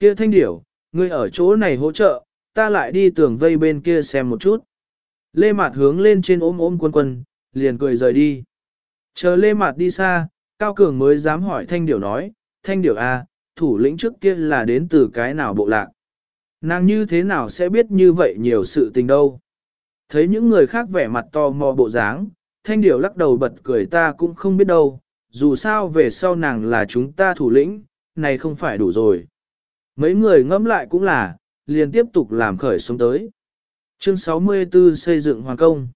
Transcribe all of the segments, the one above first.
kia thanh điểu, ngươi ở chỗ này hỗ trợ, ta lại đi tường vây bên kia xem một chút. Lê Mạt hướng lên trên ôm ôm quân quân, liền cười rời đi. Chờ Lê Mạt đi xa, Cao Cường mới dám hỏi thanh điểu nói, thanh điểu A, thủ lĩnh trước kia là đến từ cái nào bộ lạc. Nàng như thế nào sẽ biết như vậy nhiều sự tình đâu. Thấy những người khác vẻ mặt to mò bộ dáng, thanh điểu lắc đầu bật cười ta cũng không biết đâu, dù sao về sau nàng là chúng ta thủ lĩnh, này không phải đủ rồi. Mấy người ngẫm lại cũng là, liền tiếp tục làm khởi sống tới. Chương 64 xây dựng hoàng công.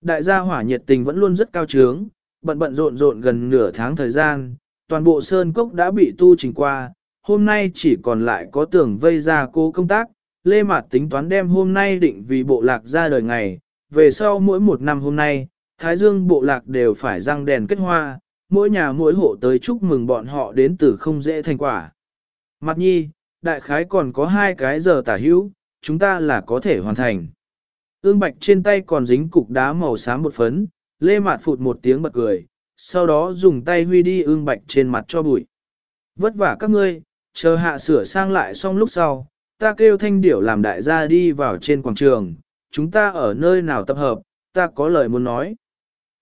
Đại gia hỏa nhiệt tình vẫn luôn rất cao trướng, bận bận rộn rộn gần nửa tháng thời gian, toàn bộ sơn cốc đã bị tu trình qua, hôm nay chỉ còn lại có tưởng vây ra cố công tác, Lê Mạt tính toán đem hôm nay định vì bộ lạc ra đời ngày, về sau mỗi một năm hôm nay, Thái Dương bộ lạc đều phải răng đèn kết hoa, mỗi nhà mỗi hộ tới chúc mừng bọn họ đến từ không dễ thành quả. Mặt nhi, đại khái còn có hai cái giờ tả hữu, chúng ta là có thể hoàn thành. Ương bạch trên tay còn dính cục đá màu xám một phấn, lê mạt phụt một tiếng bật cười, sau đó dùng tay huy đi ương bạch trên mặt cho bụi. Vất vả các ngươi, chờ hạ sửa sang lại xong lúc sau, ta kêu thanh điểu làm đại gia đi vào trên quảng trường, chúng ta ở nơi nào tập hợp, ta có lời muốn nói.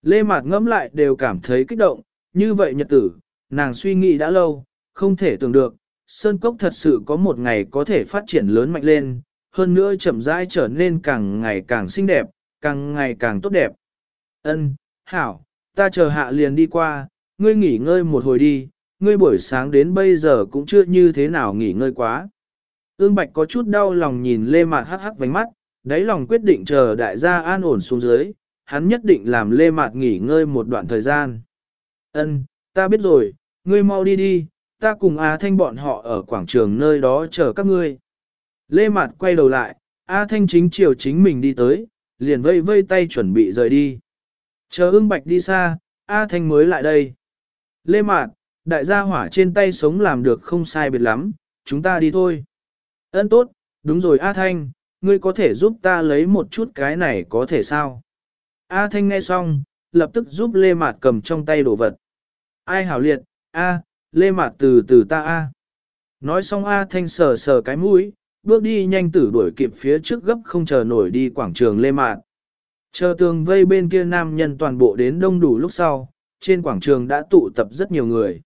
Lê Mạt ngẫm lại đều cảm thấy kích động, như vậy nhật tử, nàng suy nghĩ đã lâu, không thể tưởng được, Sơn Cốc thật sự có một ngày có thể phát triển lớn mạnh lên, hơn nữa chậm rãi trở nên càng ngày càng xinh đẹp, càng ngày càng tốt đẹp. Ân, hảo, ta chờ hạ liền đi qua, ngươi nghỉ ngơi một hồi đi, ngươi buổi sáng đến bây giờ cũng chưa như thế nào nghỉ ngơi quá. Ương Bạch có chút đau lòng nhìn Lê Mạt hắc hắc vánh mắt, đáy lòng quyết định chờ đại gia an ổn xuống dưới, hắn nhất định làm Lê Mạt nghỉ ngơi một đoạn thời gian. Ân, ta biết rồi, ngươi mau đi đi, ta cùng A Thanh bọn họ ở quảng trường nơi đó chờ các ngươi. Lê Mạt quay đầu lại, A Thanh chính chiều chính mình đi tới, liền vây vây tay chuẩn bị rời đi. Chờ ưng bạch đi xa, A Thanh mới lại đây. Lê Mạt, đại gia hỏa trên tay sống làm được không sai biệt lắm, chúng ta đi thôi. Ân tốt, đúng rồi A Thanh, ngươi có thể giúp ta lấy một chút cái này có thể sao? A Thanh nghe xong, lập tức giúp Lê Mạt cầm trong tay đồ vật. Ai hảo liệt, A, Lê Mạt từ từ ta A. Nói xong A Thanh sờ sờ cái mũi, bước đi nhanh tử đuổi kịp phía trước gấp không chờ nổi đi quảng trường Lê Mạt. Chờ tường vây bên kia nam nhân toàn bộ đến đông đủ lúc sau, trên quảng trường đã tụ tập rất nhiều người.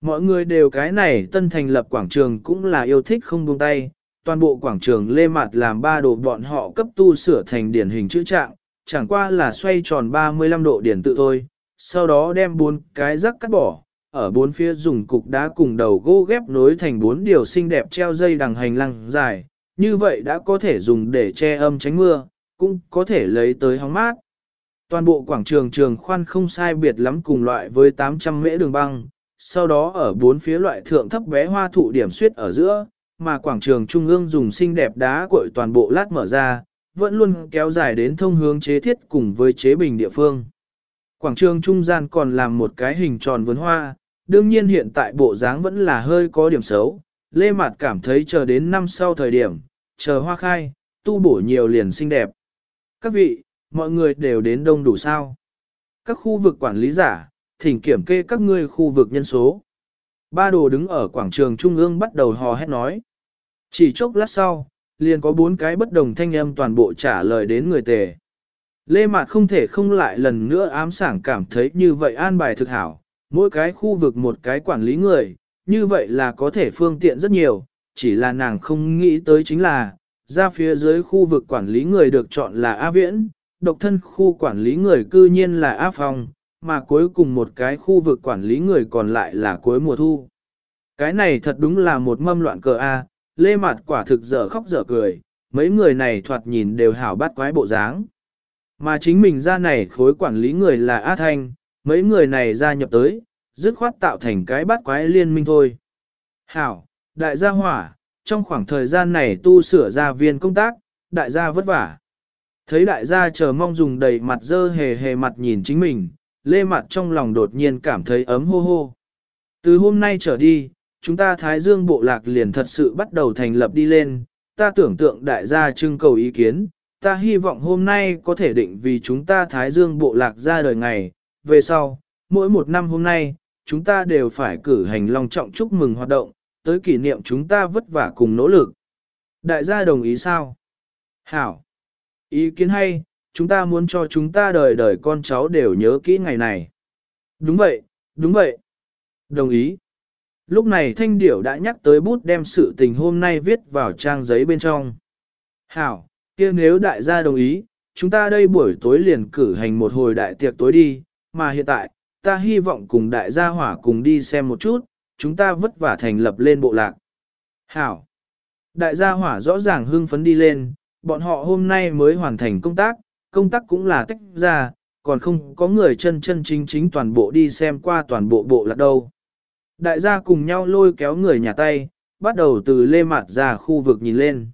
Mọi người đều cái này tân thành lập quảng trường cũng là yêu thích không buông tay, toàn bộ quảng trường Lê Mạt làm ba đồ bọn họ cấp tu sửa thành điển hình chữ trạng, chẳng qua là xoay tròn 35 độ điển tự thôi, sau đó đem bốn cái rắc cắt bỏ, ở bốn phía dùng cục đá cùng đầu gỗ ghép nối thành bốn điều xinh đẹp treo dây đằng hành lăng dài, như vậy đã có thể dùng để che âm tránh mưa, cũng có thể lấy tới hóng mát. Toàn bộ quảng trường trường khoan không sai biệt lắm cùng loại với 800 mễ đường băng, sau đó ở bốn phía loại thượng thấp bé hoa thụ điểm suyết ở giữa, mà quảng trường trung ương dùng xinh đẹp đá cội toàn bộ lát mở ra, vẫn luôn kéo dài đến thông hướng chế thiết cùng với chế bình địa phương. Quảng trường trung gian còn làm một cái hình tròn vườn hoa, đương nhiên hiện tại bộ dáng vẫn là hơi có điểm xấu, Lê Mạt cảm thấy chờ đến năm sau thời điểm, chờ hoa khai, tu bổ nhiều liền xinh đẹp. Các vị, mọi người đều đến đông đủ sao. Các khu vực quản lý giả, thỉnh kiểm kê các ngươi khu vực nhân số. Ba đồ đứng ở quảng trường trung ương bắt đầu hò hét nói. Chỉ chốc lát sau, liền có bốn cái bất đồng thanh âm toàn bộ trả lời đến người tề. Lê Mạt không thể không lại lần nữa ám sảng cảm thấy như vậy an bài thực hảo, mỗi cái khu vực một cái quản lý người, như vậy là có thể phương tiện rất nhiều, chỉ là nàng không nghĩ tới chính là, ra phía dưới khu vực quản lý người được chọn là A Viễn, độc thân khu quản lý người cư nhiên là A Phong, mà cuối cùng một cái khu vực quản lý người còn lại là cuối mùa thu. Cái này thật đúng là một mâm loạn cờ A, lê mặt quả thực dở khóc dở cười, mấy người này thoạt nhìn đều hảo bắt quái bộ dáng. Mà chính mình ra này khối quản lý người là A Thanh, mấy người này gia nhập tới, dứt khoát tạo thành cái bát quái liên minh thôi. Hảo, đại gia hỏa, trong khoảng thời gian này tu sửa gia viên công tác, đại gia vất vả. Thấy đại gia chờ mong dùng đầy mặt dơ hề hề mặt nhìn chính mình, lê mặt trong lòng đột nhiên cảm thấy ấm hô hô. Từ hôm nay trở đi, chúng ta Thái Dương Bộ Lạc liền thật sự bắt đầu thành lập đi lên, ta tưởng tượng đại gia trưng cầu ý kiến, ta hy vọng hôm nay có thể định vì chúng ta Thái Dương Bộ Lạc ra đời ngày, về sau, mỗi một năm hôm nay, chúng ta đều phải cử hành long trọng chúc mừng hoạt động, tới kỷ niệm chúng ta vất vả cùng nỗ lực. Đại gia đồng ý sao? Hảo! Ý kiến hay, chúng ta muốn cho chúng ta đời đời con cháu đều nhớ kỹ ngày này. Đúng vậy, đúng vậy. Đồng ý. Lúc này thanh điểu đã nhắc tới bút đem sự tình hôm nay viết vào trang giấy bên trong. Hảo, kia nếu đại gia đồng ý, chúng ta đây buổi tối liền cử hành một hồi đại tiệc tối đi, mà hiện tại, ta hy vọng cùng đại gia hỏa cùng đi xem một chút, chúng ta vất vả thành lập lên bộ lạc. Hảo, đại gia hỏa rõ ràng hưng phấn đi lên, bọn họ hôm nay mới hoàn thành công tác, công tác cũng là tách ra, còn không có người chân chân chính chính toàn bộ đi xem qua toàn bộ bộ lạc đâu. Đại gia cùng nhau lôi kéo người nhà tay, bắt đầu từ lê mặt ra khu vực nhìn lên.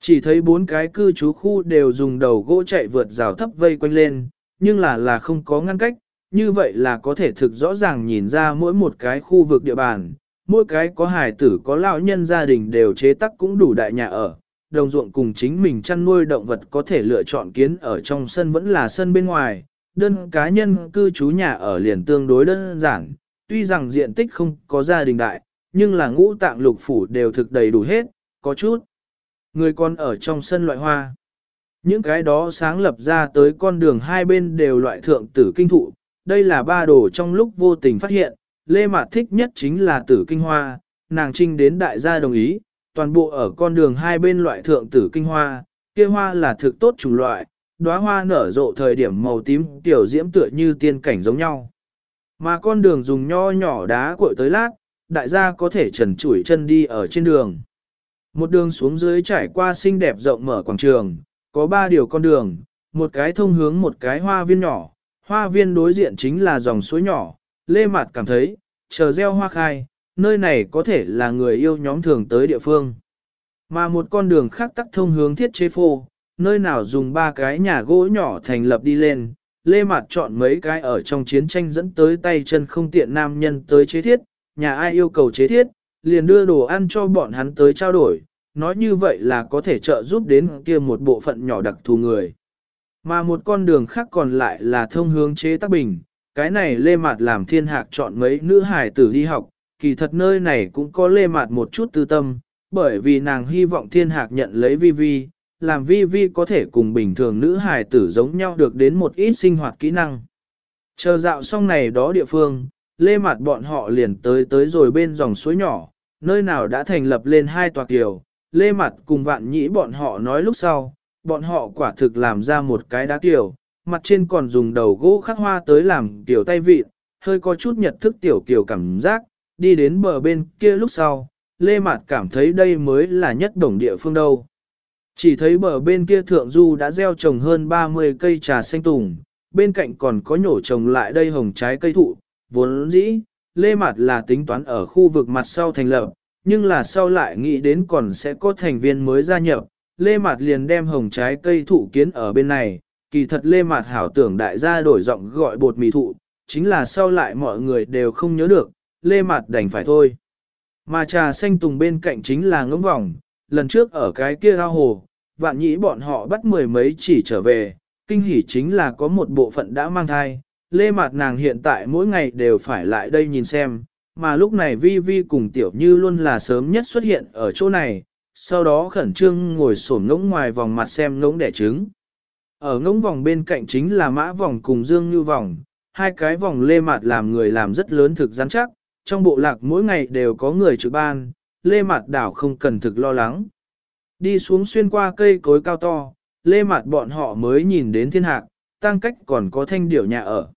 Chỉ thấy bốn cái cư trú khu đều dùng đầu gỗ chạy vượt rào thấp vây quanh lên, nhưng là là không có ngăn cách, như vậy là có thể thực rõ ràng nhìn ra mỗi một cái khu vực địa bàn, mỗi cái có hài tử có lão nhân gia đình đều chế tắc cũng đủ đại nhà ở, đồng ruộng cùng chính mình chăn nuôi động vật có thể lựa chọn kiến ở trong sân vẫn là sân bên ngoài, đơn cá nhân cư trú nhà ở liền tương đối đơn giản, tuy rằng diện tích không có gia đình đại, nhưng là ngũ tạng lục phủ đều thực đầy đủ hết, có chút. Người con ở trong sân loại hoa. Những cái đó sáng lập ra tới con đường hai bên đều loại thượng tử kinh thụ, đây là ba đồ trong lúc vô tình phát hiện, Lê Mạt thích nhất chính là tử kinh hoa, nàng trinh đến đại gia đồng ý, toàn bộ ở con đường hai bên loại thượng tử kinh hoa, kia hoa là thực tốt chủng loại, đóa hoa nở rộ thời điểm màu tím tiểu diễm tựa như tiên cảnh giống nhau. Mà con đường dùng nho nhỏ đá cuội tới lát, đại gia có thể trần chủi chân đi ở trên đường. Một đường xuống dưới trải qua xinh đẹp rộng mở quảng trường, có ba điều con đường, một cái thông hướng một cái hoa viên nhỏ, hoa viên đối diện chính là dòng suối nhỏ, lê Mạt cảm thấy, chờ gieo hoa khai, nơi này có thể là người yêu nhóm thường tới địa phương. Mà một con đường khác tắc thông hướng thiết chế phô, nơi nào dùng ba cái nhà gỗ nhỏ thành lập đi lên, lê Mạt chọn mấy cái ở trong chiến tranh dẫn tới tay chân không tiện nam nhân tới chế thiết, nhà ai yêu cầu chế thiết, liền đưa đồ ăn cho bọn hắn tới trao đổi, nói như vậy là có thể trợ giúp đến kia một bộ phận nhỏ đặc thù người. Mà một con đường khác còn lại là thông hướng chế tác bình, cái này lê mạt làm thiên hạc chọn mấy nữ hải tử đi học, kỳ thật nơi này cũng có lê mạt một chút tư tâm, bởi vì nàng hy vọng thiên hạc nhận lấy vi vi, làm vi vi có thể cùng bình thường nữ hải tử giống nhau được đến một ít sinh hoạt kỹ năng. Chờ dạo xong này đó địa phương, lê mạt bọn họ liền tới tới rồi bên dòng suối nhỏ, nơi nào đã thành lập lên hai tòa kiều, lê mạt cùng vạn nhĩ bọn họ nói lúc sau, bọn họ quả thực làm ra một cái đá kiểu, mặt trên còn dùng đầu gỗ khắc hoa tới làm kiểu tay vịt, hơi có chút nhật thức tiểu kiểu cảm giác, đi đến bờ bên kia lúc sau, lê mạt cảm thấy đây mới là nhất đồng địa phương đâu. Chỉ thấy bờ bên kia thượng du đã gieo trồng hơn 30 cây trà xanh tùng, bên cạnh còn có nhổ trồng lại đây hồng trái cây thụ, vốn dĩ, lê mạt là tính toán ở khu vực mặt sau thành lập, nhưng là sau lại nghĩ đến còn sẽ có thành viên mới gia nhập, lê Mạt liền đem hồng trái cây thụ kiến ở bên này, kỳ thật lê Mạt hảo tưởng đại gia đổi giọng gọi bột mì thụ, chính là sau lại mọi người đều không nhớ được, lê Mạt đành phải thôi. Mà trà xanh tùng bên cạnh chính là ngưỡng vòng, lần trước ở cái kia ao hồ, vạn nhĩ bọn họ bắt mười mấy chỉ trở về, kinh hỉ chính là có một bộ phận đã mang thai, lê Mạt nàng hiện tại mỗi ngày đều phải lại đây nhìn xem, mà lúc này vi vi cùng tiểu như luôn là sớm nhất xuất hiện ở chỗ này, sau đó khẩn trương ngồi sổm ngỗng ngoài vòng mặt xem ngỗng đẻ trứng. Ở ngỗng vòng bên cạnh chính là mã vòng cùng dương như vòng, hai cái vòng lê mặt làm người làm rất lớn thực rắn chắc, trong bộ lạc mỗi ngày đều có người trực ban, lê mặt đảo không cần thực lo lắng. Đi xuống xuyên qua cây cối cao to, lê mặt bọn họ mới nhìn đến thiên hạc, tăng cách còn có thanh điểu nhà ở.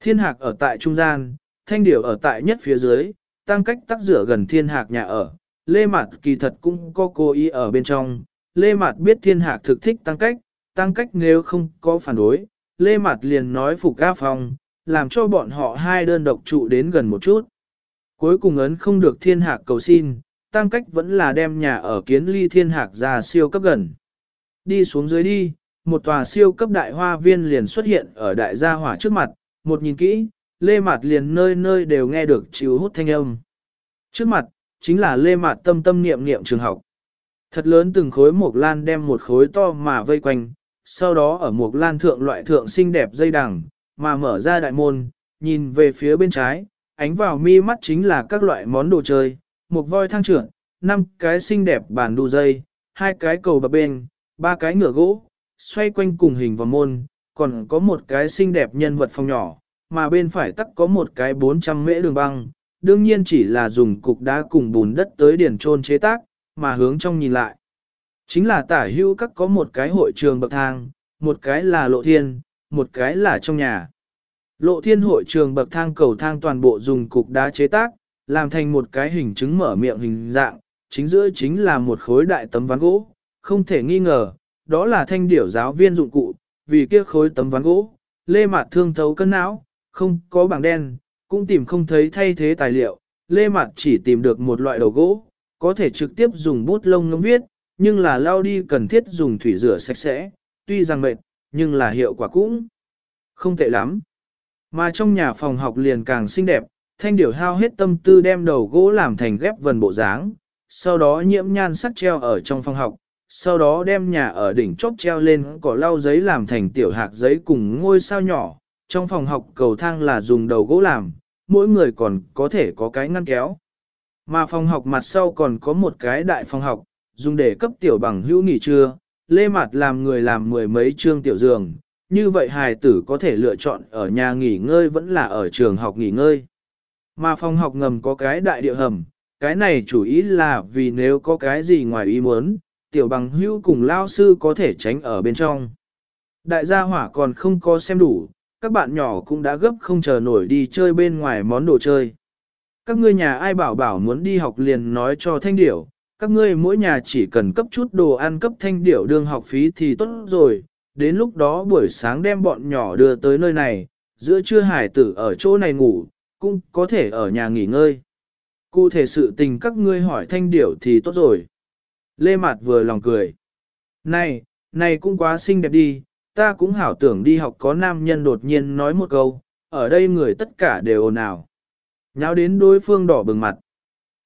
Thiên hạc ở tại trung gian, thanh điểu ở tại nhất phía dưới, tăng cách tắc rửa gần thiên hạc nhà ở. Lê Mạt kỳ thật cũng có cố ý ở bên trong, Lê Mạt biết thiên hạc thực thích tăng cách, tăng cách nếu không có phản đối, Lê Mạt liền nói phục ca phòng, làm cho bọn họ hai đơn độc trụ đến gần một chút. Cuối cùng ấn không được thiên hạc cầu xin, tăng cách vẫn là đem nhà ở kiến ly thiên hạc ra siêu cấp gần. Đi xuống dưới đi, một tòa siêu cấp đại hoa viên liền xuất hiện ở đại gia hỏa trước mặt, một nhìn kỹ, lê mạt liền nơi nơi đều nghe được chịu hút thanh âm. Trước mặt, chính là lê mạt tâm tâm niệm niệm trường học. Thật lớn từng khối mộc lan đem một khối to mà vây quanh, sau đó ở mộc lan thượng loại thượng xinh đẹp dây đằng, mà mở ra đại môn, nhìn về phía bên trái, ánh vào mi mắt chính là các loại món đồ chơi, một voi thang trưởng, năm cái xinh đẹp bàn đu dây, hai cái cầu bập bên, ba cái ngựa gỗ, xoay quanh cùng hình và môn, còn có một cái xinh đẹp nhân vật phòng nhỏ, mà bên phải tắc có một cái 400 mễ đường băng, đương nhiên chỉ là dùng cục đá cùng bùn đất tới điển trôn chế tác, mà hướng trong nhìn lại. Chính là tả hưu các có một cái hội trường bậc thang, một cái là lộ thiên, một cái là trong nhà. Lộ thiên hội trường bậc thang cầu thang toàn bộ dùng cục đá chế tác, làm thành một cái hình chứng mở miệng hình dạng, chính giữa chính là một khối đại tấm ván gỗ, không thể nghi ngờ, đó là thanh điểu giáo viên dụng cụ, vì kia khối tấm ván gỗ, lê mạt thương thấu cân não, không có bảng đen, cũng tìm không thấy thay thế tài liệu, lê mạt chỉ tìm được một loại đầu gỗ, có thể trực tiếp dùng bút lông ngâm viết, nhưng là lao đi cần thiết dùng thủy rửa sạch sẽ, tuy rằng mệt, nhưng là hiệu quả cũng không tệ lắm. Mà trong nhà phòng học liền càng xinh đẹp, thanh điểu hao hết tâm tư đem đầu gỗ làm thành ghép vần bộ dáng, sau đó nhiễm nhan sắc treo ở trong phòng học, sau đó đem nhà ở đỉnh chóp treo lên cỏ lau giấy làm thành tiểu hạt giấy cùng ngôi sao nhỏ, trong phòng học cầu thang là dùng đầu gỗ làm, mỗi người còn có thể có cái ngăn kéo. Mà phòng học mặt sau còn có một cái đại phòng học, dùng để cấp tiểu bằng hữu nghỉ trưa, lê mặt làm người làm mười mấy trương tiểu giường, như vậy hài tử có thể lựa chọn ở nhà nghỉ ngơi vẫn là ở trường học nghỉ ngơi. Mà phòng học ngầm có cái đại địa hầm, cái này chủ ý là vì nếu có cái gì ngoài ý muốn, tiểu bằng hữu cùng lao sư có thể tránh ở bên trong. Đại gia hỏa còn không có xem đủ, các bạn nhỏ cũng đã gấp không chờ nổi đi chơi bên ngoài món đồ chơi. Các ngươi nhà ai bảo bảo muốn đi học liền nói cho thanh điểu, các ngươi mỗi nhà chỉ cần cấp chút đồ ăn cấp thanh điểu đương học phí thì tốt rồi, đến lúc đó buổi sáng đem bọn nhỏ đưa tới nơi này, giữa trưa hải tử ở chỗ này ngủ, cũng có thể ở nhà nghỉ ngơi. Cụ thể sự tình các ngươi hỏi thanh điểu thì tốt rồi. Lê Mạt vừa lòng cười. Này, này cũng quá xinh đẹp đi, ta cũng hảo tưởng đi học có nam nhân đột nhiên nói một câu, ở đây người tất cả đều ồn ào. Nháo đến đối phương đỏ bừng mặt.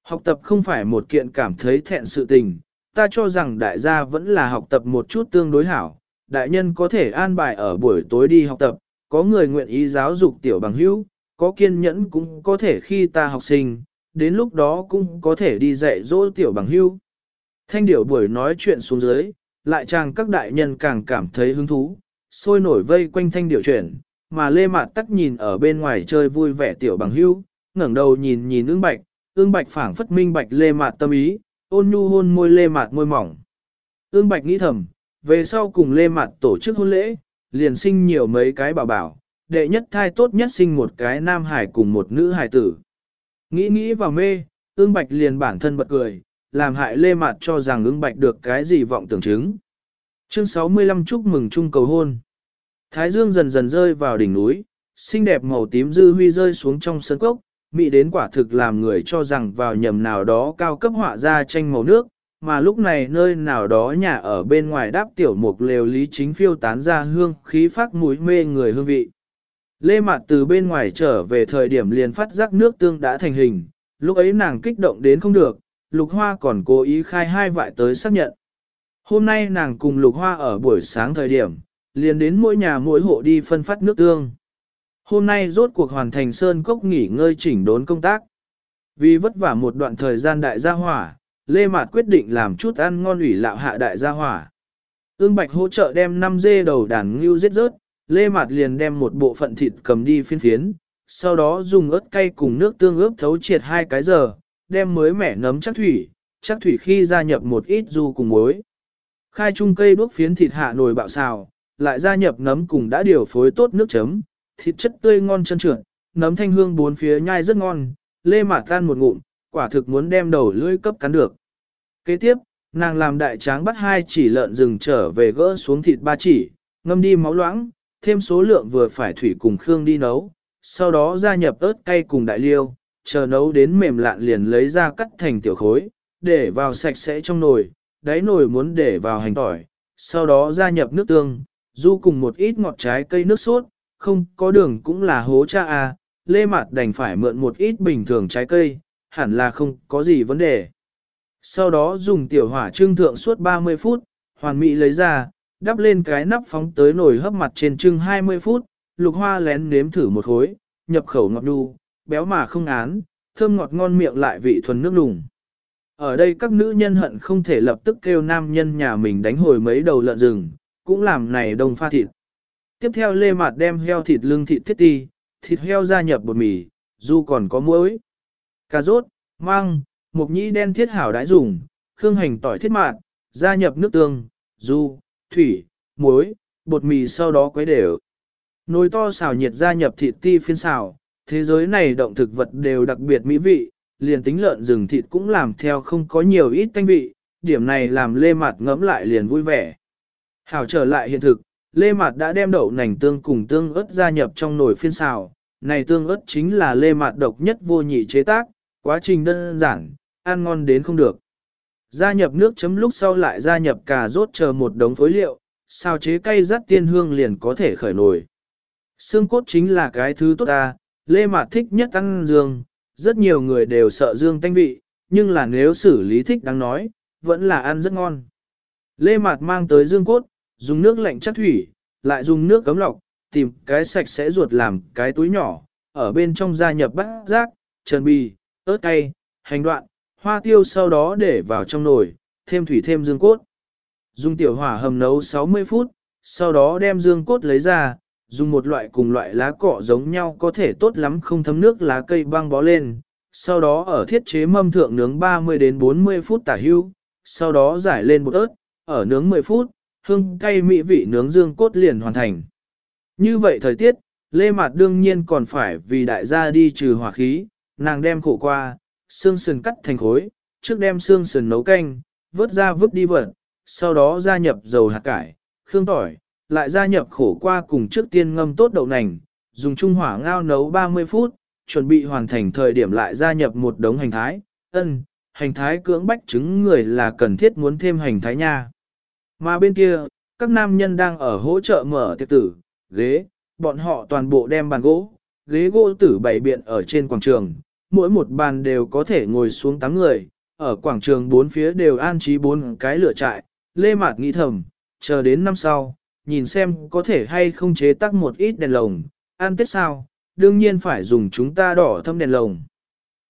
Học tập không phải một kiện cảm thấy thẹn sự tình, ta cho rằng đại gia vẫn là học tập một chút tương đối hảo. Đại nhân có thể an bài ở buổi tối đi học tập, có người nguyện ý giáo dục tiểu bằng hữu, có kiên nhẫn cũng có thể khi ta học sinh, đến lúc đó cũng có thể đi dạy dỗ tiểu bằng hữu. Thanh điểu buổi nói chuyện xuống dưới, lại chàng các đại nhân càng cảm thấy hứng thú, sôi nổi vây quanh thanh điệu chuyển, mà lê mạt tắc nhìn ở bên ngoài chơi vui vẻ tiểu bằng hữu, ngẩng đầu nhìn nhìn ương bạch, ương bạch phảng phất minh bạch lê mạt tâm ý, ôn nhu hôn môi lê mạt môi mỏng. Ương bạch nghĩ thầm, về sau cùng lê mạt tổ chức hôn lễ, liền sinh nhiều mấy cái bảo bảo, đệ nhất thai tốt nhất sinh một cái nam hải cùng một nữ hải tử. Nghĩ nghĩ vào mê, ương bạch liền bản thân bật cười, làm hại lê mạt cho rằng ứng bạch được cái gì vọng tưởng chứng. Chương 65 chúc mừng chung cầu hôn. Thái dương dần dần rơi vào đỉnh núi, xinh đẹp màu tím dư huy rơi xuống trong sân cốc, mị đến quả thực làm người cho rằng vào nhầm nào đó cao cấp họa ra tranh màu nước, mà lúc này nơi nào đó nhà ở bên ngoài đáp tiểu mục lều lý chính phiêu tán ra hương khí phát mũi mê người hương vị. Lê Mạt từ bên ngoài trở về thời điểm liền phát giác nước tương đã thành hình, lúc ấy nàng kích động đến không được, Lục Hoa còn cố ý khai hai vại tới xác nhận. Hôm nay nàng cùng Lục Hoa ở buổi sáng thời điểm, liền đến mỗi nhà mỗi hộ đi phân phát nước tương. Hôm nay rốt cuộc hoàn thành sơn cốc nghỉ ngơi chỉnh đốn công tác. Vì vất vả một đoạn thời gian đại gia hỏa, Lê Mạt quyết định làm chút ăn ngon ủy lạo hạ đại gia hỏa. Ương Bạch hỗ trợ đem 5 dê đầu đàn ngưu giết rớt, Lê Mạt liền đem một bộ phận thịt cầm đi phiên phiến, sau đó dùng ớt cay cùng nước tương ướp thấu triệt hai cái giờ, đem mới mẻ nấm chắc thủy, chắc thủy khi gia nhập một ít du cùng muối. Khai chung cây đuốc phiến thịt hạ nồi bạo xào, lại gia nhập nấm cùng đã điều phối tốt nước chấm, thịt chất tươi ngon chân trượt, nấm thanh hương bốn phía nhai rất ngon, lê mả tan một ngụm, quả thực muốn đem đầu lưỡi cấp cắn được. Kế tiếp, nàng làm đại tráng bắt hai chỉ lợn rừng trở về gỡ xuống thịt ba chỉ, ngâm đi máu loãng, thêm số lượng vừa phải thủy cùng khương đi nấu, sau đó gia nhập ớt cay cùng đại liêu, chờ nấu đến mềm lạn liền lấy ra cắt thành tiểu khối, để vào sạch sẽ trong nồi, đáy nồi muốn để vào hành tỏi, sau đó gia nhập nước tương, du cùng một ít ngọt trái cây nước sốt, không có đường cũng là hố cha à, lê mặt đành phải mượn một ít bình thường trái cây, hẳn là không có gì vấn đề. Sau đó dùng tiểu hỏa trưng thượng suốt 30 phút, hoàn mỹ lấy ra, đắp lên cái nắp phóng tới nồi hấp mặt trên trưng 20 phút, lục hoa lén nếm thử một khối, nhập khẩu ngọt đu, béo mà không án, thơm ngọt ngon miệng lại vị thuần nước lùng. Ở đây các nữ nhân hận không thể lập tức kêu nam nhân nhà mình đánh hồi mấy đầu lợn rừng, cũng làm này đông pha thịt. Tiếp theo Lê Mạt đem heo thịt lưng thịt thiết ti, thịt heo gia nhập bột mì, dù còn có muối, cà rốt, măng, mộc nhĩ đen thiết hảo đãi dùng, khương hành tỏi thiết mạt, gia nhập nước tương, du, thủy, muối, bột mì sau đó quấy đều. Nồi to xào nhiệt gia nhập thịt ti phiên xào, thế giới này động thực vật đều đặc biệt mỹ vị, liền tính lợn rừng thịt cũng làm theo không có nhiều ít tanh vị, điểm này làm lê mạt ngẫm lại liền vui vẻ. Hảo trở lại hiện thực, lê mạt đã đem đậu nành tương cùng tương ớt gia nhập trong nồi phiên xào, này tương ớt chính là lê mạt độc nhất vô nhị chế tác, quá trình đơn giản, ăn ngon đến không được. Gia nhập nước chấm lúc sau lại gia nhập cà rốt chờ một đống phối liệu, xào chế cay rắt tiên hương liền có thể khởi nồi. Xương cốt chính là cái thứ tốt ta, Lê Mạt thích nhất ăn dương, rất nhiều người đều sợ dương tanh vị, nhưng là nếu xử lý thích đáng nói, vẫn là ăn rất ngon. Lê Mạt mang tới dương cốt, dùng nước lạnh chắc thủy, lại dùng nước cấm lọc, tìm cái sạch sẽ ruột làm cái túi nhỏ, ở bên trong gia nhập bát rác, trần bì, ớt cay, hành đoạn, hoa tiêu sau đó để vào trong nồi, thêm thủy thêm dương cốt. Dùng tiểu hỏa hầm nấu 60 phút, sau đó đem dương cốt lấy ra, dùng một loại cùng loại lá cỏ giống nhau có thể tốt lắm không thấm nước lá cây băng bó lên, sau đó ở thiết chế mâm thượng nướng 30 đến 40 phút tả hưu, sau đó giải lên bột ớt, ở nướng 10 phút, hương cay mỹ vị nướng dương cốt liền hoàn thành. Như vậy thời tiết, Lê Mạt đương nhiên còn phải vì đại gia đi trừ hỏa khí, nàng đem khổ qua, xương sườn cắt thành khối, trước đem xương sườn nấu canh, vớt ra vứt đi vật, sau đó gia nhập dầu hạt cải, khương tỏi, lại gia nhập khổ qua cùng trước tiên ngâm tốt đậu nành, dùng trung hỏa ngao nấu 30 phút, chuẩn bị hoàn thành thời điểm lại gia nhập một đống hành thái, ân, hành thái cưỡng bách chứng người là cần thiết muốn thêm hành thái nha. Mà bên kia, các nam nhân đang ở hỗ trợ mở tiệc tử, ghế, bọn họ toàn bộ đem bàn gỗ, ghế gỗ tử bày biện ở trên quảng trường, mỗi một bàn đều có thể ngồi xuống 8 người, ở quảng trường bốn phía đều an trí bốn cái lửa trại, lê mạt nghĩ thầm, chờ đến năm sau, nhìn xem có thể hay không chế tác một ít đèn lồng, ăn tết sao, đương nhiên phải dùng chúng ta đỏ thâm đèn lồng.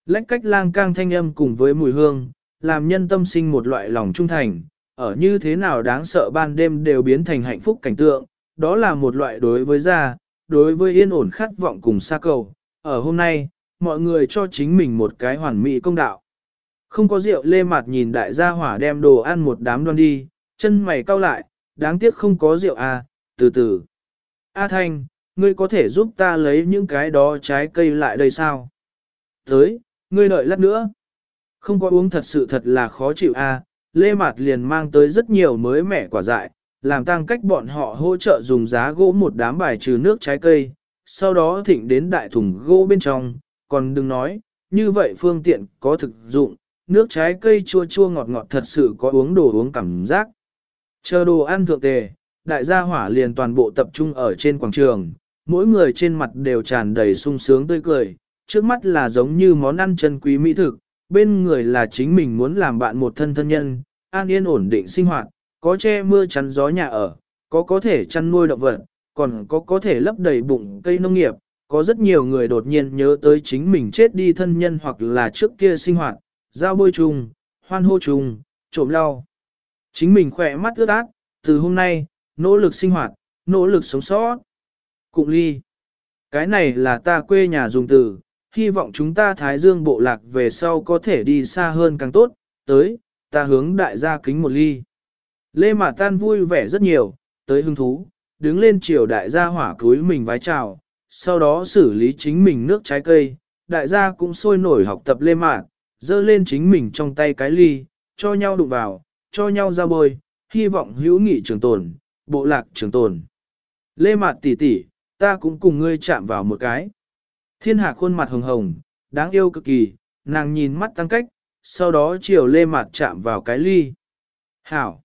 Lách cách lang cang thanh âm cùng với mùi hương, làm nhân tâm sinh một loại lòng trung thành, ở như thế nào đáng sợ ban đêm đều biến thành hạnh phúc cảnh tượng, đó là một loại đối với gia, đối với yên ổn khát vọng cùng xa cầu. Ở hôm nay, mọi người cho chính mình một cái hoàn mỹ công đạo. Không có rượu lê mặt nhìn đại gia hỏa đem đồ ăn một đám đoan đi, chân mày cau lại, đáng tiếc không có rượu à, từ từ. A Thanh, ngươi có thể giúp ta lấy những cái đó trái cây lại đây sao? Tới, ngươi đợi lát nữa. Không có uống thật sự thật là khó chịu à, Lê Mạt liền mang tới rất nhiều mới mẻ quả dại, làm tăng cách bọn họ hỗ trợ dùng giá gỗ một đám bài trừ nước trái cây, sau đó thịnh đến đại thùng gỗ bên trong, còn đừng nói, như vậy phương tiện có thực dụng, nước trái cây chua chua ngọt ngọt thật sự có uống đồ uống cảm giác. Chờ đồ ăn thượng tề, đại gia hỏa liền toàn bộ tập trung ở trên quảng trường, mỗi người trên mặt đều tràn đầy sung sướng tươi cười, trước mắt là giống như món ăn chân quý mỹ thực, bên người là chính mình muốn làm bạn một thân thân nhân, an yên ổn định sinh hoạt, có che mưa chắn gió nhà ở, có có thể chăn nuôi động vật, còn có có thể lấp đầy bụng cây nông nghiệp, có rất nhiều người đột nhiên nhớ tới chính mình chết đi thân nhân hoặc là trước kia sinh hoạt, giao bôi chung, hoan hô chung, trộm lau. Chính mình khỏe mắt ướt át, từ hôm nay, nỗ lực sinh hoạt, nỗ lực sống sót. Cụng ly. Cái này là ta quê nhà dùng từ, hy vọng chúng ta Thái Dương bộ lạc về sau có thể đi xa hơn càng tốt, tới, ta hướng đại gia kính một ly. Lê Mạt Tan vui vẻ rất nhiều, tới hứng thú, đứng lên chiều đại gia hỏa cúi mình vái chào, sau đó xử lý chính mình nước trái cây, đại gia cũng sôi nổi học tập Lê Mạt, dơ lên chính mình trong tay cái ly, cho nhau đụng vào, cho nhau ra bôi, hy vọng hữu nghị trường tồn, bộ lạc trường tồn. Lê Mạt tỷ tỷ, ta cũng cùng ngươi chạm vào một cái. Thiên hạ khuôn mặt hồng hồng, đáng yêu cực kỳ, nàng nhìn mắt tăng cách, sau đó chiều Lê Mạt chạm vào cái ly. Hảo!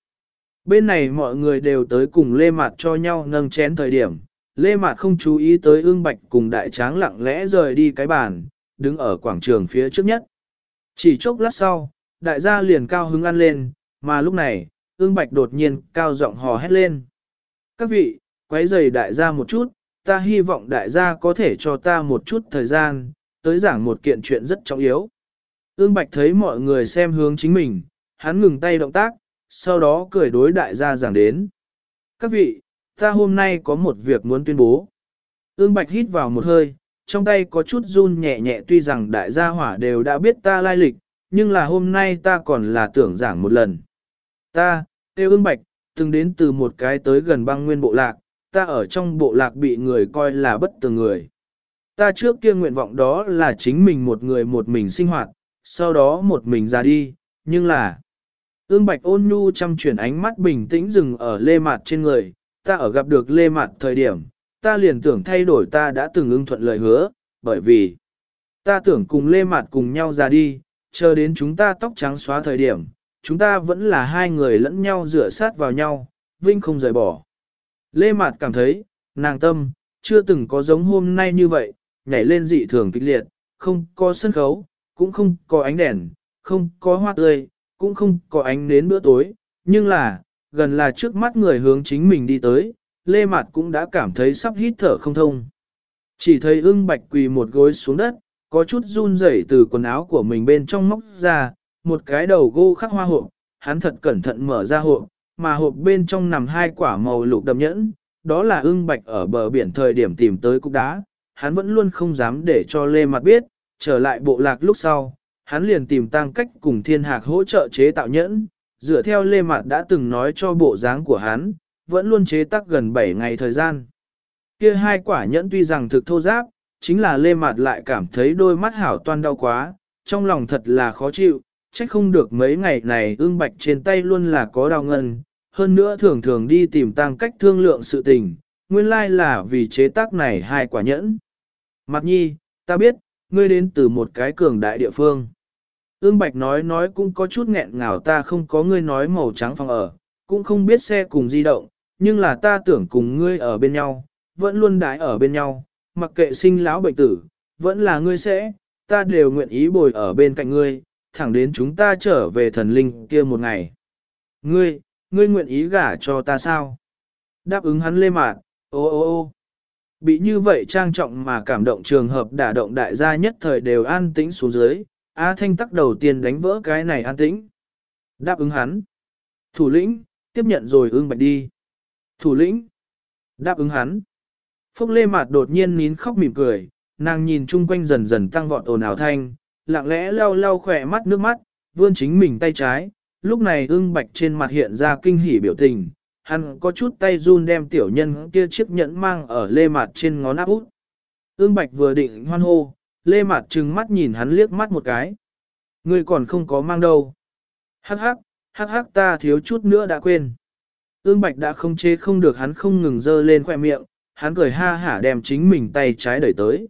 Bên này mọi người đều tới cùng Lê Mạt cho nhau nâng chén thời điểm. Lê Mạt không chú ý tới ương bạch cùng đại tráng lặng lẽ rời đi cái bàn, đứng ở quảng trường phía trước nhất. Chỉ chốc lát sau, đại gia liền cao hứng ăn lên, mà lúc này, ương bạch đột nhiên cao giọng hò hét lên. Các vị, quấy giày đại gia một chút, ta hy vọng đại gia có thể cho ta một chút thời gian, tới giảng một kiện chuyện rất trọng yếu. Ương Bạch thấy mọi người xem hướng chính mình, hắn ngừng tay động tác, sau đó cười đối đại gia giảng đến. Các vị, ta hôm nay có một việc muốn tuyên bố. Ương Bạch hít vào một hơi, trong tay có chút run nhẹ nhẹ tuy rằng đại gia hỏa đều đã biết ta lai lịch, nhưng là hôm nay ta còn là tưởng giảng một lần. Ta, Tiêu Ương Bạch, từng đến từ một cái tới gần băng nguyên bộ lạc, ta ở trong bộ lạc bị người coi là bất tường người. Ta trước kia nguyện vọng đó là chính mình một người một mình sinh hoạt, sau đó một mình ra đi, nhưng là... Ương Bạch ôn nhu chăm chuyển ánh mắt bình tĩnh dừng ở lê mặt trên người, ta ở gặp được lê mặt thời điểm, ta liền tưởng thay đổi ta đã từng ưng thuận lời hứa, bởi vì ta tưởng cùng lê mặt cùng nhau ra đi, chờ đến chúng ta tóc trắng xóa thời điểm, chúng ta vẫn là hai người lẫn nhau rửa sát vào nhau, vinh không rời bỏ. Lê Mạt cảm thấy, nàng tâm, chưa từng có giống hôm nay như vậy, nhảy lên dị thường kịch liệt, không có sân khấu, cũng không có ánh đèn, không có hoa tươi, cũng không có ánh nến bữa tối, nhưng là, gần là trước mắt người hướng chính mình đi tới, Lê Mạt cũng đã cảm thấy sắp hít thở không thông. Chỉ thấy ưng bạch quỳ một gối xuống đất, có chút run rẩy từ quần áo của mình bên trong móc ra, một cái đầu gỗ khắc hoa hộp, hắn thật cẩn thận mở ra hộp, mà hộp bên trong nằm hai quả màu lục đậm nhẫn, đó là ưng bạch ở bờ biển thời điểm tìm tới cục đá, hắn vẫn luôn không dám để cho Lê Mặt biết, trở lại bộ lạc lúc sau, hắn liền tìm tăng cách cùng thiên hạc hỗ trợ chế tạo nhẫn, dựa theo Lê Mặt đã từng nói cho bộ dáng của hắn, vẫn luôn chế tác gần 7 ngày thời gian. Kia hai quả nhẫn tuy rằng thực thô giáp, chính là Lê Mạt lại cảm thấy đôi mắt hảo toan đau quá, trong lòng thật là khó chịu, trách không được mấy ngày này ương bạch trên tay luôn là có đau ngân, hơn nữa thường thường đi tìm tăng cách thương lượng sự tình, nguyên lai là vì chế tác này hai quả nhẫn. Mặt nhi, ta biết, ngươi đến từ một cái cường đại địa phương. Ương Bạch nói nói cũng có chút nghẹn ngào ta không có ngươi nói màu trắng phòng ở, cũng không biết xe cùng di động, nhưng là ta tưởng cùng ngươi ở bên nhau, vẫn luôn đái ở bên nhau, mặc kệ sinh lão bệnh tử, vẫn là ngươi sẽ, ta đều nguyện ý bồi ở bên cạnh ngươi, thẳng đến chúng ta trở về thần linh kia một ngày. Ngươi, ngươi nguyện ý gả cho ta sao? Đáp ứng hắn lê mạt, ô ô ô. Bị như vậy trang trọng mà cảm động trường hợp đả động đại gia nhất thời đều an tĩnh xuống dưới, A Thanh tắc đầu tiên đánh vỡ cái này an tĩnh. Đáp ứng hắn. Thủ lĩnh, tiếp nhận rồi ưng bạch đi. Thủ lĩnh. Đáp ứng hắn. Phúc Lê Mạt đột nhiên nín khóc mỉm cười, nàng nhìn chung quanh dần dần tăng vọt ồn ào thanh, lặng lẽ lau lau khỏe mắt nước mắt, vươn chính mình tay trái, lúc này ưng bạch trên mặt hiện ra kinh hỉ biểu tình, hắn có chút tay run đem tiểu nhân kia chiếc nhẫn mang ở lê mặt trên ngón áp út. Ưng bạch vừa định hoan hô, lê mặt trừng mắt nhìn hắn liếc mắt một cái. Người còn không có mang đâu. Hắc hắc, hắc hắc ta thiếu chút nữa đã quên. Ưng bạch đã không chế không được hắn không ngừng dơ lên khỏe miệng, hắn cười ha hả đem chính mình tay trái đẩy tới.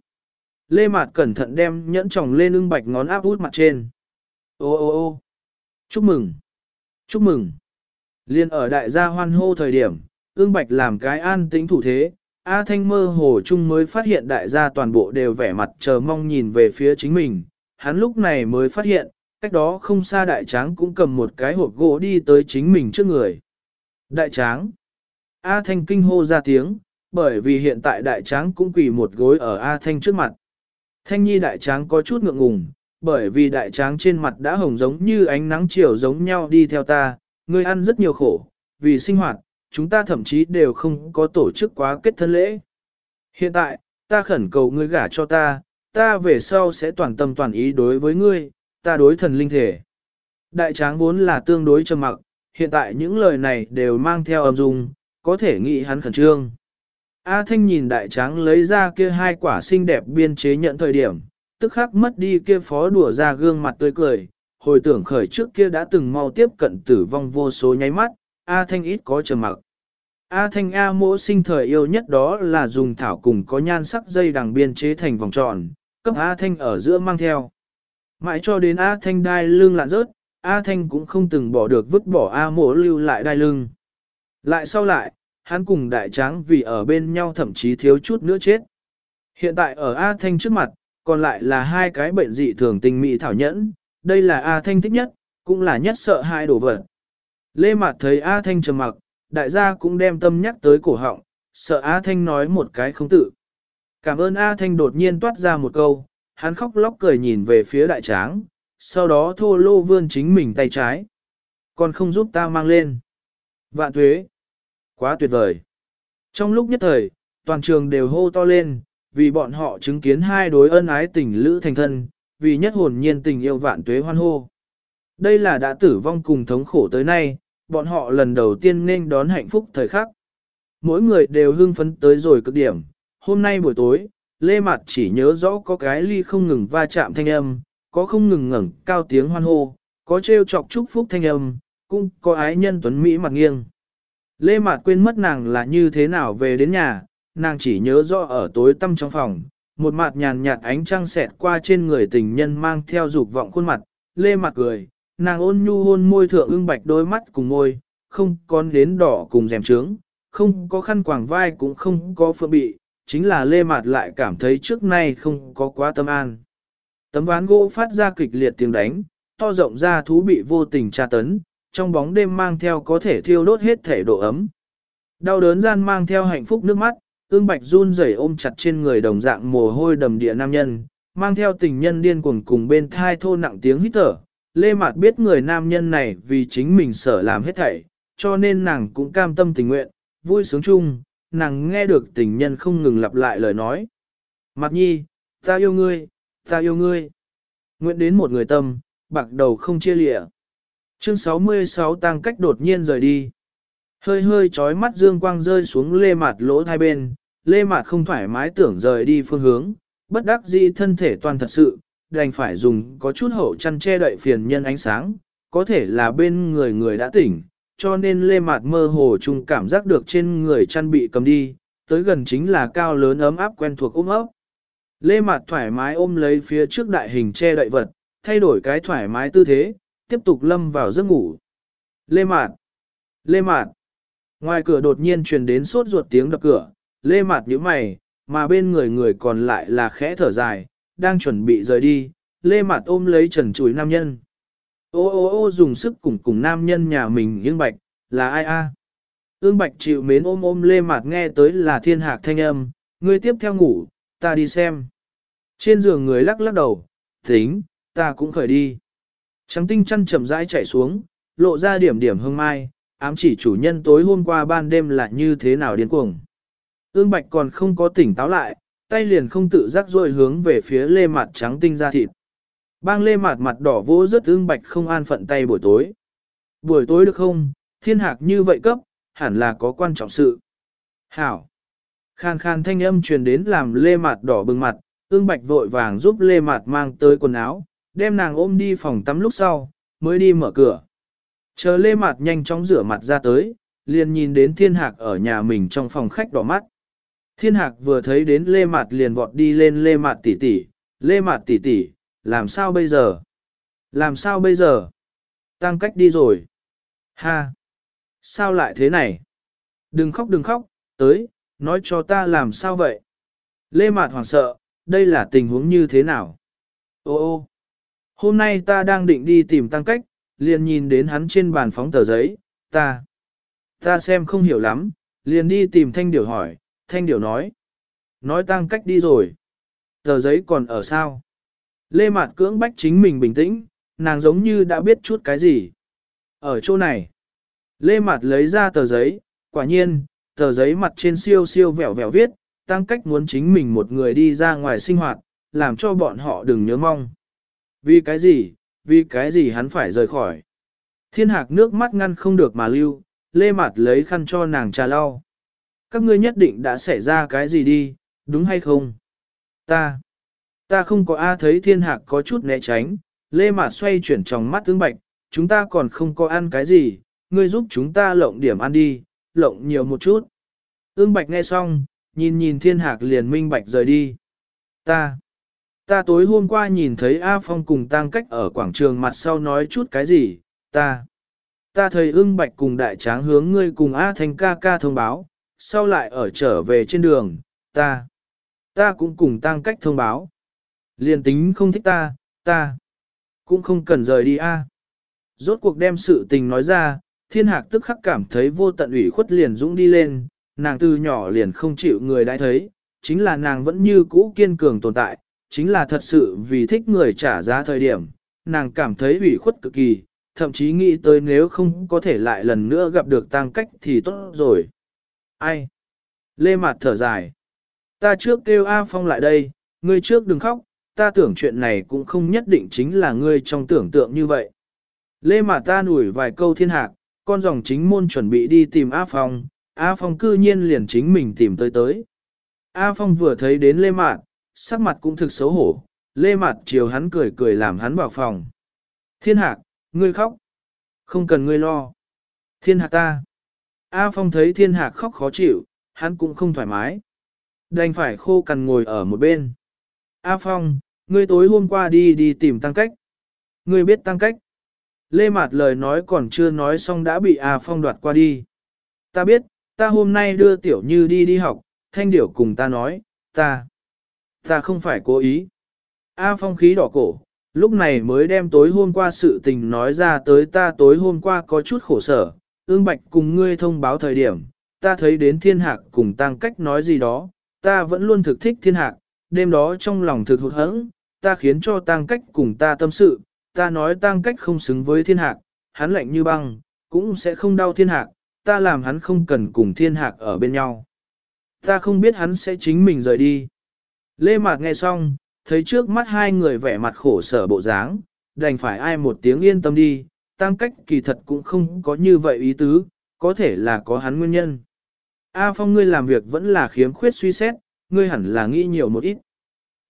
Lê Mạt cẩn thận đem nhẫn tròng lên ưng bạch ngón áp út mặt trên. Ô ô ô chúc mừng, chúc mừng. Liên ở đại gia hoan hô thời điểm, ương bạch làm cái an tĩnh thủ thế, A Thanh mơ hồ chung mới phát hiện đại gia toàn bộ đều vẻ mặt chờ mong nhìn về phía chính mình. Hắn lúc này mới phát hiện, cách đó không xa đại tráng cũng cầm một cái hộp gỗ đi tới chính mình trước người. Đại tráng. A Thanh kinh hô ra tiếng, bởi vì hiện tại đại tráng cũng quỳ một gối ở A Thanh trước mặt. Thanh nhi đại tráng có chút ngượng ngùng, bởi vì đại tráng trên mặt đã hồng giống như ánh nắng chiều giống nhau đi theo ta, ngươi ăn rất nhiều khổ, vì sinh hoạt, chúng ta thậm chí đều không có tổ chức quá kết thân lễ. Hiện tại, ta khẩn cầu ngươi gả cho ta, ta về sau sẽ toàn tâm toàn ý đối với ngươi, ta đối thần linh thể. Đại tráng vốn là tương đối trầm mặc, hiện tại những lời này đều mang theo âm dung, có thể nghĩ hắn khẩn trương. A Thanh nhìn đại tráng lấy ra kia hai quả xinh đẹp biên chế nhận thời điểm, tức khắc mất đi kia phó đùa ra gương mặt tươi cười, hồi tưởng khởi trước kia đã từng mau tiếp cận tử vong vô số nháy mắt, A Thanh ít có trầm mặc. A Thanh A mỗ sinh thời yêu nhất đó là dùng thảo cùng có nhan sắc dây đằng biên chế thành vòng tròn, cấp A Thanh ở giữa mang theo. Mãi cho đến A Thanh đai lưng lạn rớt, A Thanh cũng không từng bỏ được vứt bỏ A mỗ lưu lại đai lưng. Lại sau lại, hắn cùng đại tráng vì ở bên nhau thậm chí thiếu chút nữa chết. Hiện tại ở A Thanh trước mặt, còn lại là hai cái bệnh dị thường tình mỹ thảo nhẫn, đây là A Thanh thích nhất, cũng là nhất sợ hai đồ vật. Lê Mạt thấy A Thanh trầm mặc, đại gia cũng đem tâm nhắc tới cổ họng, sợ A Thanh nói một cái không tự. Cảm ơn A Thanh đột nhiên toát ra một câu, hắn khóc lóc cười nhìn về phía đại tráng, sau đó thô lô vươn chính mình tay trái. Còn không giúp ta mang lên. Vạn tuế. Quá tuyệt vời. Trong lúc nhất thời, toàn trường đều hô to lên, vì bọn họ chứng kiến hai đối ân ái tình lữ thành thân, vì nhất hồn nhiên tình yêu vạn tuế hoan hô. Đây là đã tử vong cùng thống khổ tới nay, bọn họ lần đầu tiên nên đón hạnh phúc thời khắc. Mỗi người đều hưng phấn tới rồi cực điểm. Hôm nay buổi tối, Lê Mạt chỉ nhớ rõ có cái ly không ngừng va chạm thanh âm, có không ngừng ngẩng cao tiếng hoan hô, có trêu chọc chúc phúc thanh âm, cũng có ái nhân tuấn Mỹ mặt nghiêng. Lê Mạt quên mất nàng là như thế nào về đến nhà, nàng chỉ nhớ rõ ở tối tăm trong phòng, một mặt nhàn nhạt ánh trăng xẹt qua trên người tình nhân mang theo dục vọng khuôn mặt, Lê Mạt cười, nàng ôn nhu hôn môi thượng ưng bạch đôi mắt cùng môi, không còn đến đỏ cùng rèm trướng, không có khăn quàng vai cũng không có phượng bị, chính là Lê Mạt lại cảm thấy trước nay không có quá tâm an. Tấm ván gỗ phát ra kịch liệt tiếng đánh, to rộng ra thú bị vô tình tra tấn, trong bóng đêm mang theo có thể thiêu đốt hết thể độ ấm. Đau đớn gian mang theo hạnh phúc nước mắt, ương bạch run rẩy ôm chặt trên người đồng dạng mồ hôi đầm địa nam nhân, mang theo tình nhân điên cuồng cùng bên thai thô nặng tiếng hít thở. Lê Mạt biết người nam nhân này vì chính mình sở làm hết thảy, cho nên nàng cũng cam tâm tình nguyện, vui sướng chung, nàng nghe được tình nhân không ngừng lặp lại lời nói. Mặt nhi, ta yêu ngươi, ta yêu ngươi. Nguyện đến một người tâm, bạc đầu không chia lịa. Chương 66 tăng cách đột nhiên rời đi. Hơi hơi chói mắt dương quang rơi xuống lê mạt lỗ hai bên, lê mạt không thoải mái tưởng rời đi phương hướng, bất đắc dĩ thân thể toàn thật sự, đành phải dùng có chút hậu chăn che đậy phiền nhân ánh sáng, có thể là bên người người đã tỉnh, cho nên lê mạt mơ hồ chung cảm giác được trên người chăn bị cầm đi, tới gần chính là cao lớn ấm áp quen thuộc ôm ấp. Lê mạt thoải mái ôm lấy phía trước đại hình che đậy vật, thay đổi cái thoải mái tư thế, tiếp tục lâm vào giấc ngủ. Lê mạt! Lê mạt! Ngoài cửa đột nhiên truyền đến sốt ruột tiếng đập cửa, lê mạt nhíu mày, mà bên người người còn lại là khẽ thở dài, đang chuẩn bị rời đi, lê mạt ôm lấy trần chuối nam nhân. Ô ô ô dùng sức cùng cùng nam nhân nhà mình ương bạch, là ai a? Ương bạch chịu mến ôm ôm lê mạt nghe tới là thiên hạc thanh âm, ngươi tiếp theo ngủ, ta đi xem. Trên giường người lắc lắc đầu, tính, ta cũng khởi đi. Trắng tinh chăn chậm rãi chảy xuống, lộ ra điểm điểm hương mai, ám chỉ chủ nhân tối hôm qua ban đêm là như thế nào điên cuồng. Ương bạch còn không có tỉnh táo lại, tay liền không tự giác rôi hướng về phía lê mặt trắng tinh ra thịt. Bang lê mặt mặt đỏ vô rất ương bạch không an phận tay buổi tối. Buổi tối được không, thiên hạc như vậy cấp, hẳn là có quan trọng sự. Hảo. Khan khan thanh âm truyền đến làm lê mặt đỏ bừng mặt, ương bạch vội vàng giúp lê mặt mang tới quần áo, đem nàng ôm đi phòng tắm lúc sau, mới đi mở cửa. Chờ lê mặt nhanh chóng rửa mặt ra tới, liền nhìn đến thiên hạc ở nhà mình trong phòng khách đỏ mắt. Thiên hạc vừa thấy đến lê mặt liền vọt đi lên lê mặt tỷ tỷ, lê mặt tỷ tỷ, làm sao bây giờ? Làm sao bây giờ? Tăng cách đi rồi. Ha! Sao lại thế này? Đừng khóc đừng khóc, tới, nói cho ta làm sao vậy? Lê Mạt hoảng sợ, đây là tình huống như thế nào? Ô ô! Hôm nay ta đang định đi tìm tăng cách, liền nhìn đến hắn trên bàn phóng tờ giấy, ta. Ta xem không hiểu lắm, liền đi tìm thanh điểu hỏi, thanh điểu nói. Nói tăng cách đi rồi. Tờ giấy còn ở sao? Lê Mạt cưỡng bách chính mình bình tĩnh, nàng giống như đã biết chút cái gì. Ở chỗ này, Lê Mạt lấy ra tờ giấy, quả nhiên, tờ giấy mặt trên siêu siêu vẹo vẹo viết, tăng cách muốn chính mình một người đi ra ngoài sinh hoạt, làm cho bọn họ đừng nhớ mong. Vì cái gì, vì cái gì hắn phải rời khỏi. Thiên hạc nước mắt ngăn không được mà lưu, Lê mặt lấy khăn cho nàng trà lau. Các ngươi nhất định đã xảy ra cái gì đi, đúng hay không? Ta, Ta không có A thấy thiên hạc có chút né tránh, lê mạt xoay chuyển trong mắt tướng bạch, chúng ta còn không có ăn cái gì, ngươi giúp chúng ta lộng điểm ăn đi, lộng nhiều một chút. Ương bạch nghe xong, nhìn nhìn thiên hạc liền minh bạch rời đi. Ta, ta tối hôm qua nhìn thấy A Phong cùng Tang cách ở quảng trường mặt sau nói chút cái gì, ta. Ta thấy ưng bạch cùng đại tráng hướng ngươi cùng A Thanh ca ca thông báo, sau lại ở trở về trên đường, ta. Ta cũng cùng Tang cách thông báo. Liên tính không thích ta, ta cũng không cần rời đi a. Rốt cuộc đem sự tình nói ra, thiên hạc tức khắc cảm thấy vô tận ủy khuất liền dũng đi lên, nàng từ nhỏ liền không chịu người đã thấy, chính là nàng vẫn như cũ kiên cường tồn tại, chính là thật sự vì thích người trả giá thời điểm, nàng cảm thấy ủy khuất cực kỳ, thậm chí nghĩ tới nếu không có thể lại lần nữa gặp được tăng cách thì tốt rồi. Ai? Lê Mạt thở dài. Ta trước kêu A Phong lại đây, ngươi trước đừng khóc, ta tưởng chuyện này cũng không nhất định chính là ngươi trong tưởng tượng như vậy. Lê Mạt ta nủi vài câu thiên hạc, con dòng chính môn chuẩn bị đi tìm A Phong, A Phong cư nhiên liền chính mình tìm tới tới. A Phong vừa thấy đến Lê Mạt, sắc mặt cũng thực xấu hổ, Lê Mạt chiều hắn cười cười làm hắn vào phòng. Thiên hạc, ngươi khóc. Không cần ngươi lo. Thiên hạc ta. A Phong thấy thiên hạc khóc khó chịu, hắn cũng không thoải mái. Đành phải khô cằn ngồi ở một bên. A Phong, ngươi tối hôm qua đi đi tìm tăng cách. Ngươi biết tăng cách. Lê Mạt lời nói còn chưa nói xong đã bị A Phong đoạt qua đi. Ta biết, ta hôm nay đưa Tiểu Như đi đi học, Thanh Điểu cùng ta nói, ta, ta không phải cố ý. A Phong khí đỏ cổ, lúc này mới đem tối hôm qua sự tình nói ra tới ta tối hôm qua có chút khổ sở, ương bạch cùng ngươi thông báo thời điểm, ta thấy đến thiên hạc cùng tăng cách nói gì đó, ta vẫn luôn thực thích thiên hạc, đêm đó trong lòng thực hụt hẫng, ta khiến cho tăng cách cùng ta tâm sự, ta nói tăng cách không xứng với thiên hạc, hắn lạnh như băng, cũng sẽ không đau thiên hạc, ta làm hắn không cần cùng thiên hạc ở bên nhau. Ta không biết hắn sẽ chính mình rời đi. Lê Mạc nghe xong, thấy trước mắt hai người vẻ mặt khổ sở bộ dáng, đành phải ai một tiếng yên tâm đi, tăng cách kỳ thật cũng không có như vậy ý tứ, có thể là có hắn nguyên nhân. A Phong ngươi làm việc vẫn là khiếm khuyết suy xét, ngươi hẳn là nghĩ nhiều một ít.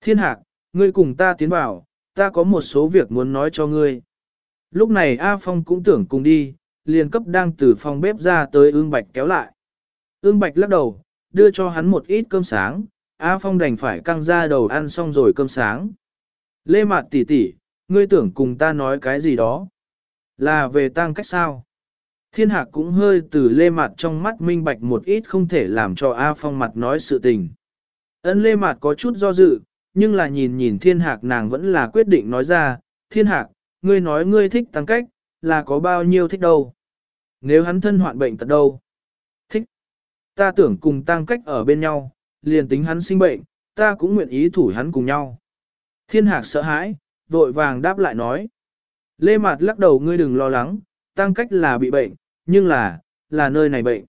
Thiên Hạc, ngươi cùng ta tiến vào, ta có một số việc muốn nói cho ngươi. Lúc này A Phong cũng tưởng cùng đi, liền cấp đang từ phòng bếp ra tới ương bạch kéo lại. Ương bạch lắc đầu, đưa cho hắn một ít cơm sáng, A Phong đành phải căng ra đầu ăn xong rồi cơm sáng. Lê Mạt tỷ tỷ, ngươi tưởng cùng ta nói cái gì đó? Là về Tang cách sao? Thiên Hạc cũng hơi từ Lê Mạt trong mắt minh bạch một ít không thể làm cho A Phong mặt nói sự tình. ấn Lê Mạt có chút do dự, nhưng là nhìn nhìn Thiên Hạc nàng vẫn là quyết định nói ra, Thiên Hạc, ngươi nói ngươi thích tăng cách, là có bao nhiêu thích đâu? Nếu hắn thân hoạn bệnh tật đâu? Thích. Ta tưởng cùng tăng cách ở bên nhau, liền tính hắn sinh bệnh, ta cũng nguyện ý thủ hắn cùng nhau. Thiên hạc sợ hãi, vội vàng đáp lại nói. Lê Mạt lắc đầu ngươi đừng lo lắng, tăng cách là bị bệnh, nhưng là, là nơi này bệnh.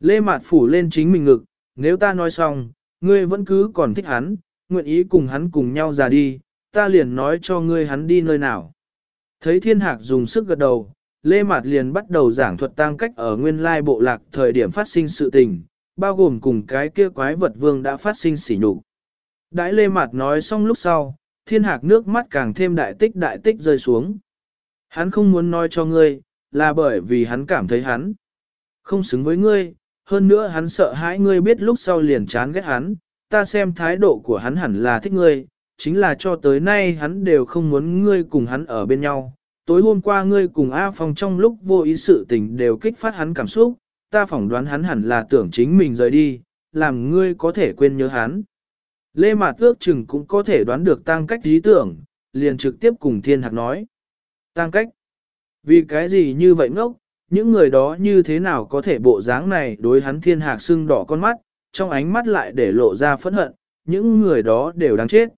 Lê Mạt phủ lên chính mình ngực, nếu ta nói xong, ngươi vẫn cứ còn thích hắn, nguyện ý cùng hắn cùng nhau ra đi, ta liền nói cho ngươi hắn đi nơi nào. Thấy thiên hạc dùng sức gật đầu, Lê Mạt liền bắt đầu giảng thuật tăng cách ở nguyên lai bộ lạc thời điểm phát sinh sự tình, bao gồm cùng cái kia quái vật vương đã phát sinh sỉ nhục. Đãi lê mặt nói xong lúc sau, thiên hạc nước mắt càng thêm đại tích đại tích rơi xuống. Hắn không muốn nói cho ngươi, là bởi vì hắn cảm thấy hắn không xứng với ngươi, hơn nữa hắn sợ hãi ngươi biết lúc sau liền chán ghét hắn, ta xem thái độ của hắn hẳn là thích ngươi, chính là cho tới nay hắn đều không muốn ngươi cùng hắn ở bên nhau. Tối hôm qua ngươi cùng A Phong trong lúc vô ý sự tình đều kích phát hắn cảm xúc, ta phỏng đoán hắn hẳn là tưởng chính mình rời đi, làm ngươi có thể quên nhớ hắn. Lê Mạt ước chừng cũng có thể đoán được tăng cách lý tưởng, liền trực tiếp cùng thiên hạc nói. Tăng cách? Vì cái gì như vậy ngốc, những người đó như thế nào có thể bộ dáng này đối hắn thiên hạc sưng đỏ con mắt, trong ánh mắt lại để lộ ra phẫn hận, những người đó đều đáng chết.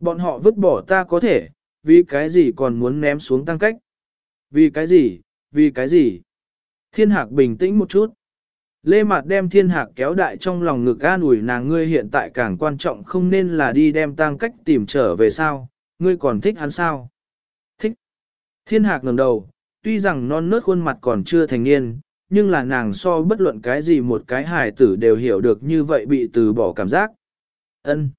Bọn họ vứt bỏ ta có thể, vì cái gì còn muốn ném xuống tăng cách? Vì cái gì, vì cái gì? Thiên hạc bình tĩnh một chút. Lê Mạt đem thiên hạc kéo đại trong lòng ngực an ủi nàng ngươi hiện tại càng quan trọng không nên là đi đem tang cách tìm trở về sao, ngươi còn thích hắn sao? Thích. Thiên hạc ngẩng đầu, tuy rằng non nớt khuôn mặt còn chưa thành niên, nhưng là nàng so bất luận cái gì một cái hài tử đều hiểu được như vậy bị từ bỏ cảm giác. Ân.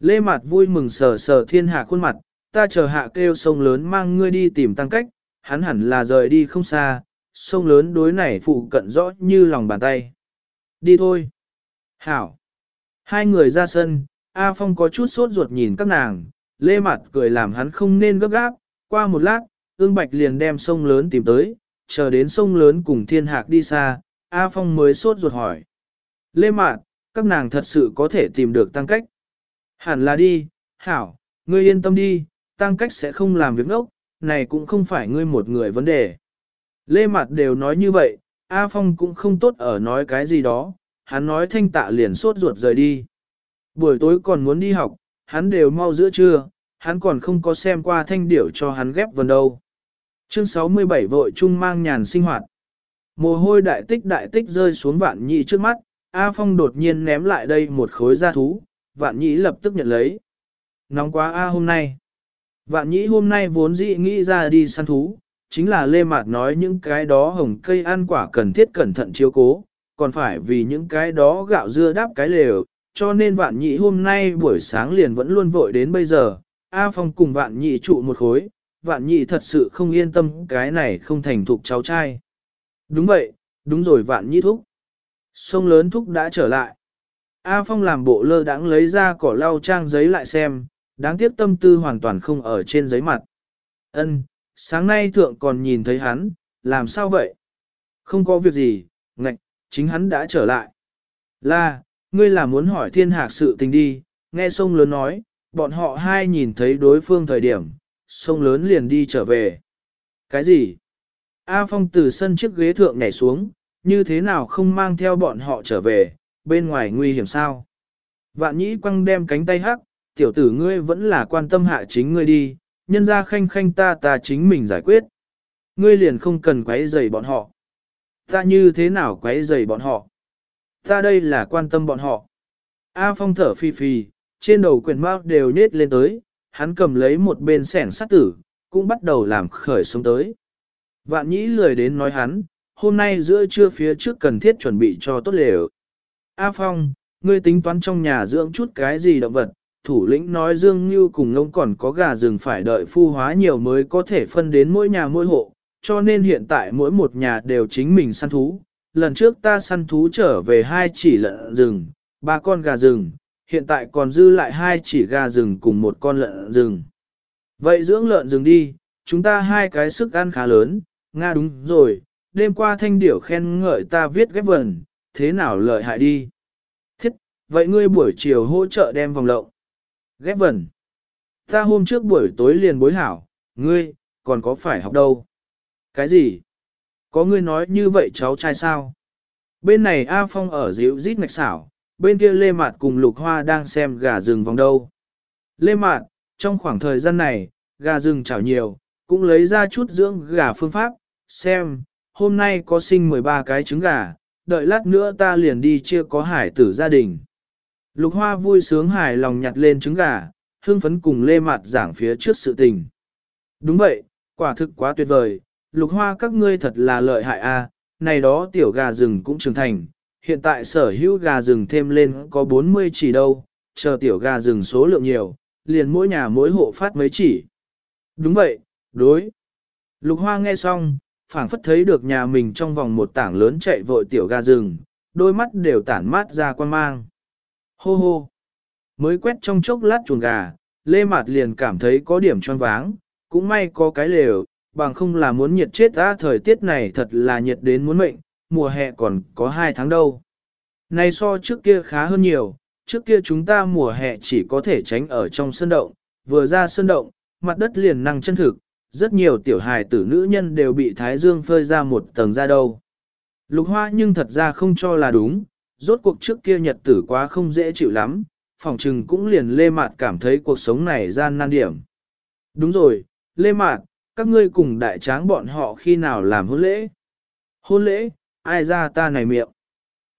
Lê Mạt vui mừng sờ sờ thiên hạc khuôn mặt, ta chờ hạ kêu sông lớn mang ngươi đi tìm tăng cách, hắn hẳn là rời đi không xa, sông lớn đối này phụ cận rõ như lòng bàn tay. Đi thôi. Hảo. Hai người ra sân, A Phong có chút sốt ruột nhìn các nàng, lê mặt cười làm hắn không nên gấp gáp, qua một lát, ương bạch liền đem sông lớn tìm tới, chờ đến sông lớn cùng thiên hạc đi xa, A Phong mới sốt ruột hỏi. Lê mạt, các nàng thật sự có thể tìm được tăng cách. Hẳn là đi, hảo, ngươi yên tâm đi, tăng cách sẽ không làm việc ngốc, này cũng không phải ngươi một người vấn đề. Lê Mạt đều nói như vậy, A Phong cũng không tốt ở nói cái gì đó, hắn nói thanh tạ liền sốt ruột rời đi. Buổi tối còn muốn đi học, hắn đều mau giữa trưa, hắn còn không có xem qua thanh điểu cho hắn ghép vần đâu. Chương 67 vội chung mang nhàn sinh hoạt. Mồ hôi đại tích đại tích rơi xuống vạn nhị trước mắt, A Phong đột nhiên ném lại đây một khối da thú, vạn nhị lập tức nhận lấy. Nóng quá A hôm nay. Vạn nhị hôm nay vốn dĩ nghĩ ra đi săn thú, chính là Lê Mạt nói những cái đó hồng cây ăn quả cần thiết cẩn thận chiếu cố, còn phải vì những cái đó gạo dưa đáp cái lều, cho nên vạn nhị hôm nay buổi sáng liền vẫn luôn vội đến bây giờ, A Phong cùng vạn nhị trụ một khối, vạn nhị thật sự không yên tâm cái này không thành thục cháu trai. Đúng vậy, đúng rồi vạn nhị thúc. Sông lớn thúc đã trở lại. A Phong làm bộ lơ đãng lấy ra cỏ lau trang giấy lại xem, đáng tiếc tâm tư hoàn toàn không ở trên giấy mặt. Ân, sáng nay thượng còn nhìn thấy hắn, làm sao vậy? Không có việc gì, ngạch, chính hắn đã trở lại. Là, ngươi là muốn hỏi thiên hạc sự tình đi, nghe sông lớn nói, bọn họ hai nhìn thấy đối phương thời điểm, sông lớn liền đi trở về. Cái gì? A Phong từ sân chiếc ghế thượng nhảy xuống, như thế nào không mang theo bọn họ trở về, bên ngoài nguy hiểm sao? Vạn nhĩ quăng đem cánh tay hắc, tiểu tử ngươi vẫn là quan tâm hạ chính ngươi đi, nhân ra khanh khanh ta ta chính mình giải quyết. Ngươi liền không cần quấy rầy bọn họ. Ta như thế nào quấy rầy bọn họ? Ta đây là quan tâm bọn họ. A Phong thở phi phi, trên đầu quyền mao đều nết lên tới, hắn cầm lấy một bên sẻn sắt tử, cũng bắt đầu làm khởi sống tới. Vạn nhĩ lười đến nói hắn, hôm nay giữa trưa phía trước cần thiết chuẩn bị cho tốt lều. A Phong, ngươi tính toán trong nhà dưỡng chút cái gì động vật, thủ lĩnh nói Dương Như cùng ngông còn có gà rừng phải đợi phu hóa nhiều mới có thể phân đến mỗi nhà mỗi hộ, cho nên hiện tại mỗi một nhà đều chính mình săn thú. Lần trước ta săn thú trở về hai chỉ lợn rừng, ba con gà rừng, hiện tại còn dư lại hai chỉ gà rừng cùng một con lợn rừng. Vậy dưỡng lợn rừng đi, chúng ta hai cái sức ăn khá lớn, Nga đúng rồi, đêm qua thanh điểu khen ngợi ta viết ghép vần, thế nào lợi hại đi. Thiết, vậy ngươi buổi chiều hỗ trợ đem vòng lộng. Ghép vần. Ta hôm trước buổi tối liền bối hảo, ngươi, còn có phải học đâu. Cái gì? Có ngươi nói như vậy cháu trai sao? Bên này A Phong ở dịu rít ngạch xảo, bên kia Lê Mạt cùng Lục Hoa đang xem gà rừng vòng đâu. Lê Mạt, trong khoảng thời gian này, gà rừng chảo nhiều, cũng lấy ra chút dưỡng gà phương pháp, xem, hôm nay có sinh 13 cái trứng gà, đợi lát nữa ta liền đi chia có hải tử gia đình. Lục Hoa vui sướng hài lòng nhặt lên trứng gà, hương phấn cùng Lê Mạt giảng phía trước sự tình. Đúng vậy, quả thực quá tuyệt vời, Lục Hoa các ngươi thật là lợi hại a, này đó tiểu gà rừng cũng trưởng thành, hiện tại sở hữu gà rừng thêm lên có 40 chỉ đâu, chờ tiểu gà rừng số lượng nhiều, liền mỗi nhà mỗi hộ phát mấy chỉ. Đúng vậy, đối. Lục Hoa nghe xong, phảng phất thấy được nhà mình trong vòng một tảng lớn chạy vội tiểu gà rừng, đôi mắt đều tản mát ra quan mang. Hô hô. Mới quét trong chốc lát chuồng gà, Lê Mạt liền cảm thấy có điểm choáng váng, cũng may có cái lều, bằng không là muốn nhiệt chết ra thời tiết này thật là nhiệt đến muốn mệnh, mùa hè còn có hai tháng đâu. Này so trước kia khá hơn nhiều, trước kia chúng ta mùa hè chỉ có thể tránh ở trong sân động, vừa ra sân động, mặt đất liền năng chân thực, rất nhiều tiểu hài tử nữ nhân đều bị thái dương phơi ra một tầng ra đâu. Lục hoa nhưng thật ra không cho là đúng, rốt cuộc trước kia nhật tử quá không dễ chịu lắm, phòng trừng cũng liền lê mạt cảm thấy cuộc sống này gian nan điểm. Đúng rồi, lê mạt, các ngươi cùng đại tráng bọn họ khi nào làm hôn lễ? Hôn lễ, ai ra ta này miệng?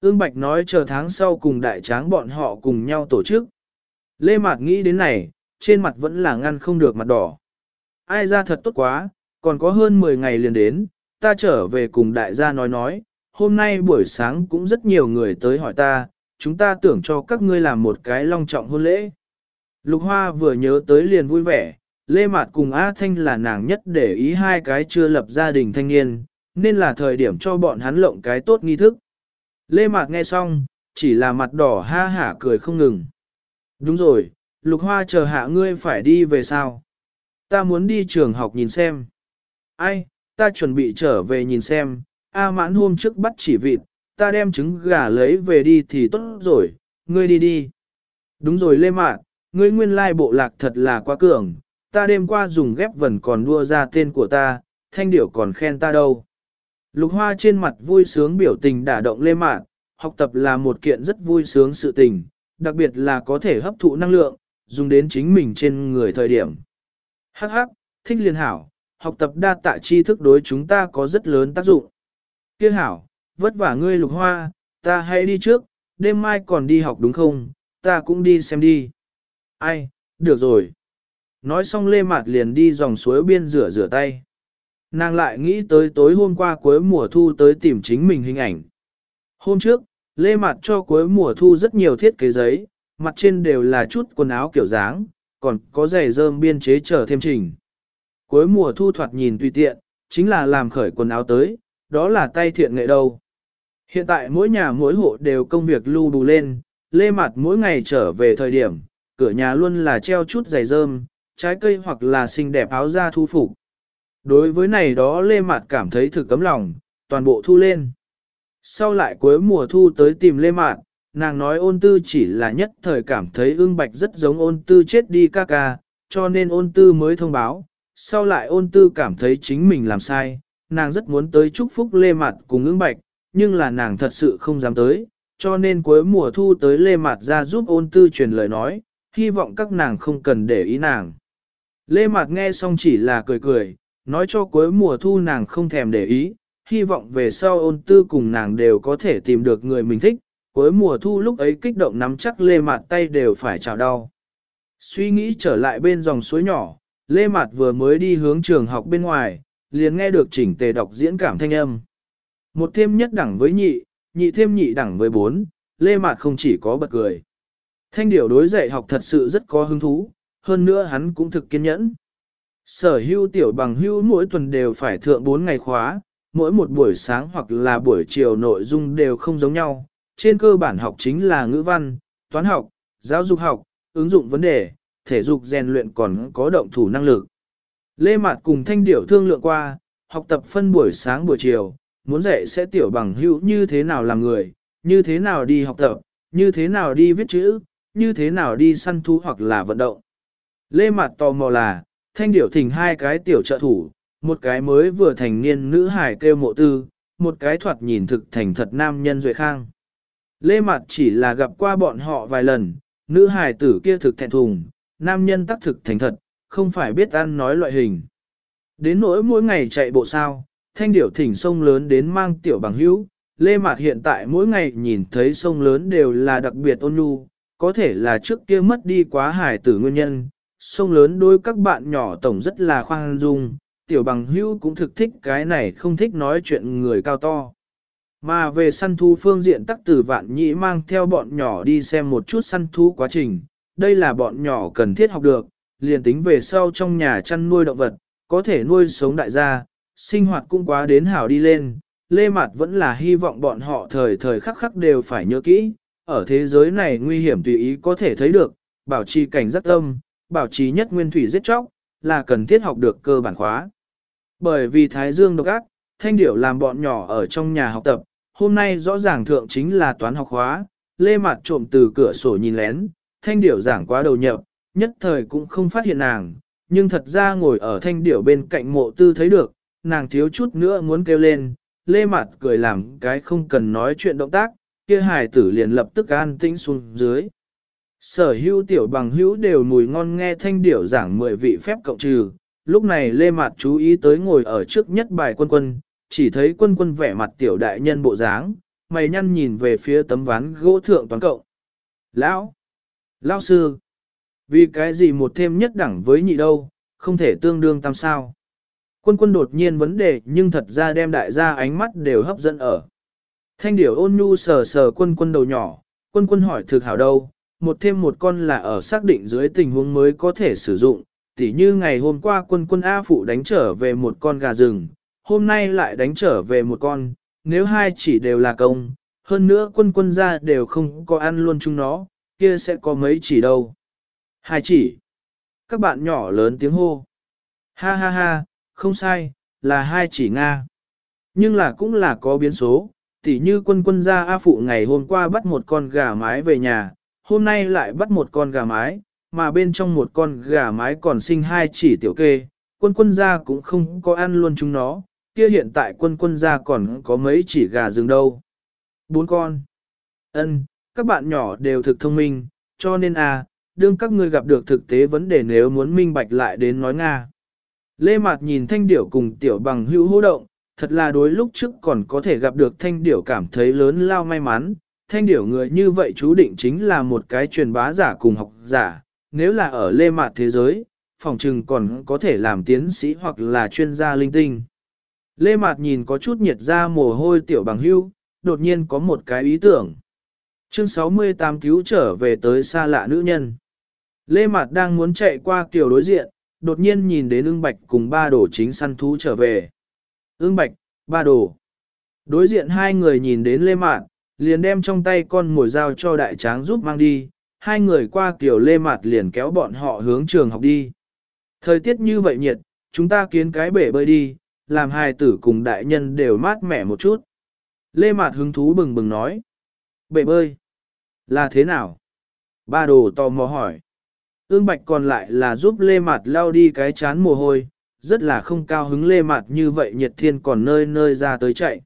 Ương Bạch nói chờ tháng sau cùng đại tráng bọn họ cùng nhau tổ chức. Lê Mạt nghĩ đến này, trên mặt vẫn là ngăn không được mặt đỏ. Ai ra thật tốt quá, còn có hơn 10 ngày liền đến, ta trở về cùng đại gia nói nói, hôm nay buổi sáng cũng rất nhiều người tới hỏi ta, chúng ta tưởng cho các ngươi làm một cái long trọng hôn lễ. Lục Hoa vừa nhớ tới liền vui vẻ, Lê Mạt cùng A Thanh là nàng nhất để ý hai cái chưa lập gia đình thanh niên, nên là thời điểm cho bọn hắn lộng cái tốt nghi thức. Lê Mạt nghe xong, chỉ là mặt đỏ ha hả cười không ngừng. Đúng rồi, Lục Hoa chờ hạ ngươi phải đi về sao? Ta muốn đi trường học nhìn xem. Ai, ta chuẩn bị trở về nhìn xem, A mãn hôm trước bắt chỉ vịt, ta đem trứng gà lấy về đi thì tốt rồi, ngươi đi đi. Đúng rồi Lê Mạn, ngươi nguyên lai bộ lạc thật là quá cường, ta đêm qua dùng ghép vần còn đua ra tên của ta, thanh điểu còn khen ta đâu. Lục hoa trên mặt vui sướng biểu tình đả động Lê Mạn, học tập là một kiện rất vui sướng sự tình, đặc biệt là có thể hấp thụ năng lượng, dùng đến chính mình trên người thời điểm. Hắc hắc, thích liên hảo, học tập đa tạ tri thức đối chúng ta có rất lớn tác dụng. Kia hảo, vất vả ngươi lục hoa, ta hãy đi trước, đêm mai còn đi học đúng không, ta cũng đi xem đi. Ai, được rồi. Nói xong lê mạt liền đi dòng suối biên rửa rửa tay. Nàng lại nghĩ tới tối hôm qua cuối mùa thu tới tìm chính mình hình ảnh. Hôm trước, lê mạt cho cuối mùa thu rất nhiều thiết kế giấy, mặt trên đều là chút quần áo kiểu dáng, còn có giày rơm biên chế trở thêm trình. Cuối mùa thu thoạt nhìn tùy tiện, chính là làm khởi quần áo tới, đó là tay thiện nghệ đâu. Hiện tại mỗi nhà mỗi hộ đều công việc lưu bù lên, lê mặt mỗi ngày trở về thời điểm, cửa nhà luôn là treo chút giày rơm, trái cây hoặc là xinh đẹp áo da thu phục. Đối với này đó lê mặt cảm thấy thực cấm lòng, toàn bộ thu lên. Sau lại cuối mùa thu tới tìm lê mạt, nàng nói ôn tư chỉ là nhất thời cảm thấy ương bạch rất giống ôn tư chết đi ca ca, cho nên ôn tư mới thông báo. Sau lại ôn tư cảm thấy chính mình làm sai, nàng rất muốn tới chúc phúc lê mặt cùng ứng bạch, nhưng là nàng thật sự không dám tới, cho nên cuối mùa thu tới lê mặt ra giúp ôn tư truyền lời nói, hy vọng các nàng không cần để ý nàng. Lê mặt nghe xong chỉ là cười cười, nói cho cuối mùa thu nàng không thèm để ý, hy vọng về sau ôn tư cùng nàng đều có thể tìm được người mình thích, cuối mùa thu lúc ấy kích động nắm chắc lê mặt tay đều phải chào đau. Suy nghĩ trở lại bên dòng suối nhỏ, lê Mạt vừa mới đi hướng trường học bên ngoài, liền nghe được chỉnh tề đọc diễn cảm thanh âm. Một thêm nhất đẳng với nhị, nhị thêm nhị đẳng với bốn, lê mạt không chỉ có bật cười. Thanh điểu đối dạy học thật sự rất có hứng thú, hơn nữa hắn cũng thực kiên nhẫn. Sở hưu tiểu bằng hưu mỗi tuần đều phải thượng 4 ngày khóa, mỗi một buổi sáng hoặc là buổi chiều nội dung đều không giống nhau. Trên cơ bản học chính là ngữ văn, toán học, giáo dục học, ứng dụng vấn đề, thể dục rèn luyện còn có động thủ năng lực. Lê Mạt cùng Thanh Điểu thương lượng qua, học tập phân buổi sáng buổi chiều, muốn dạy sẽ tiểu bằng hữu như thế nào làm người, như thế nào đi học tập, như thế nào đi viết chữ, như thế nào đi săn thú hoặc là vận động. Lê Mạt tò mò là, Thanh Điểu thỉnh hai cái tiểu trợ thủ, một cái mới vừa thành niên nữ hải kêu mộ tư, một cái thoạt nhìn thực thành thật nam nhân duệ khang. Lê Mạt chỉ là gặp qua bọn họ vài lần, nữ hải tử kia thực thẹn thùng, nam nhân tác thực thành thật, không phải biết ăn nói loại hình. Đến nỗi mỗi ngày chạy bộ sao, thanh điểu thỉnh sông lớn đến mang tiểu bằng hữu, Lê Mạt hiện tại mỗi ngày nhìn thấy sông lớn đều là đặc biệt ôn nhu, có thể là trước kia mất đi quá hải tử nguyên nhân, sông lớn đôi các bạn nhỏ tổng rất là khoan dung, tiểu bằng hữu cũng thực thích cái này không thích nói chuyện người cao to. Mà về săn thú phương diện tắc tử vạn nhĩ mang theo bọn nhỏ đi xem một chút săn thú quá trình, đây là bọn nhỏ cần thiết học được, liền tính về sau trong nhà chăn nuôi động vật, có thể nuôi sống đại gia, sinh hoạt cũng quá đến hảo đi lên. Lê Mạt vẫn là hy vọng bọn họ thời thời khắc khắc đều phải nhớ kỹ, ở thế giới này nguy hiểm tùy ý có thể thấy được, bảo trì cảnh giác tâm, bảo trì nhất nguyên thủy giết chóc, là cần thiết học được cơ bản khóa. Bởi vì Thái Dương độc ác, thanh điểu làm bọn nhỏ ở trong nhà học tập, hôm nay rõ ràng thượng chính là toán học khóa, lê Mạt trộm từ cửa sổ nhìn lén, thanh điểu giảng quá đầu nhập, nhất thời cũng không phát hiện nàng, nhưng thật ra ngồi ở thanh điểu bên cạnh mộ tư thấy được, nàng thiếu chút nữa muốn kêu lên, lê mặt cười làm cái không cần nói chuyện động tác, kia hài tử liền lập tức an tĩnh xuống dưới. Sở hữu tiểu bằng hữu đều mùi ngon nghe thanh điểu giảng 10 vị phép cộng trừ, lúc này Lê Mạt chú ý tới ngồi ở trước nhất bài quân quân, chỉ thấy quân quân vẻ mặt tiểu đại nhân bộ dáng, mày nhăn nhìn về phía tấm ván gỗ thượng toán cộng. Lão! Lão sư! Vì cái gì một thêm nhất đẳng với nhị đâu, không thể tương đương tam sao. Quân quân đột nhiên vấn đề nhưng thật ra đem đại gia ánh mắt đều hấp dẫn ở. Thanh điểu ôn nhu sờ sờ quân quân đầu nhỏ, quân quân hỏi thực hảo đâu, một thêm một con là ở xác định dưới tình huống mới có thể sử dụng, tỉ như ngày hôm qua quân quân A phụ đánh trở về một con gà rừng, hôm nay lại đánh trở về một con, nếu hai chỉ đều là công, hơn nữa quân quân ra đều không có ăn luôn chúng nó, kia sẽ có mấy chỉ đâu. Hai chỉ. Các bạn nhỏ lớn tiếng hô. Ha ha ha, không sai, là hai chỉ Nga. Nhưng là cũng là có biến số, tỉ như quân quân gia A Phụ ngày hôm qua bắt một con gà mái về nhà, hôm nay lại bắt một con gà mái, mà bên trong một con gà mái còn sinh hai chỉ tiểu kê, quân quân gia cũng không có ăn luôn chúng nó, kia hiện tại quân quân gia còn có mấy chỉ gà rừng đâu. Bốn con. Ân, các bạn nhỏ đều thực thông minh, cho nên à, đương các ngươi gặp được thực tế vấn đề nếu muốn minh bạch lại đến nói Nga. Lê Mạt nhìn thanh điểu cùng tiểu bằng hữu hô động, thật là đối lúc trước còn có thể gặp được thanh điểu cảm thấy lớn lao may mắn. Thanh điểu người như vậy chú định chính là một cái truyền bá giả cùng học giả, nếu là ở Lê Mạt thế giới, phòng trừng còn có thể làm tiến sĩ hoặc là chuyên gia linh tinh. Lê Mạt nhìn có chút nhiệt ra mồ hôi tiểu bằng hưu, đột nhiên có một cái ý tưởng. Chương 68 cứu trở về tới xa lạ nữ nhân. Lê Mạt đang muốn chạy qua kiểu đối diện, đột nhiên nhìn đến ưng bạch cùng ba đồ chính săn thú trở về. Ưng bạch, ba đồ. Đối diện hai người nhìn đến Lê Mạt, liền đem trong tay con mồi dao cho đại tráng giúp mang đi. Hai người qua kiểu Lê Mạt liền kéo bọn họ hướng trường học đi. Thời tiết như vậy nhiệt, chúng ta kiến cái bể bơi đi, làm hai tử cùng đại nhân đều mát mẻ một chút. Lê Mạt hứng thú bừng bừng nói. Bể bơi. Là thế nào? Ba đồ tò mò hỏi. Ương Bạch còn lại là giúp Lê Mạt lao đi cái chán mồ hôi, rất là không cao hứng Lê Mạt như vậy nhiệt thiên còn nơi nơi ra tới chạy.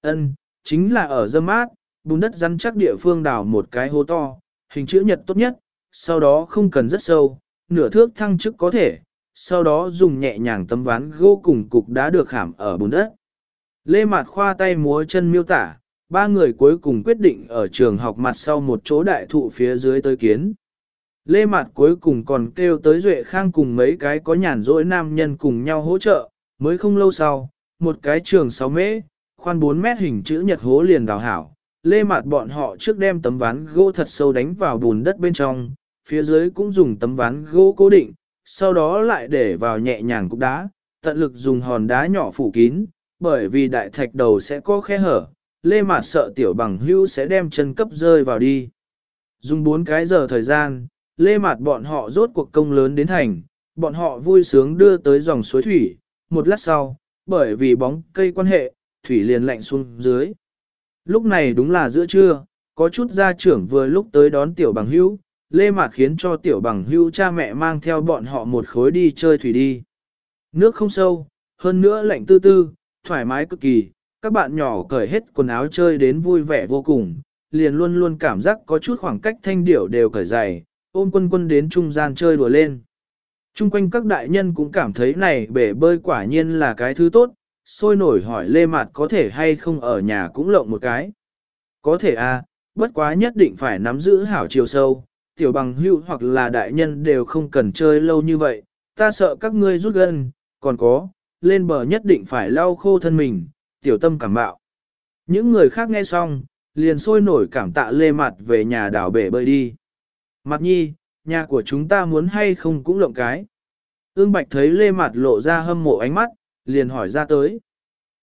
Ân, chính là ở dâm mát, bùn đất rắn chắc địa phương đào một cái hố to, hình chữ nhật tốt nhất, sau đó không cần rất sâu, nửa thước thăng chức có thể, sau đó dùng nhẹ nhàng tấm ván gỗ cùng cục đá được khảm ở bùn đất. Lê Mạt khoa tay múa chân miêu tả, ba người cuối cùng quyết định ở trường học mặt sau một chỗ đại thụ phía dưới tới kiến. Lê Mạt cuối cùng còn kêu tới Duệ Khang cùng mấy cái có nhàn rỗi nam nhân cùng nhau hỗ trợ, mới không lâu sau, một cái trường 6 mễ, khoan 4 mét hình chữ nhật hố liền đào hảo. Lê Mạt bọn họ trước đem tấm ván gỗ thật sâu đánh vào bùn đất bên trong, phía dưới cũng dùng tấm ván gỗ cố định, sau đó lại để vào nhẹ nhàng cục đá, tận lực dùng hòn đá nhỏ phủ kín, bởi vì đại thạch đầu sẽ có khe hở, Lê Mạt sợ tiểu bằng hưu sẽ đem chân cấp rơi vào đi. Dùng 4 cái giờ thời gian, Lê Mạt bọn họ rốt cuộc công lớn đến thành, bọn họ vui sướng đưa tới dòng suối thủy, một lát sau, bởi vì bóng cây quan hệ, thủy liền lạnh xuống dưới. Lúc này đúng là giữa trưa, có chút gia trưởng vừa lúc tới đón tiểu bằng hữu, Lê Mạt khiến cho tiểu bằng hữu cha mẹ mang theo bọn họ một khối đi chơi thủy đi. Nước không sâu, hơn nữa lạnh tư tư, thoải mái cực kỳ, các bạn nhỏ cởi hết quần áo chơi đến vui vẻ vô cùng, liền luôn luôn cảm giác có chút khoảng cách thanh điểu đều cởi giày, ôm quân quân đến trung gian chơi đùa lên. Trung quanh các đại nhân cũng cảm thấy này bể bơi quả nhiên là cái thứ tốt, sôi nổi hỏi Lê Mạt có thể hay không ở nhà cũng lộng một cái. Có thể à, bất quá nhất định phải nắm giữ hảo chiều sâu, tiểu bằng hữu hoặc là đại nhân đều không cần chơi lâu như vậy, ta sợ các ngươi rút gân, còn có, lên bờ nhất định phải lau khô thân mình, tiểu tâm cảm bạo. Những người khác nghe xong, liền sôi nổi cảm tạ Lê Mạt về nhà đảo bể bơi đi. Mặt nhi, nhà của chúng ta muốn hay không cũng lộng cái. Ương Bạch thấy Lê Mạt lộ ra hâm mộ ánh mắt, liền hỏi ra tới.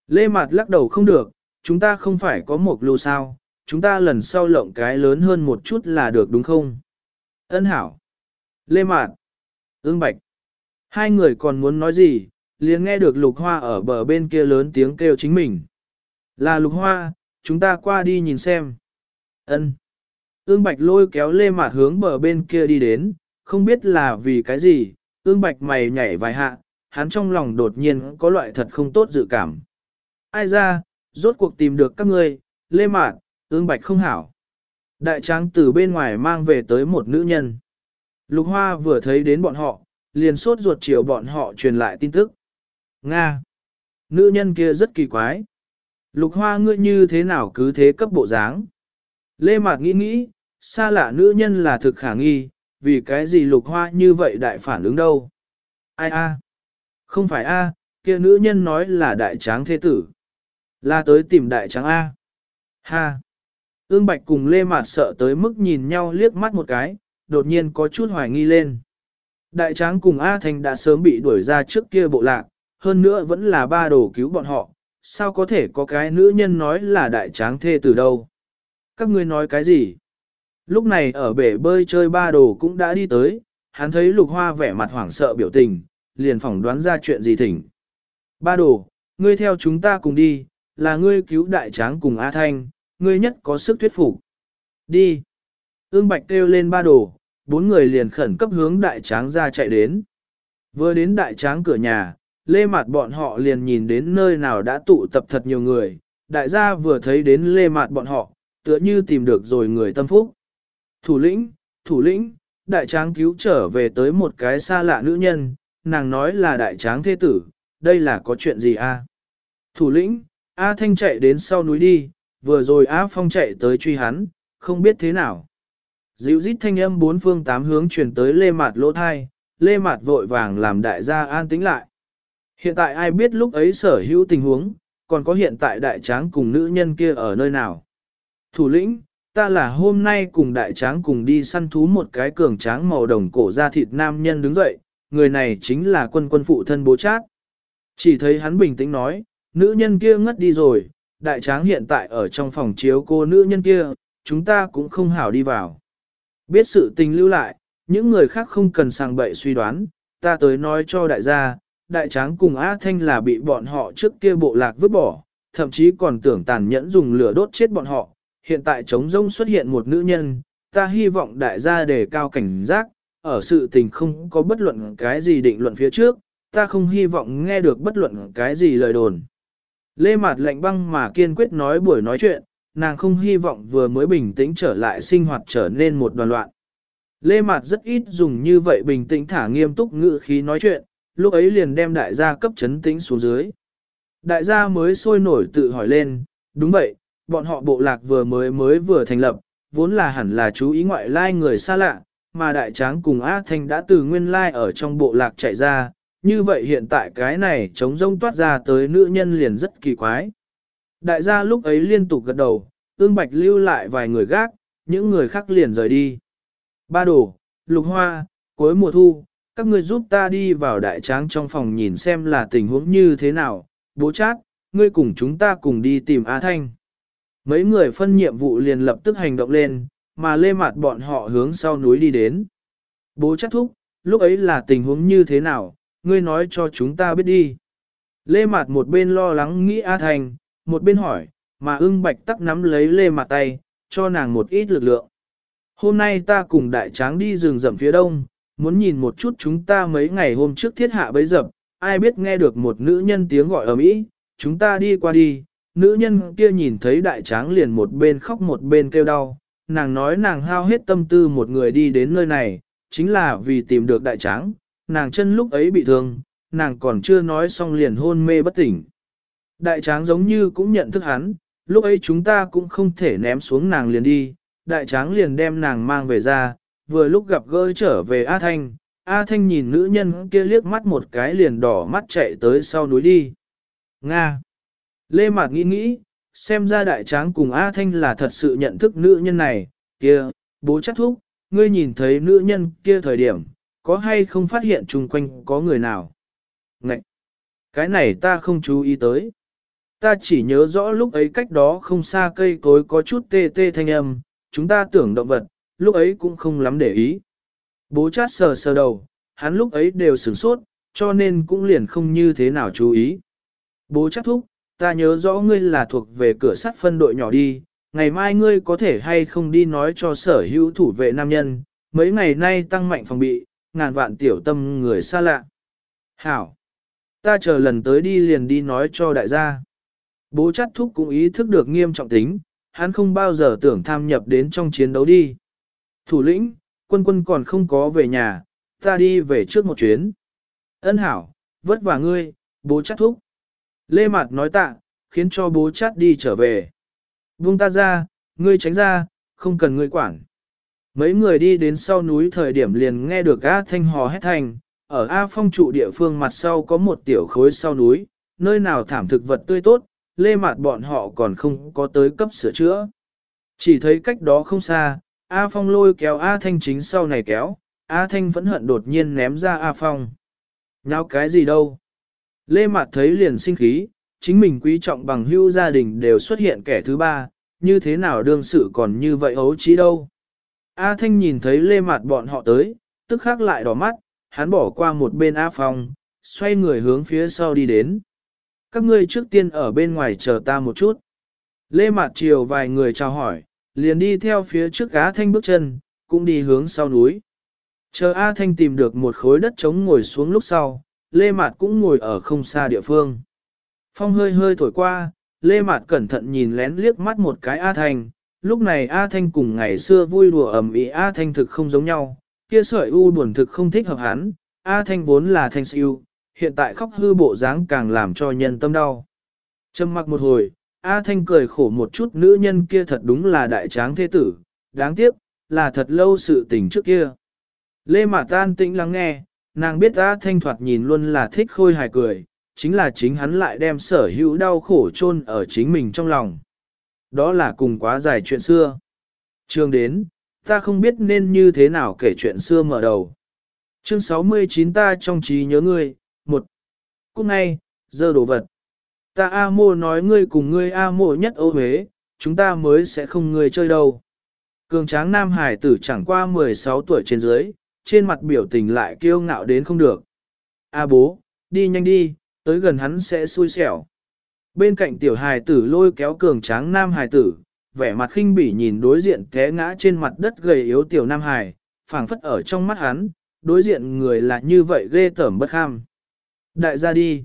Lê Mạt lắc đầu không được, chúng ta không phải có một lưu sao, chúng ta lần sau lộng cái lớn hơn một chút là được đúng không? Ân hảo. Lê Mạt. Ương Bạch. Hai người còn muốn nói gì, liền nghe được lục hoa ở bờ bên kia lớn tiếng kêu chính mình. Là lục hoa, chúng ta qua đi nhìn xem. Ân. Ương Bạch lôi kéo lê mạt hướng bờ bên kia đi đến, không biết là vì cái gì, ương Bạch mày nhảy vài hạ, hắn trong lòng đột nhiên có loại thật không tốt dự cảm. Ai ra, rốt cuộc tìm được các ngươi, lê mạt, ương Bạch không hảo. Đại tráng từ bên ngoài mang về tới một nữ nhân. Lục Hoa vừa thấy đến bọn họ, liền sốt ruột chiều bọn họ truyền lại tin tức. Nga! Nữ nhân kia rất kỳ quái. Lục Hoa ngươi như thế nào cứ thế cấp bộ dáng? Lê Mạt nghĩ nghĩ, xa lạ nữ nhân là thực khả nghi, vì cái gì lục hoa như vậy đại phản ứng đâu. Ai a? Không phải a, kia nữ nhân nói là đại tráng thế tử. Là tới tìm đại tráng A. Ha! Ương Bạch cùng Lê Mạt sợ tới mức nhìn nhau liếc mắt một cái, đột nhiên có chút hoài nghi lên. Đại tráng cùng A Thành đã sớm bị đuổi ra trước kia bộ lạc, hơn nữa vẫn là ba đồ cứu bọn họ, sao có thể có cái nữ nhân nói là đại tráng thê từ đâu. Các ngươi nói cái gì? Lúc này ở bể bơi chơi ba đồ cũng đã đi tới, hắn thấy lục hoa vẻ mặt hoảng sợ biểu tình, liền phỏng đoán ra chuyện gì thỉnh. Ba đồ, ngươi theo chúng ta cùng đi, là ngươi cứu đại tráng cùng A Thanh, ngươi nhất có sức thuyết phục. Đi. Ương Bạch kêu lên ba đồ, bốn người liền khẩn cấp hướng đại tráng ra chạy đến. Vừa đến đại tráng cửa nhà, lê mặt bọn họ liền nhìn đến nơi nào đã tụ tập thật nhiều người, đại gia vừa thấy đến lê mặt bọn họ, tựa như tìm được rồi người tâm phúc. Thủ lĩnh, thủ lĩnh, đại tráng cứu trở về tới một cái xa lạ nữ nhân, nàng nói là đại tráng thế tử, đây là có chuyện gì a? Thủ lĩnh, A Thanh chạy đến sau núi đi, vừa rồi A Phong chạy tới truy hắn, không biết thế nào. Dịu rít thanh âm bốn phương tám hướng truyền tới lê mạt lỗ thai, lê mạt vội vàng làm đại gia an tĩnh lại. Hiện tại ai biết lúc ấy sở hữu tình huống, còn có hiện tại đại tráng cùng nữ nhân kia ở nơi nào. Thủ lĩnh, ta là hôm nay cùng đại tráng cùng đi săn thú một cái cường tráng màu đồng cổ da thịt nam nhân đứng dậy, người này chính là quân quân phụ thân bố chát. Chỉ thấy hắn bình tĩnh nói, nữ nhân kia ngất đi rồi, đại tráng hiện tại ở trong phòng chiếu cô nữ nhân kia, chúng ta cũng không hảo đi vào. Biết sự tình lưu lại, những người khác không cần sàng bậy suy đoán, ta tới nói cho đại gia, đại tráng cùng a Thanh là bị bọn họ trước kia bộ lạc vứt bỏ, thậm chí còn tưởng tàn nhẫn dùng lửa đốt chết bọn họ. Hiện tại trống rông xuất hiện một nữ nhân, ta hy vọng đại gia đề cao cảnh giác, ở sự tình không có bất luận cái gì định luận phía trước, ta không hy vọng nghe được bất luận cái gì lời đồn. Lê Mạt lạnh băng mà kiên quyết nói buổi nói chuyện, nàng không hy vọng vừa mới bình tĩnh trở lại sinh hoạt trở nên một đoàn loạn. Lê Mạt rất ít dùng như vậy bình tĩnh thả nghiêm túc ngữ khí nói chuyện, lúc ấy liền đem đại gia cấp chấn tĩnh xuống dưới. Đại gia mới sôi nổi tự hỏi lên, đúng vậy, bọn họ bộ lạc vừa mới mới vừa thành lập, vốn là hẳn là chú ý ngoại lai người xa lạ, mà đại tráng cùng A Thanh đã từ nguyên lai ở trong bộ lạc chạy ra, như vậy hiện tại cái này chống rông toát ra tới nữ nhân liền rất kỳ quái. Đại gia lúc ấy liên tục gật đầu, ương bạch lưu lại vài người gác, những người khác liền rời đi. Ba đồ, lục hoa, cuối mùa thu, các ngươi giúp ta đi vào đại tráng trong phòng nhìn xem là tình huống như thế nào, bố chát, ngươi cùng chúng ta cùng đi tìm A Thanh. Mấy người phân nhiệm vụ liền lập tức hành động lên, mà lê mặt bọn họ hướng sau núi đi đến. Bố chắc thúc, lúc ấy là tình huống như thế nào, ngươi nói cho chúng ta biết đi. Lê Mạt một bên lo lắng nghĩ A Thành, một bên hỏi, mà ưng bạch tắc nắm lấy Lê Mạt tay, cho nàng một ít lực lượng. Hôm nay ta cùng đại tráng đi rừng rậm phía đông, muốn nhìn một chút chúng ta mấy ngày hôm trước thiết hạ bấy dập, ai biết nghe được một nữ nhân tiếng gọi ở Mỹ, chúng ta đi qua đi, nữ nhân kia nhìn thấy đại tráng liền một bên khóc một bên kêu đau, nàng nói nàng hao hết tâm tư một người đi đến nơi này, chính là vì tìm được đại tráng, nàng chân lúc ấy bị thương, nàng còn chưa nói xong liền hôn mê bất tỉnh. Đại tráng giống như cũng nhận thức hắn, lúc ấy chúng ta cũng không thể ném xuống nàng liền đi, đại tráng liền đem nàng mang về ra, vừa lúc gặp gỡ trở về A Thanh, A Thanh nhìn nữ nhân kia liếc mắt một cái liền đỏ mắt chạy tới sau núi đi. Nga. Lê Mạc nghĩ nghĩ, xem ra đại tráng cùng A Thanh là thật sự nhận thức nữ nhân này, kia, bố chắc thúc, ngươi nhìn thấy nữ nhân kia thời điểm, có hay không phát hiện chung quanh có người nào? Ngậy! Cái này ta không chú ý tới. Ta chỉ nhớ rõ lúc ấy cách đó không xa cây cối có chút tê tê thanh âm, chúng ta tưởng động vật, lúc ấy cũng không lắm để ý. Bố chát sờ sờ đầu, hắn lúc ấy đều sửng sốt, cho nên cũng liền không như thế nào chú ý. Bố chát thúc, ta nhớ rõ ngươi là thuộc về cửa sắt phân đội nhỏ đi, ngày mai ngươi có thể hay không đi nói cho sở hữu thủ vệ nam nhân, mấy ngày nay tăng mạnh phòng bị, ngàn vạn tiểu tâm người xa lạ. Hảo! Ta chờ lần tới đi liền đi nói cho đại gia. Bố chắt thúc cũng ý thức được nghiêm trọng tính, hắn không bao giờ tưởng tham nhập đến trong chiến đấu đi. Thủ lĩnh, quân quân còn không có về nhà, ta đi về trước một chuyến. Ân hảo, vất vả ngươi, bố chắt thúc. Lê Mạt nói tạ, khiến cho bố chát đi trở về. Vung ta ra, ngươi tránh ra, không cần ngươi quản. Mấy người đi đến sau núi thời điểm liền nghe được A Thanh hò hét thành, ở A Phong trụ địa phương mặt sau có một tiểu khối sau núi, nơi nào thảm thực vật tươi tốt, lê mạt bọn họ còn không có tới cấp sửa chữa. Chỉ thấy cách đó không xa, A Phong lôi kéo A Thanh chính sau này kéo, A Thanh vẫn hận đột nhiên ném ra A Phong. Nào cái gì đâu? Lê Mạt thấy liền sinh khí, chính mình quý trọng bằng hữu gia đình đều xuất hiện kẻ thứ ba, như thế nào đương sự còn như vậy ấu trí đâu. A Thanh nhìn thấy lê Mạt bọn họ tới, tức khắc lại đỏ mắt, hắn bỏ qua một bên A Phong, xoay người hướng phía sau đi đến. Các ngươi trước tiên ở bên ngoài chờ ta một chút. Lê Mạt chiều vài người chào hỏi, liền đi theo phía trước A Thanh bước chân, cũng đi hướng sau núi. Chờ A Thanh tìm được một khối đất trống ngồi xuống lúc sau, Lê Mạt cũng ngồi ở không xa địa phương. Phong hơi hơi thổi qua, Lê Mạt cẩn thận nhìn lén liếc mắt một cái A Thanh, lúc này A Thanh cùng ngày xưa vui đùa ẩm ĩ A Thanh thực không giống nhau, kia sợi u buồn thực không thích hợp hắn, A Thanh vốn là thanh siêu, hiện tại khóc hư bộ dáng càng làm cho nhân tâm đau. Trầm mặc một hồi, A Thanh cười khổ một chút nữ nhân kia thật đúng là đại tráng thế tử, đáng tiếc, là thật lâu sự tình trước kia. Lê Mạt Tan tĩnh lắng nghe, nàng biết A Thanh thoạt nhìn luôn là thích khôi hài cười, chính là chính hắn lại đem sở hữu đau khổ chôn ở chính mình trong lòng. Đó là cùng quá dài chuyện xưa. Trường đến, ta không biết nên như thế nào kể chuyện xưa mở đầu. Chương 69 ta trong trí nhớ ngươi, một Cúc ngay, dơ đồ vật. Ta A mô nói ngươi cùng ngươi A mô nhất ô Huế, chúng ta mới sẽ không ngươi chơi đâu. Cường tráng nam hải tử chẳng qua 16 tuổi trên dưới, trên mặt biểu tình lại kiêu ngạo đến không được. A bố, đi nhanh đi, tới gần hắn sẽ xui xẻo. Bên cạnh tiểu hài tử lôi kéo cường tráng nam hài tử, vẻ mặt khinh bỉ nhìn đối diện té ngã trên mặt đất gầy yếu tiểu nam hài, phảng phất ở trong mắt hắn, đối diện người là như vậy ghê tởm bất kham. Đại gia đi.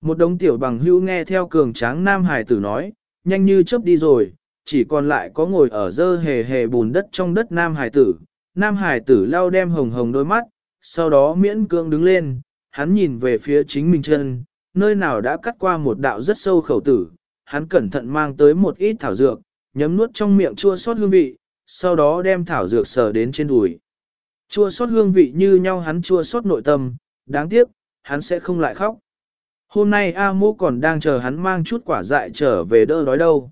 Một đống tiểu bằng hữu nghe theo cường tráng nam hài tử nói, nhanh như chớp đi rồi, chỉ còn lại có ngồi ở dơ hề hề bùn đất trong đất nam hài tử. Nam Hải tử lao đem hồng hồng đôi mắt, sau đó miễn cưỡng đứng lên, hắn nhìn về phía chính mình chân, nơi nào đã cắt qua một đạo rất sâu khẩu tử, hắn cẩn thận mang tới một ít thảo dược, nhấm nuốt trong miệng chua sót hương vị, sau đó đem thảo dược sờ đến trên đùi. Chua sót hương vị như nhau hắn chua sót nội tâm, đáng tiếc, hắn sẽ không lại khóc. Hôm nay A mô còn đang chờ hắn mang chút quả dại trở về đỡ đói đâu.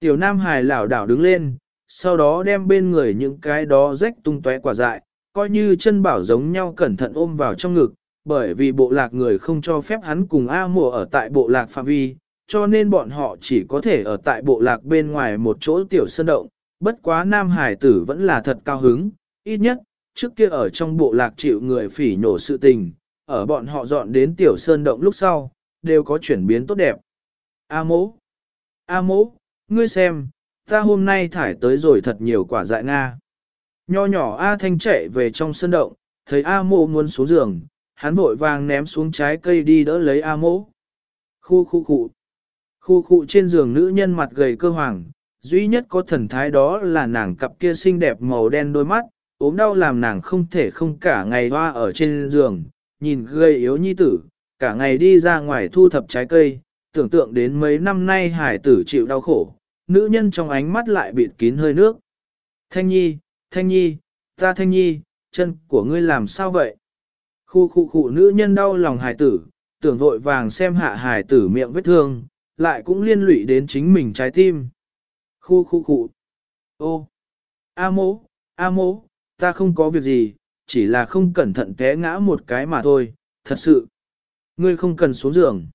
Tiểu Nam Hải lảo đảo đứng lên, sau đó đem bên người những cái đó rách tung tóe quả dại, coi như chân bảo giống nhau cẩn thận ôm vào trong ngực, bởi vì bộ lạc người không cho phép hắn cùng A mùa ở tại bộ lạc phạm vi, cho nên bọn họ chỉ có thể ở tại bộ lạc bên ngoài một chỗ tiểu sơn động, bất quá nam hải tử vẫn là thật cao hứng, ít nhất, trước kia ở trong bộ lạc chịu người phỉ nhổ sự tình, ở bọn họ dọn đến tiểu sơn động lúc sau, đều có chuyển biến tốt đẹp. A mỗ, A mỗ, ngươi xem, ta hôm nay thải tới rồi thật nhiều quả dại Nga. Nho nhỏ A Thanh chạy về trong sân động, thấy A mộ muốn xuống giường, hắn vội vàng ném xuống trái cây đi đỡ lấy A mỗ. Khu khu khu. Khu khu trên giường nữ nhân mặt gầy cơ hoàng, duy nhất có thần thái đó là nàng cặp kia xinh đẹp màu đen đôi mắt, ốm đau làm nàng không thể không cả ngày hoa ở trên giường, nhìn gầy yếu nhi tử, cả ngày đi ra ngoài thu thập trái cây, tưởng tượng đến mấy năm nay hải tử chịu đau khổ, nữ nhân trong ánh mắt lại bịt kín hơi nước. Thanh nhi, thanh nhi, ta thanh nhi, chân của ngươi làm sao vậy? Khu khu khu nữ nhân đau lòng hài tử, tưởng vội vàng xem hạ hài tử miệng vết thương, lại cũng liên lụy đến chính mình trái tim. Khu khu khu. Ô. A mố, A mố, ta không có việc gì, chỉ là không cẩn thận té ngã một cái mà thôi, thật sự. Ngươi không cần xuống giường.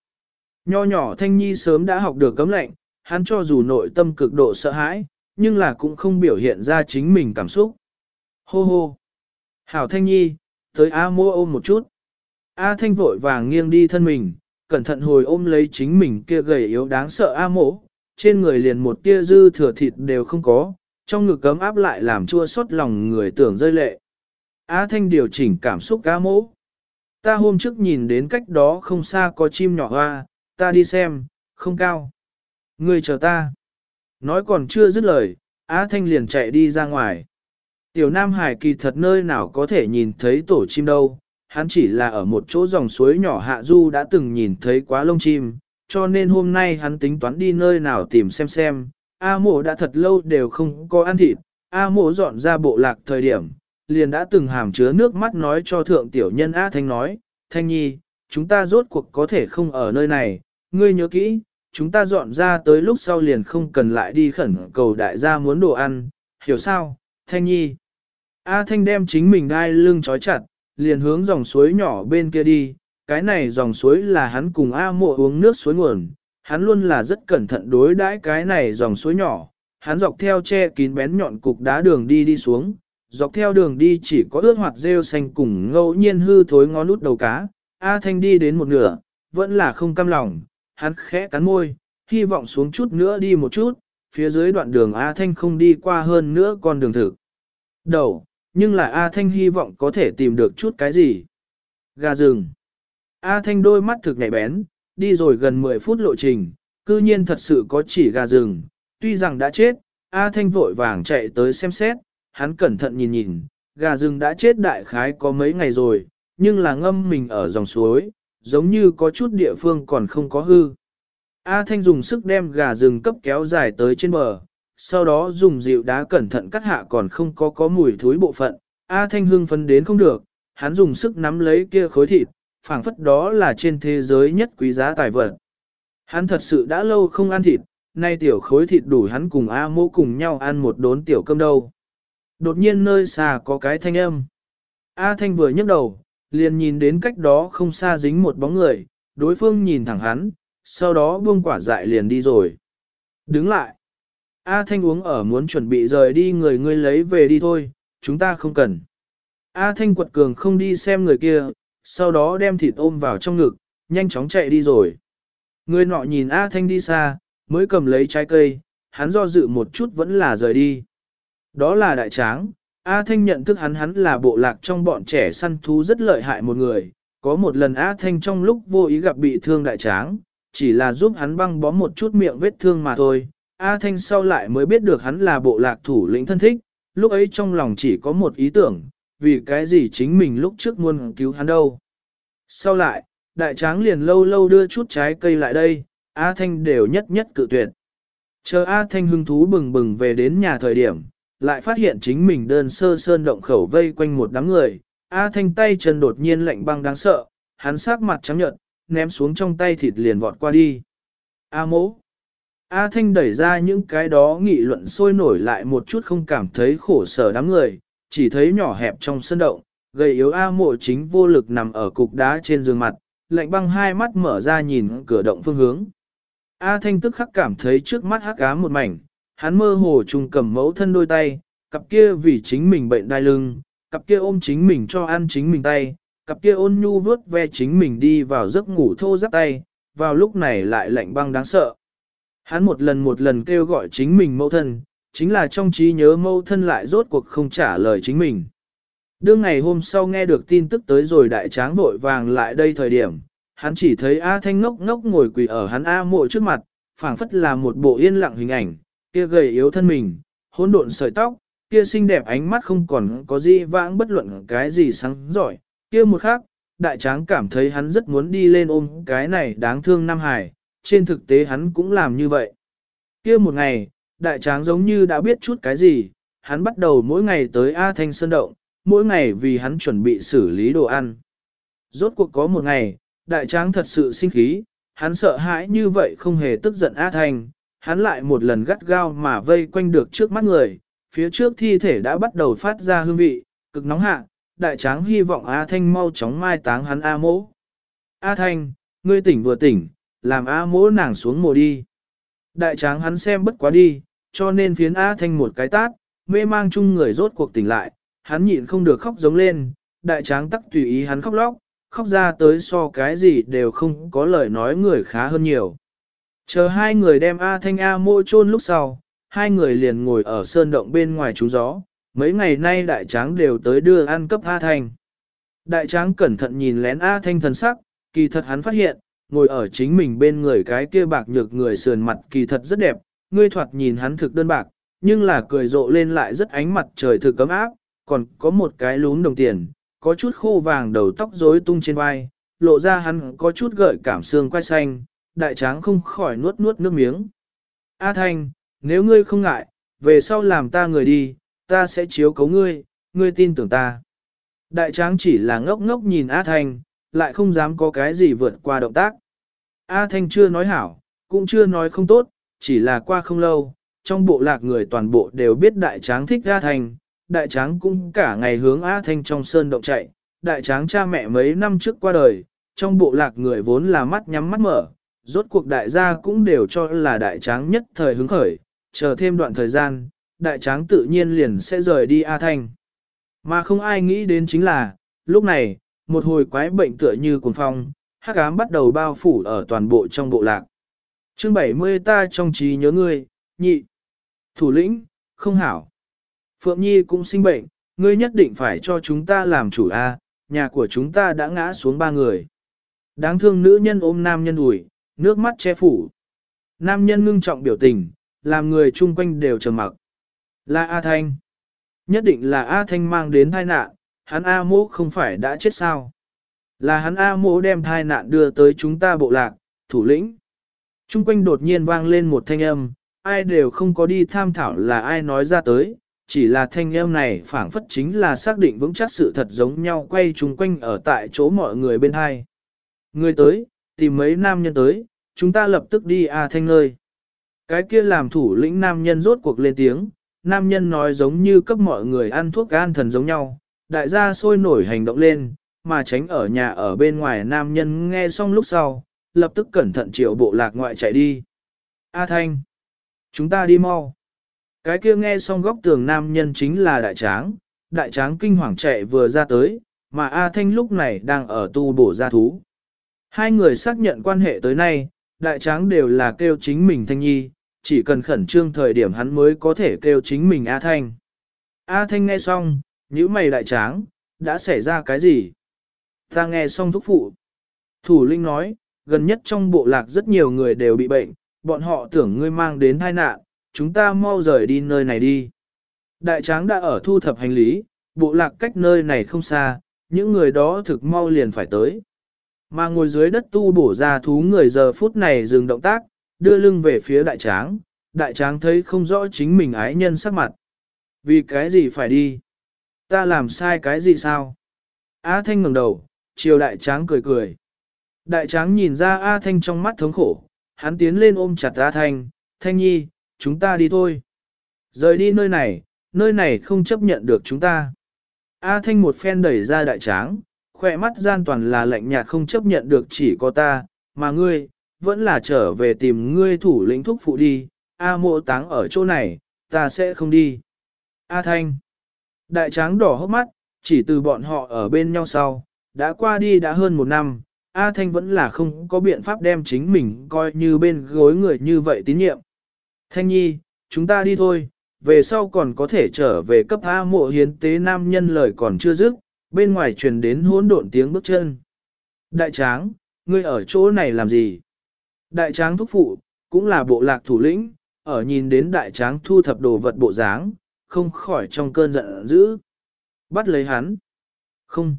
Nho nhỏ thanh nhi sớm đã học được cấm lệnh, hắn cho dù nội tâm cực độ sợ hãi, nhưng là cũng không biểu hiện ra chính mình cảm xúc. Hô hô. Hảo thanh nhi, tới A mô ôm một chút. A thanh vội vàng nghiêng đi thân mình, cẩn thận hồi ôm lấy chính mình kia gầy yếu đáng sợ A mỗ, trên người liền một tia dư thừa thịt đều không có, trong ngực cấm áp lại làm chua xót lòng người tưởng rơi lệ. A thanh điều chỉnh cảm xúc A mỗ. Ta hôm trước nhìn đến cách đó không xa có chim nhỏ hoa, ta đi xem, không cao. Ngươi chờ ta. Nói còn chưa dứt lời, Á Thanh liền chạy đi ra ngoài. Tiểu Nam Hải kỳ thật nơi nào có thể nhìn thấy tổ chim đâu, hắn chỉ là ở một chỗ dòng suối nhỏ hạ du đã từng nhìn thấy quá lông chim, cho nên hôm nay hắn tính toán đi nơi nào tìm xem xem. A mộ đã thật lâu đều không có ăn thịt, A mộ dọn ra bộ lạc thời điểm, liền đã từng hàm chứa nước mắt nói cho thượng tiểu nhân A Thanh nói, Thanh Nhi, chúng ta rốt cuộc có thể không ở nơi này, ngươi nhớ kỹ, chúng ta dọn ra tới lúc sau liền không cần lại đi khẩn cầu đại gia muốn đồ ăn, hiểu sao, Thanh Nhi. A Thanh đem chính mình đai lưng trói chặt, liền hướng dòng suối nhỏ bên kia đi, cái này dòng suối là hắn cùng A mộ uống nước suối nguồn, hắn luôn là rất cẩn thận đối đãi cái này dòng suối nhỏ, hắn dọc theo che kín bén nhọn cục đá đường đi đi xuống, dọc theo đường đi chỉ có ướt hoạt rêu xanh cùng ngẫu nhiên hư thối ngó nút đầu cá, A Thanh đi đến một nửa, vẫn là không cam lòng, hắn khẽ cắn môi, hy vọng xuống chút nữa đi một chút, phía dưới đoạn đường A Thanh không đi qua hơn nữa con đường thực. Đầu, nhưng là A Thanh hy vọng có thể tìm được chút cái gì. Gà rừng. A Thanh đôi mắt thực nhạy bén, đi rồi gần 10 phút lộ trình, cư nhiên thật sự có chỉ gà rừng, tuy rằng đã chết, A Thanh vội vàng chạy tới xem xét, hắn cẩn thận nhìn nhìn, gà rừng đã chết đại khái có mấy ngày rồi, nhưng là ngâm mình ở dòng suối, giống như có chút địa phương còn không có hư. A Thanh dùng sức đem gà rừng cấp kéo dài tới trên bờ, sau đó dùng dịu đá cẩn thận cắt hạ còn không có có mùi thối bộ phận. A Thanh hưng phấn đến không được, hắn dùng sức nắm lấy kia khối thịt, phảng phất đó là trên thế giới nhất quý giá tài vật. Hắn thật sự đã lâu không ăn thịt, nay tiểu khối thịt đủ hắn cùng A mô cùng nhau ăn một đốn tiểu cơm đâu. Đột nhiên nơi xa có cái thanh âm. A Thanh vừa nhấc đầu, liền nhìn đến cách đó không xa dính một bóng người, đối phương nhìn thẳng hắn, sau đó buông quả dại liền đi rồi. Đứng lại. A Thanh uống ở muốn chuẩn bị rời đi người ngươi lấy về đi thôi, chúng ta không cần. A Thanh quật cường không đi xem người kia, sau đó đem thịt ôm vào trong ngực, nhanh chóng chạy đi rồi. Người nọ nhìn A Thanh đi xa, mới cầm lấy trái cây, hắn do dự một chút vẫn là rời đi. Đó là đại tráng, A Thanh nhận thức hắn hắn là bộ lạc trong bọn trẻ săn thú rất lợi hại một người. Có một lần A Thanh trong lúc vô ý gặp bị thương đại tráng, chỉ là giúp hắn băng bó một chút miệng vết thương mà thôi. A Thanh sau lại mới biết được hắn là bộ lạc thủ lĩnh thân thích, lúc ấy trong lòng chỉ có một ý tưởng, vì cái gì chính mình lúc trước muốn cứu hắn đâu. Sau lại, đại tráng liền lâu lâu đưa chút trái cây lại đây, A Thanh đều nhất nhất cự tuyệt. Chờ A Thanh hứng thú bừng bừng về đến nhà thời điểm, lại phát hiện chính mình đơn sơ sơn động khẩu vây quanh một đám người, A Thanh tay chân đột nhiên lạnh băng đáng sợ, hắn sắc mặt trắng nhợt, ném xuống trong tay thịt liền vọt qua đi. A mỗ. A Thanh đẩy ra những cái đó nghị luận sôi nổi lại một chút không cảm thấy khổ sở đám người, chỉ thấy nhỏ hẹp trong sân động, gầy yếu A mộ chính vô lực nằm ở cục đá trên giường mặt, lạnh băng hai mắt mở ra nhìn cửa động phương hướng. A Thanh tức khắc cảm thấy trước mắt hắc ám một mảnh, hắn mơ hồ trùng cầm mẫu thân đôi tay, cặp kia vì chính mình bệnh đai lưng, cặp kia ôm chính mình cho ăn chính mình tay, cặp kia ôn nhu vớt ve chính mình đi vào giấc ngủ thô giáp tay, vào lúc này lại lạnh băng đáng sợ. Hắn một lần một lần kêu gọi chính mình mẫu thân, chính là trong trí nhớ mẫu thân lại rốt cuộc không trả lời chính mình. Đương ngày hôm sau nghe được tin tức tới rồi đại tráng vội vàng lại đây thời điểm, hắn chỉ thấy A Thanh ngốc ngốc ngồi quỳ ở hắn A mộ trước mặt, phảng phất là một bộ yên lặng hình ảnh, kia gầy yếu thân mình, hỗn độn sợi tóc, kia xinh đẹp ánh mắt không còn có gì vãng bất luận cái gì sáng giỏi, kia một khắc, đại tráng cảm thấy hắn rất muốn đi lên ôm cái này đáng thương Nam Hải, trên thực tế hắn cũng làm như vậy. Kia một ngày, đại tráng giống như đã biết chút cái gì, hắn bắt đầu mỗi ngày tới A Thanh Sơn Động, mỗi ngày vì hắn chuẩn bị xử lý đồ ăn. Rốt cuộc có một ngày, đại tráng thật sự sinh khí, hắn sợ hãi như vậy không hề tức giận A Thanh, hắn lại một lần gắt gao mà vây quanh được trước mắt người, phía trước thi thể đã bắt đầu phát ra hương vị, cực nóng hạ, đại tráng hy vọng A Thanh mau chóng mai táng hắn A mỗ. A Thanh, ngươi tỉnh vừa tỉnh, làm A mỗ nàng xuống mồ đi. Đại tráng hắn xem bất quá đi, cho nên phiến A Thanh một cái tát, mê mang chung người rốt cuộc tỉnh lại, hắn nhịn không được khóc giống lên, đại tráng tắc tùy ý hắn khóc lóc, khóc ra tới so cái gì đều không có lời nói người khá hơn nhiều. Chờ hai người đem A Thanh A mô chôn lúc sau, hai người liền ngồi ở sơn động bên ngoài trú gió, mấy ngày nay đại tráng đều tới đưa ăn cấp A Thanh. Đại tráng cẩn thận nhìn lén A Thanh thần sắc, kỳ thật hắn phát hiện, ngồi ở chính mình bên người cái kia bạc nhược người sườn mặt kỳ thật rất đẹp, ngươi thoạt nhìn hắn thực đơn bạc, nhưng là cười rộ lên lại rất ánh mặt trời thực cấm áp, còn có một cái lún đồng tiền, có chút khô vàng đầu tóc rối tung trên vai, lộ ra hắn có chút gợi cảm xương quay xanh, đại tráng không khỏi nuốt nuốt nước miếng. A Thanh, nếu ngươi không ngại, về sau làm ta người đi, ta sẽ chiếu cấu ngươi, ngươi tin tưởng ta. Đại tráng chỉ là ngốc ngốc nhìn A Thanh, lại không dám có cái gì vượt qua động tác. A Thanh chưa nói hảo, cũng chưa nói không tốt, chỉ là qua không lâu, trong bộ lạc người toàn bộ đều biết đại tráng thích A Thanh, đại tráng cũng cả ngày hướng A Thanh trong sơn động chạy, đại tráng cha mẹ mấy năm trước qua đời, trong bộ lạc người vốn là mắt nhắm mắt mở, rốt cuộc đại gia cũng đều cho là đại tráng nhất thời hứng khởi, chờ thêm đoạn thời gian, đại tráng tự nhiên liền sẽ rời đi A Thanh. Mà không ai nghĩ đến chính là, lúc này, một hồi quái bệnh tựa như cuồng phong, hắc ám bắt đầu bao phủ ở toàn bộ trong bộ lạc. Chương 70 ta trong trí nhớ ngươi, nhị, thủ lĩnh, không hảo. Phượng Nhi cũng sinh bệnh, ngươi nhất định phải cho chúng ta làm chủ A, nhà của chúng ta đã ngã xuống ba người. Đáng thương nữ nhân ôm nam nhân ủi, nước mắt che phủ. Nam nhân ngưng trọng biểu tình, làm người chung quanh đều trầm mặc. Là A Thanh. Nhất định là A Thanh mang đến thai nạn, hắn A mỗ không phải đã chết sao. Là hắn A mỗ đem thai nạn đưa tới chúng ta bộ lạc, thủ lĩnh. Trung quanh đột nhiên vang lên một thanh âm, ai đều không có đi tham thảo là ai nói ra tới, chỉ là thanh âm này phảng phất chính là xác định vững chắc sự thật giống nhau quay chung quanh ở tại chỗ mọi người bên hai. Người tới, tìm mấy nam nhân tới, chúng ta lập tức đi A Thanh nơi. Cái kia làm thủ lĩnh nam nhân rốt cuộc lên tiếng, nam nhân nói giống như cấp mọi người ăn thuốc gan thần giống nhau, đại gia sôi nổi hành động lên, mà tránh ở nhà ở bên ngoài nam nhân nghe xong lúc sau, lập tức cẩn thận triệu bộ lạc ngoại chạy đi. A Thanh, chúng ta đi mau. Cái kia nghe xong góc tường nam nhân chính là đại tráng, đại tráng kinh hoàng chạy vừa ra tới, mà A Thanh lúc này đang ở tu bổ gia thú. Hai người xác nhận quan hệ tới nay, đại tráng đều là kêu chính mình Thanh Nhi, chỉ cần khẩn trương thời điểm hắn mới có thể kêu chính mình A Thanh. A Thanh nghe xong, nhíu mày đại tráng, đã xảy ra cái gì? Ta nghe xong thúc phụ. Thủ linh nói, gần nhất trong bộ lạc rất nhiều người đều bị bệnh, bọn họ tưởng ngươi mang đến tai nạn, chúng ta mau rời đi nơi này đi. Đại tráng đã ở thu thập hành lý, bộ lạc cách nơi này không xa, những người đó thực mau liền phải tới. Mà ngồi dưới đất tu bổ ra thú người giờ phút này dừng động tác, đưa lưng về phía đại tráng, đại tráng thấy không rõ chính mình ái nhân sắc mặt. Vì cái gì phải đi? Ta làm sai cái gì sao? A Thanh ngẩng đầu, chiều đại tráng cười cười. Đại tráng nhìn ra A Thanh trong mắt thống khổ, hắn tiến lên ôm chặt A Thanh, Thanh nhi, chúng ta đi thôi. Rời đi nơi này, nơi này không chấp nhận được chúng ta. A Thanh một phen đẩy ra đại tráng, khỏe mắt gian toàn là lạnh nhạt không chấp nhận được chỉ có ta, mà ngươi, vẫn là trở về tìm ngươi thủ lĩnh thúc phụ đi, A mộ táng ở chỗ này, ta sẽ không đi. A Thanh. Đại tráng đỏ hốc mắt, chỉ từ bọn họ ở bên nhau sau, đã qua đi đã hơn một năm, A Thanh vẫn là không có biện pháp đem chính mình coi như bên gối người như vậy tín nhiệm. Thanh nhi, chúng ta đi thôi, về sau còn có thể trở về cấp A mộ hiến tế nam nhân lời còn chưa dứt, bên ngoài truyền đến hỗn độn tiếng bước chân. Đại tráng, ngươi ở chỗ này làm gì? Đại tráng thúc phụ, cũng là bộ lạc thủ lĩnh, ở nhìn đến đại tráng thu thập đồ vật bộ dáng, không khỏi trong cơn giận dữ. Bắt lấy hắn. Không.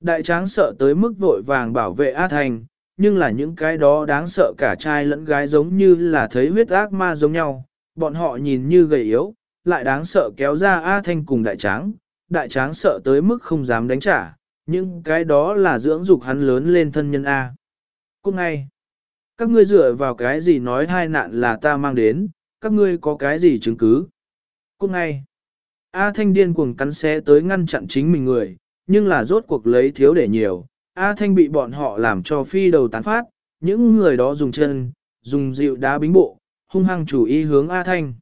Đại tráng sợ tới mức vội vàng bảo vệ A Thành, nhưng là những cái đó đáng sợ cả trai lẫn gái giống như là thấy huyết ác ma giống nhau, bọn họ nhìn như gầy yếu, lại đáng sợ kéo ra A Thanh cùng đại tráng, đại tráng sợ tới mức không dám đánh trả, nhưng cái đó là dưỡng dục hắn lớn lên thân nhân A. Cũng ngay, các ngươi dựa vào cái gì nói hai nạn là ta mang đến, các ngươi có cái gì chứng cứ. Cũng ngay, A Thanh điên cuồng cắn xé tới ngăn chặn chính mình người, nhưng là rốt cuộc lấy thiếu để nhiều, A Thanh bị bọn họ làm cho phi đầu tán phát, những người đó dùng chân, dùng dịu đá bính bộ, hung hăng chủ ý hướng A Thanh.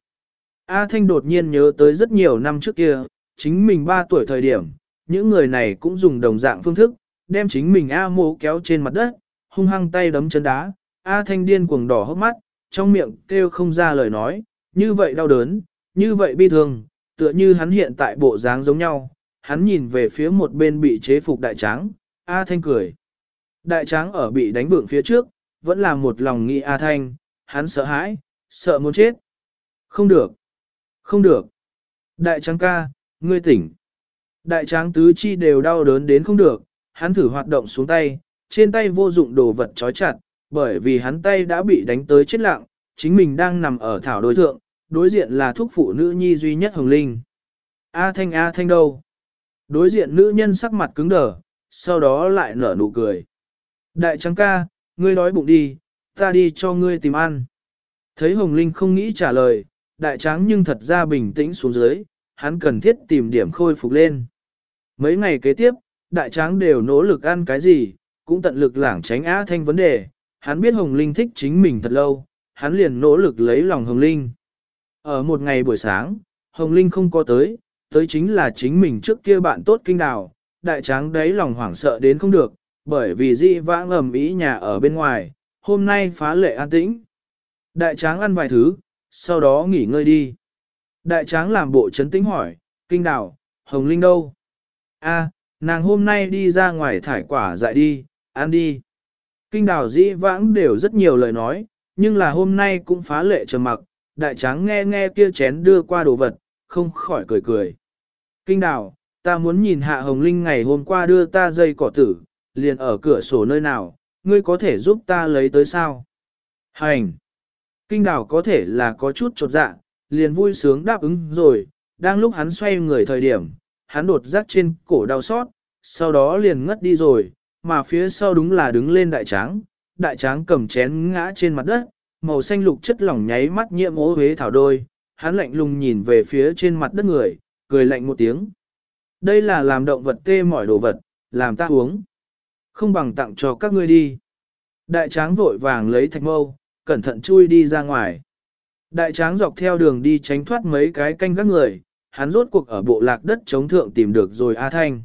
A Thanh đột nhiên nhớ tới rất nhiều năm trước kia, chính mình 3 tuổi thời điểm, những người này cũng dùng đồng dạng phương thức, đem chính mình A mô kéo trên mặt đất, hung hăng tay đấm chân đá, A Thanh điên cuồng đỏ hốc mắt, trong miệng kêu không ra lời nói, như vậy đau đớn, như vậy bi thương, tựa như hắn hiện tại bộ dáng giống nhau, hắn nhìn về phía một bên bị chế phục đại tráng, A Thanh cười. Đại tráng ở bị đánh vượng phía trước, vẫn là một lòng nghĩ A Thanh, hắn sợ hãi, sợ muốn chết. Không được, không được. Đại tráng ca, ngươi tỉnh. Đại tráng tứ chi đều đau đớn đến không được, hắn thử hoạt động xuống tay, trên tay vô dụng đồ vật trói chặt, bởi vì hắn tay đã bị đánh tới chết lặng, chính mình đang nằm ở thảo đối thượng, đối diện là thuốc phụ nữ nhi duy nhất Hồng Linh. A Thanh A Thanh đâu? Đối diện nữ nhân sắc mặt cứng đờ, sau đó lại nở nụ cười. Đại trắng ca, ngươi đói bụng đi, ta đi cho ngươi tìm ăn. Thấy Hồng Linh không nghĩ trả lời, đại tráng nhưng thật ra bình tĩnh xuống dưới, hắn cần thiết tìm điểm khôi phục lên. Mấy ngày kế tiếp, đại tráng đều nỗ lực ăn cái gì, cũng tận lực lảng tránh á thanh vấn đề, hắn biết Hồng Linh thích chính mình thật lâu, hắn liền nỗ lực lấy lòng Hồng Linh. Ở một ngày buổi sáng, Hồng Linh không có tới, tới chính là chính mình trước kia bạn tốt kinh đào, đại tráng đấy lòng hoảng sợ đến không được, bởi vì dị vãng ầm ý nhà ở bên ngoài, hôm nay phá lệ an tĩnh. Đại tráng ăn vài thứ, sau đó nghỉ ngơi đi. Đại tráng làm bộ chấn tĩnh hỏi, kinh Đảo, Hồng Linh đâu? A, nàng hôm nay đi ra ngoài thải quả dại đi, ăn đi. Kinh Đảo dĩ vãng đều rất nhiều lời nói, nhưng là hôm nay cũng phá lệ trầm mặc, đại tráng nghe nghe kia chén đưa qua đồ vật, không khỏi cười cười. Kinh Đảo, ta muốn nhìn hạ hồng linh ngày hôm qua đưa ta dây cỏ tử, liền ở cửa sổ nơi nào, ngươi có thể giúp ta lấy tới sao? Hành! Kinh Đảo có thể là có chút trột dạ, liền vui sướng đáp ứng rồi, đang lúc hắn xoay người thời điểm, hắn đột giác trên cổ đau xót, sau đó liền ngất đi rồi, mà phía sau đúng là đứng lên đại tráng, đại tráng cầm chén ngã trên mặt đất, màu xanh lục chất lỏng nháy mắt nhiễm ố huế thảo đôi, hắn lạnh lùng nhìn về phía trên mặt đất người, cười lạnh một tiếng. Đây là làm động vật tê mỏi đồ vật, làm ta uống. Không bằng tặng cho các ngươi đi. Đại tráng vội vàng lấy thạch mâu, cẩn thận chui đi ra ngoài. Đại tráng dọc theo đường đi tránh thoát mấy cái canh các người, hắn rốt cuộc ở bộ lạc đất chống thượng tìm được rồi A Thanh.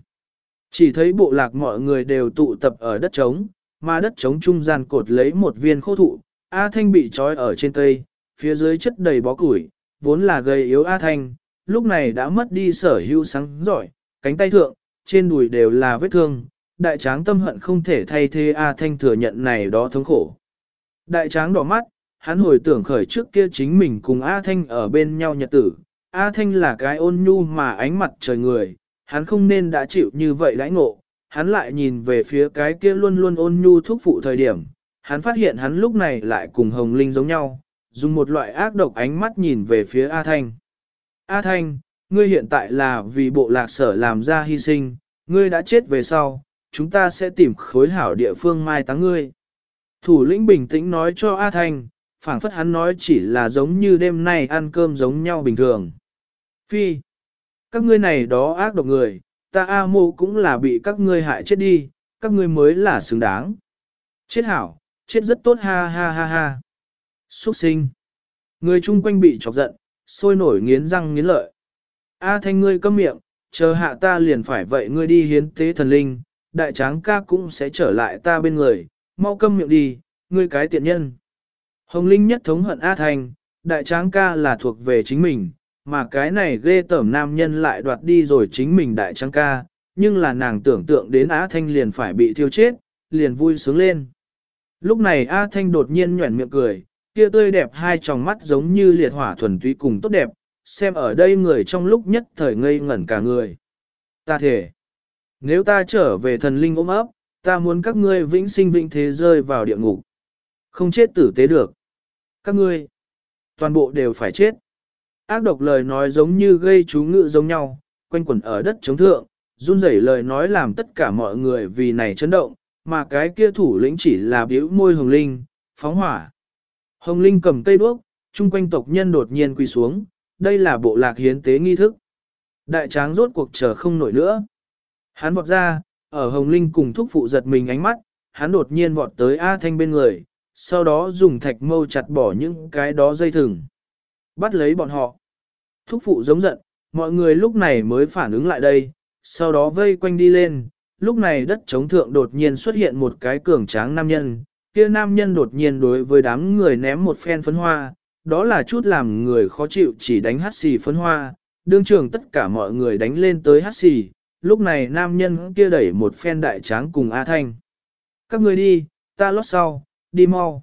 Chỉ thấy bộ lạc mọi người đều tụ tập ở đất trống, mà đất trống trung gian cột lấy một viên khô thụ, A Thanh bị trói ở trên cây, phía dưới chất đầy bó củi, vốn là gầy yếu A Thanh, lúc này đã mất đi sở hữu sáng giỏi, cánh tay thượng, trên đùi đều là vết thương, đại tráng tâm hận không thể thay thế A Thanh thừa nhận này đó thống khổ. Đại tráng đỏ mắt, hắn hồi tưởng khởi trước kia chính mình cùng A Thanh ở bên nhau nhật tử, A Thanh là cái ôn nhu mà ánh mặt trời người, hắn không nên đã chịu như vậy đãi ngộ, hắn lại nhìn về phía cái kia luôn luôn ôn nhu thúc phụ thời điểm, hắn phát hiện hắn lúc này lại cùng Hồng Linh giống nhau, dùng một loại ác độc ánh mắt nhìn về phía A Thanh. A Thanh, ngươi hiện tại là vì bộ lạc sở làm ra hy sinh, ngươi đã chết về sau, chúng ta sẽ tìm khối hảo địa phương mai táng ngươi. Thủ lĩnh bình tĩnh nói cho A Thanh, phảng phất hắn nói chỉ là giống như đêm nay ăn cơm giống nhau bình thường. Phi, các ngươi này đó ác độc người, ta A mô cũng là bị các ngươi hại chết đi, các ngươi mới là xứng đáng. Chết hảo, chết rất tốt ha ha ha ha. Xuất sinh. Người chung quanh bị chọc giận, sôi nổi nghiến răng nghiến lợi. A thanh ngươi câm miệng, chờ hạ ta liền phải vậy ngươi đi hiến tế thần linh, đại tráng ca cũng sẽ trở lại ta bên người, mau câm miệng đi, ngươi cái tiện nhân. Hồng Linh nhất thống hận A Thanh, đại tráng ca là thuộc về chính mình, mà cái này ghê tởm nam nhân lại đoạt đi rồi chính mình đại tráng ca, nhưng là nàng tưởng tượng đến A Thanh liền phải bị thiêu chết, liền vui sướng lên. Lúc này A Thanh đột nhiên nhuẩn miệng cười, kia tươi đẹp hai tròng mắt giống như liệt hỏa thuần túy cùng tốt đẹp, xem ở đây người trong lúc nhất thời ngây ngẩn cả người. Ta thể, nếu ta trở về thần linh ôm ấp, ta muốn các ngươi vĩnh sinh vĩnh thế rơi vào địa ngục. Không chết tử tế được. Các ngươi, toàn bộ đều phải chết. Ác độc lời nói giống như gây chú ngự giống nhau, quanh quẩn ở đất chống thượng, run rẩy lời nói làm tất cả mọi người vì này chấn động, mà cái kia thủ lĩnh chỉ là biểu môi hồng linh, phóng hỏa. Hồng linh cầm cây đuốc, chung quanh tộc nhân đột nhiên quỳ xuống, đây là bộ lạc hiến tế nghi thức. Đại tráng rốt cuộc chờ không nổi nữa. Hắn vọt ra, ở Hồng Linh cùng thúc phụ giật mình ánh mắt, hắn đột nhiên vọt tới A Thanh bên người, sau đó dùng thạch mâu chặt bỏ những cái đó dây thừng. Bắt lấy bọn họ. Thúc phụ giống giận, mọi người lúc này mới phản ứng lại đây, sau đó vây quanh đi lên, lúc này đất chống thượng đột nhiên xuất hiện một cái cường tráng nam nhân, kia nam nhân đột nhiên đối với đám người ném một phen phấn hoa, đó là chút làm người khó chịu chỉ đánh hát xì phấn hoa, đương trường tất cả mọi người đánh lên tới hát xì, lúc này nam nhân kia đẩy một phen đại tráng cùng A Thanh. Các người đi, ta lót sau, đi mau.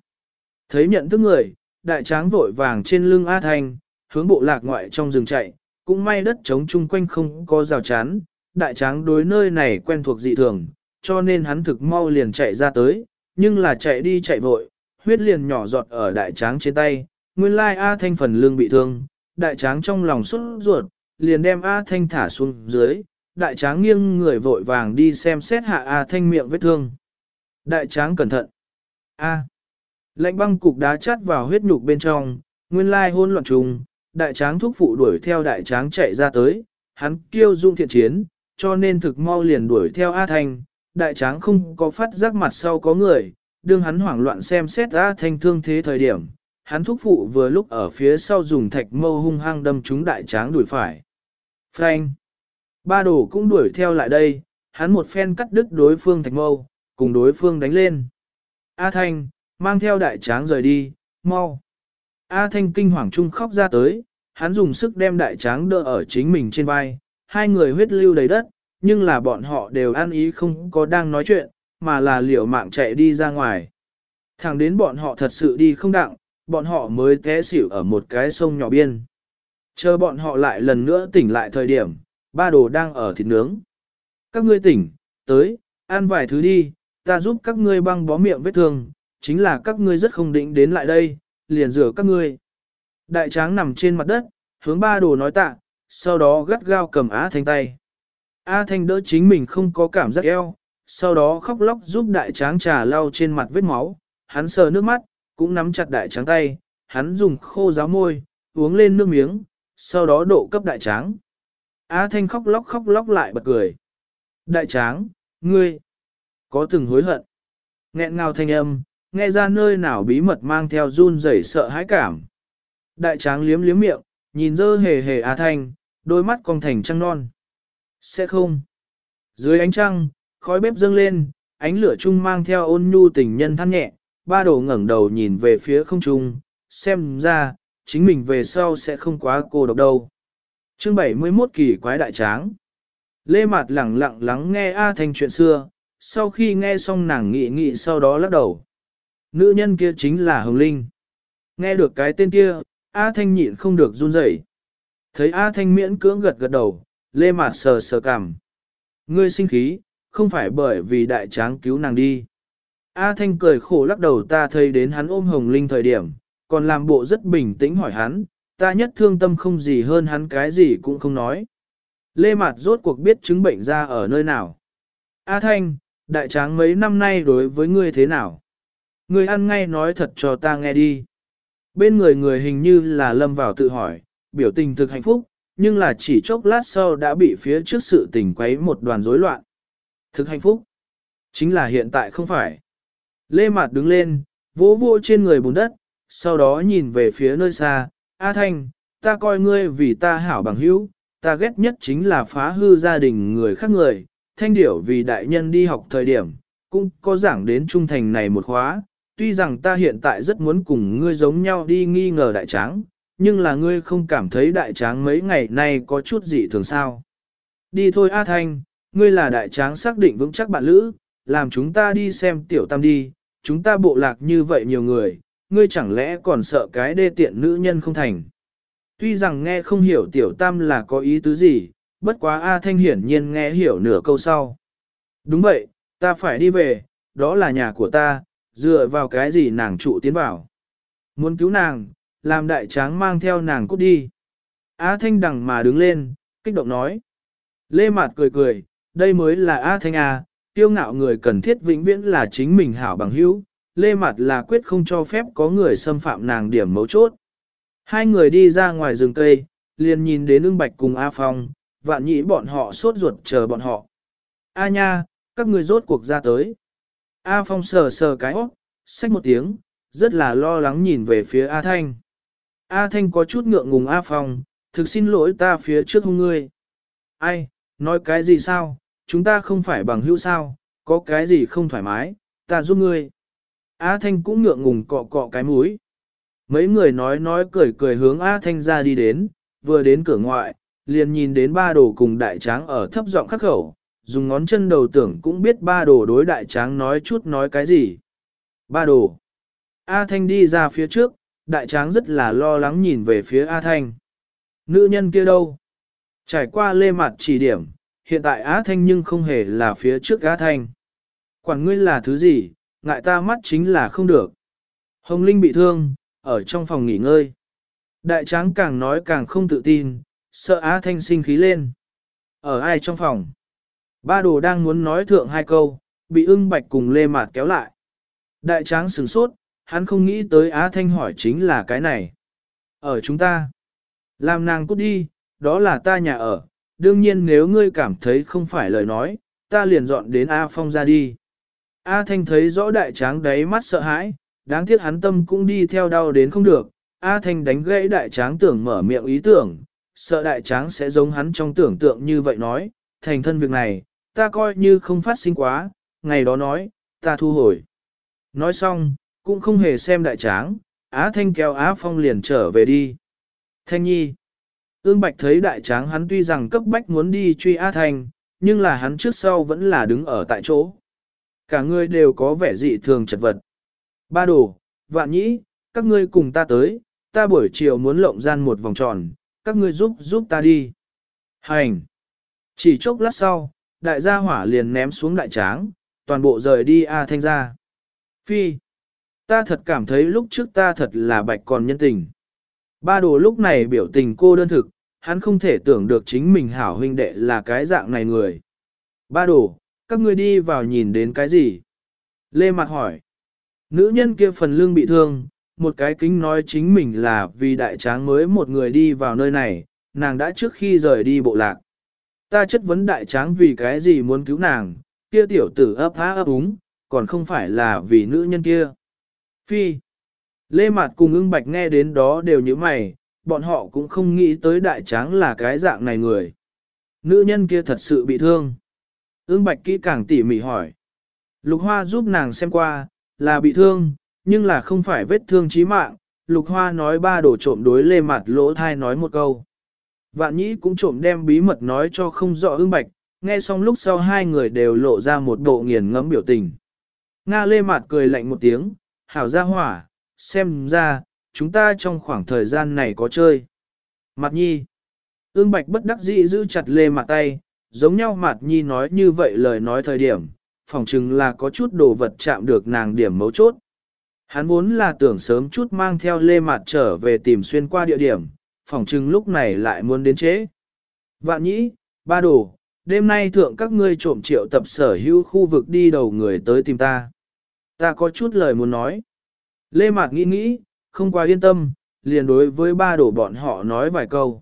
Thấy nhận thức người, đại tráng vội vàng trên lưng A Thanh, hướng bộ lạc ngoại trong rừng chạy, cũng may đất trống chung quanh không có rào chắn, đại tráng đối nơi này quen thuộc dị thường, cho nên hắn thực mau liền chạy ra tới, nhưng là chạy đi chạy vội, huyết liền nhỏ giọt ở đại tráng trên tay, nguyên lai A Thanh phần lưng bị thương, đại tráng trong lòng xuất ruột, liền đem A Thanh thả xuống dưới, đại tráng nghiêng người vội vàng đi xem xét hạ A Thanh miệng vết thương. Đại tráng cẩn thận. A. Lạnh băng cục đá chát vào huyết nhục bên trong, nguyên lai hôn loạn trùng, đại tráng thúc phụ đuổi theo đại tráng chạy ra tới, hắn kêu dung thiện chiến, cho nên thực mau liền đuổi theo A Thanh, đại tráng không có phát giác mặt sau có người, đương hắn hoảng loạn xem xét A Thanh thương thế thời điểm, hắn thúc phụ vừa lúc ở phía sau dùng thạch mâu hung hăng đâm trúng đại tráng đuổi phải. Frank! Ba đồ cũng đuổi theo lại đây, hắn một phen cắt đứt đối phương thạch mâu, cùng đối phương đánh lên. A Thanh, mang theo đại tráng rời đi, mau. A Thanh kinh hoàng trung khóc ra tới, hắn dùng sức đem đại tráng đỡ ở chính mình trên vai, hai người huyết lưu đầy đất, nhưng là bọn họ đều ăn ý không có đang nói chuyện, mà là liều mạng chạy đi ra ngoài. Thẳng đến bọn họ thật sự đi không đặng, bọn họ mới té xỉu ở một cái sông nhỏ biên. Chờ bọn họ lại lần nữa tỉnh lại thời điểm, Ba đồ đang ở thịt nướng. Các ngươi tỉnh, tới, ăn vài thứ đi, ta giúp các ngươi băng bó miệng vết thương, chính là các ngươi rất không định đến lại đây, liền rửa các ngươi. Đại tráng nằm trên mặt đất, hướng ba đồ nói tạ, sau đó gắt gao cầm Á Thanh tay. A Thanh đỡ chính mình không có cảm giác eo, sau đó khóc lóc giúp đại tráng trà lau trên mặt vết máu, hắn sờ nước mắt, cũng nắm chặt đại tráng tay, hắn dùng khô giáo môi, uống lên nước miếng, sau đó độ cấp đại tráng. A Thanh khóc lóc khóc lóc lại bật cười. Đại tráng, ngươi, có từng hối hận. Nghẹn ngào thanh âm, nghe ra nơi nào bí mật mang theo run rẩy sợ hãi cảm. Đại tráng liếm liếm miệng, nhìn dơ hề hề A Thanh, đôi mắt cong thành trăng non. Sẽ không. Dưới ánh trăng, khói bếp dâng lên, ánh lửa chung mang theo ôn nhu tình nhân than nhẹ, ba đồ ngẩng đầu nhìn về phía không trung, xem ra, chính mình về sau sẽ không quá cô độc đâu. Chương 71 kỳ quái đại tráng. Lê Mạt lẳng lặng lắng nghe A Thanh chuyện xưa, sau khi nghe xong nàng nghị nghị sau đó lắc đầu. Nữ nhân kia chính là Hồng Linh. Nghe được cái tên kia, A Thanh nhịn không được run rẩy. Thấy A Thanh miễn cưỡng gật gật đầu, Lê Mạt sờ sờ cằm. Ngươi sinh khí, không phải bởi vì đại tráng cứu nàng đi. A Thanh cười khổ lắc đầu ta thấy đến hắn ôm Hồng Linh thời điểm, còn làm bộ rất bình tĩnh hỏi hắn, ta nhất thương tâm không gì hơn hắn cái gì cũng không nói. Lê Mạt rốt cuộc biết chứng bệnh ra ở nơi nào. A Thanh, đại tráng mấy năm nay đối với ngươi thế nào? Ngươi ăn ngay nói thật cho ta nghe đi. Bên người người hình như là lâm vào tự hỏi, biểu tình thực hạnh phúc, nhưng là chỉ chốc lát sau đã bị phía trước sự tình quấy một đoàn rối loạn. Thực hạnh phúc. Chính là hiện tại không phải. Lê Mạt đứng lên, vỗ vỗ trên người bùn đất, sau đó nhìn về phía nơi xa, A Thanh, ta coi ngươi vì ta hảo bằng hữu, ta ghét nhất chính là phá hư gia đình người khác người, thanh điểu vì đại nhân đi học thời điểm, cũng có giảng đến trung thành này một khóa, tuy rằng ta hiện tại rất muốn cùng ngươi giống nhau đi nghi ngờ đại tráng, nhưng là ngươi không cảm thấy đại tráng mấy ngày nay có chút gì thường sao. Đi thôi A Thanh, ngươi là đại tráng xác định vững chắc bạn lữ, làm chúng ta đi xem tiểu tam đi, chúng ta bộ lạc như vậy nhiều người, ngươi chẳng lẽ còn sợ cái đê tiện nữ nhân không thành. Tuy rằng nghe không hiểu tiểu tam là có ý tứ gì, bất quá A Thanh hiển nhiên nghe hiểu nửa câu sau. Đúng vậy, ta phải đi về, đó là nhà của ta, dựa vào cái gì nàng trụ tiến vào. Muốn cứu nàng, làm đại tráng mang theo nàng cút đi. A Thanh đằng mà đứng lên, kích động nói. Lê Mạt cười cười, đây mới là A Thanh A, tiêu ngạo người cần thiết vĩnh viễn là chính mình hảo bằng hữu. Lê Mạt là quyết không cho phép có người xâm phạm nàng điểm mấu chốt. Hai người đi ra ngoài rừng cây, liền nhìn đến ưng bạch cùng A Phong, vạn nhĩ bọn họ sốt ruột chờ bọn họ. A nha, các người rốt cuộc ra tới. A Phong sờ sờ cái óc, xách một tiếng, rất là lo lắng nhìn về phía A Thanh. A Thanh có chút ngượng ngùng A Phong, thực xin lỗi ta phía trước hung ngươi. Ai, nói cái gì sao, chúng ta không phải bằng hữu sao, có cái gì không thoải mái, ta giúp ngươi. A Thanh cũng ngượng ngùng cọ cọ cái mũi. Mấy người nói nói cười cười hướng A Thanh ra đi đến, vừa đến cửa ngoại, liền nhìn đến ba đồ cùng đại tráng ở thấp giọng khắc khẩu, dùng ngón chân đầu tưởng cũng biết ba đồ đối đại tráng nói chút nói cái gì. Ba đồ. A Thanh đi ra phía trước, đại tráng rất là lo lắng nhìn về phía A Thanh. Nữ nhân kia đâu? Trải qua lê mặt chỉ điểm, hiện tại A Thanh nhưng không hề là phía trước A Thanh. Quản ngươi là thứ gì, ngại ta mắt chính là không được. Hồng Linh bị thương, ở trong phòng nghỉ ngơi. Đại tráng càng nói càng không tự tin, sợ Á Thanh sinh khí lên. Ở ai trong phòng? Ba đồ đang muốn nói thượng hai câu, bị ưng bạch cùng lê mạt kéo lại. Đại tráng sửng sốt, hắn không nghĩ tới Á Thanh hỏi chính là cái này. Ở chúng ta. Làm nàng cút đi, đó là ta nhà ở. Đương nhiên nếu ngươi cảm thấy không phải lời nói, ta liền dọn đến A Phong ra đi. A Thanh thấy rõ đại tráng đáy mắt sợ hãi, đáng tiếc hắn tâm cũng đi theo đau đến không được. A Thanh đánh gãy đại tráng tưởng mở miệng ý tưởng, sợ đại tráng sẽ giống hắn trong tưởng tượng như vậy nói, thành thân việc này, ta coi như không phát sinh quá, ngày đó nói, ta thu hồi. Nói xong, cũng không hề xem đại tráng, Á Thanh kéo Á Phong liền trở về đi. Thanh nhi. Ương Bạch thấy đại tráng hắn tuy rằng cấp bách muốn đi truy Á Thanh, nhưng là hắn trước sau vẫn là đứng ở tại chỗ. Cả người đều có vẻ dị thường chật vật. Ba đồ, vạn nhĩ, các ngươi cùng ta tới, ta buổi chiều muốn lộng gian một vòng tròn, các ngươi giúp giúp ta đi. Hành! Chỉ chốc lát sau, đại gia hỏa liền ném xuống đại tráng, toàn bộ rời đi A Thanh ra. Phi, ta thật cảm thấy lúc trước ta thật là bạch còn nhân tình. Ba đồ lúc này biểu tình cô đơn thực, hắn không thể tưởng được chính mình hảo huynh đệ là cái dạng này người. Ba đồ, các ngươi đi vào nhìn đến cái gì? Lê Mặt hỏi. Nữ nhân kia phần lưng bị thương, một cái kính nói chính mình là vì đại tráng mới một người đi vào nơi này, nàng đã trước khi rời đi bộ lạc. Ta chất vấn đại tráng vì cái gì muốn cứu nàng, kia tiểu tử ấp há ấp úng, còn không phải là vì nữ nhân kia. Phi. Lê Mạt cùng ưng bạch nghe đến đó đều như mày, bọn họ cũng không nghĩ tới đại tráng là cái dạng này người. Nữ nhân kia thật sự bị thương. Ưng bạch kỹ càng tỉ mỉ hỏi. Lục hoa giúp nàng xem qua, là bị thương, nhưng là không phải vết thương chí mạng. Lục hoa nói ba đổ trộm đối lê mặt lỗ thai nói một câu. Vạn nhĩ cũng trộm đem bí mật nói cho không rõ ưng bạch, nghe xong lúc sau hai người đều lộ ra một bộ nghiền ngẫm biểu tình. Nga lê mặt cười lạnh một tiếng, hảo ra hỏa, xem ra, chúng ta trong khoảng thời gian này có chơi. Mặt nhi. Ương bạch bất đắc dĩ giữ chặt lê mặt tay, giống nhau mặt nhi nói như vậy lời nói thời điểm, phỏng chừng là có chút đồ vật chạm được nàng điểm mấu chốt. Hắn vốn là tưởng sớm chút mang theo lê mặt trở về tìm xuyên qua địa điểm, phỏng chừng lúc này lại muốn đến chế. Vạn nhĩ, ba đồ, đêm nay thượng các ngươi trộm triệu tập sở hữu khu vực đi đầu người tới tìm ta. Ta có chút lời muốn nói. Lê Mạt nghĩ nghĩ, không quá yên tâm, liền đối với ba đổ bọn họ nói vài câu.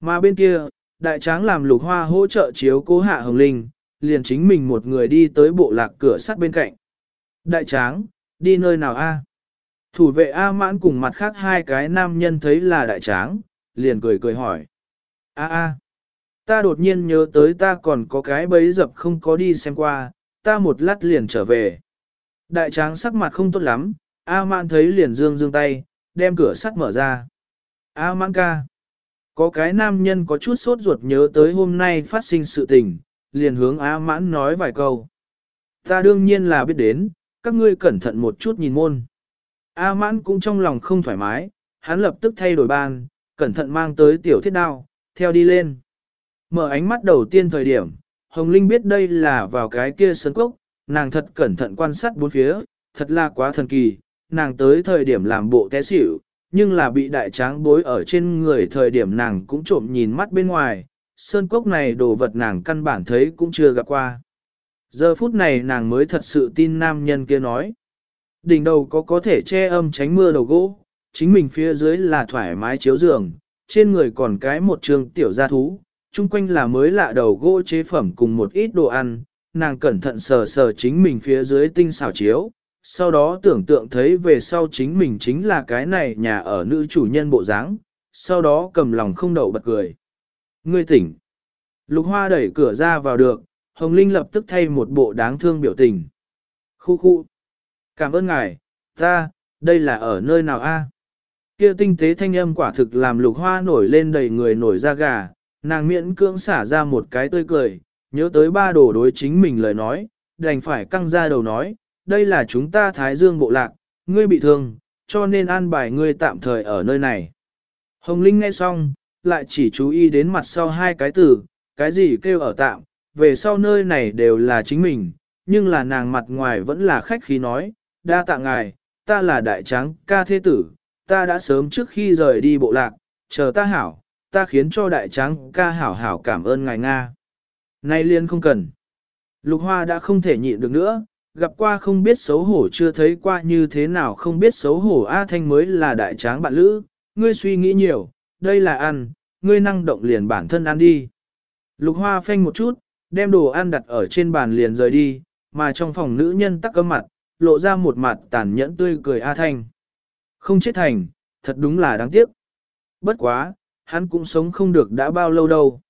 Mà bên kia, đại tráng làm lục hoa hỗ trợ chiếu cố hạ hồng linh, liền chính mình một người đi tới bộ lạc cửa sắt bên cạnh. Đại tráng, đi nơi nào a? Thủ vệ A mãn cùng mặt khác hai cái nam nhân thấy là đại tráng, liền cười cười hỏi. A a, ta đột nhiên nhớ tới ta còn có cái bấy dập không có đi xem qua, ta một lát liền trở về. Đại tráng sắc mặt không tốt lắm, A mãn thấy liền dương dương tay, đem cửa sắt mở ra. A mãn ca. Có cái nam nhân có chút sốt ruột nhớ tới hôm nay phát sinh sự tình, liền hướng A mãn nói vài câu. Ta đương nhiên là biết đến, các ngươi cẩn thận một chút nhìn môn. A mãn cũng trong lòng không thoải mái, hắn lập tức thay đổi ban, cẩn thận mang tới tiểu thiết đao, theo đi lên. Mở ánh mắt đầu tiên thời điểm, Hồng Linh biết đây là vào cái kia sân cốc, nàng thật cẩn thận quan sát bốn phía, thật là quá thần kỳ, nàng tới thời điểm làm bộ té xỉu, nhưng là bị đại tráng bối ở trên người thời điểm nàng cũng trộm nhìn mắt bên ngoài, sơn cốc này đồ vật nàng căn bản thấy cũng chưa gặp qua. Giờ phút này nàng mới thật sự tin nam nhân kia nói. Đỉnh đầu có có thể che âm tránh mưa đầu gỗ, chính mình phía dưới là thoải mái chiếu giường, trên người còn cái một trường tiểu gia thú, chung quanh là mới lạ đầu gỗ chế phẩm cùng một ít đồ ăn, nàng cẩn thận sờ sờ chính mình phía dưới tinh xảo chiếu, sau đó tưởng tượng thấy về sau chính mình chính là cái này nhà ở nữ chủ nhân bộ dáng, sau đó cầm lòng không đậu bật cười. Ngươi tỉnh. Lục hoa đẩy cửa ra vào được, Hồng Linh lập tức thay một bộ đáng thương biểu tình. Khu khu. Cảm ơn ngài, ta, đây là ở nơi nào a? Kia tinh tế thanh âm quả thực làm lục hoa nổi lên đầy người nổi da gà, nàng miễn cưỡng xả ra một cái tươi cười, nhớ tới ba đồ đối chính mình lời nói, đành phải căng ra đầu nói, đây là chúng ta Thái Dương bộ lạc, ngươi bị thương, cho nên an bài ngươi tạm thời ở nơi này. Hồng Linh nghe xong, lại chỉ chú ý đến mặt sau hai cái từ, cái gì kêu ở tạm, về sau nơi này đều là chính mình, nhưng là nàng mặt ngoài vẫn là khách khí nói, đa tạ ngài, ta là đại tráng ca thế tử, ta đã sớm trước khi rời đi bộ lạc, chờ ta hảo, ta khiến cho đại tráng ca hảo hảo cảm ơn ngài Nga. Nay liên không cần. Lục hoa đã không thể nhịn được nữa, gặp qua không biết xấu hổ chưa thấy qua như thế nào không biết xấu hổ A Thanh mới là đại tráng bạn lữ, ngươi suy nghĩ nhiều, đây là ăn, ngươi năng động liền bản thân ăn đi. Lục hoa phanh một chút, đem đồ ăn đặt ở trên bàn liền rời đi, mà trong phòng nữ nhân tắc cơm mặt, lộ ra một mặt tàn nhẫn tươi cười A Thanh. Không chết thành, thật đúng là đáng tiếc. Bất quá, hắn cũng sống không được đã bao lâu đâu.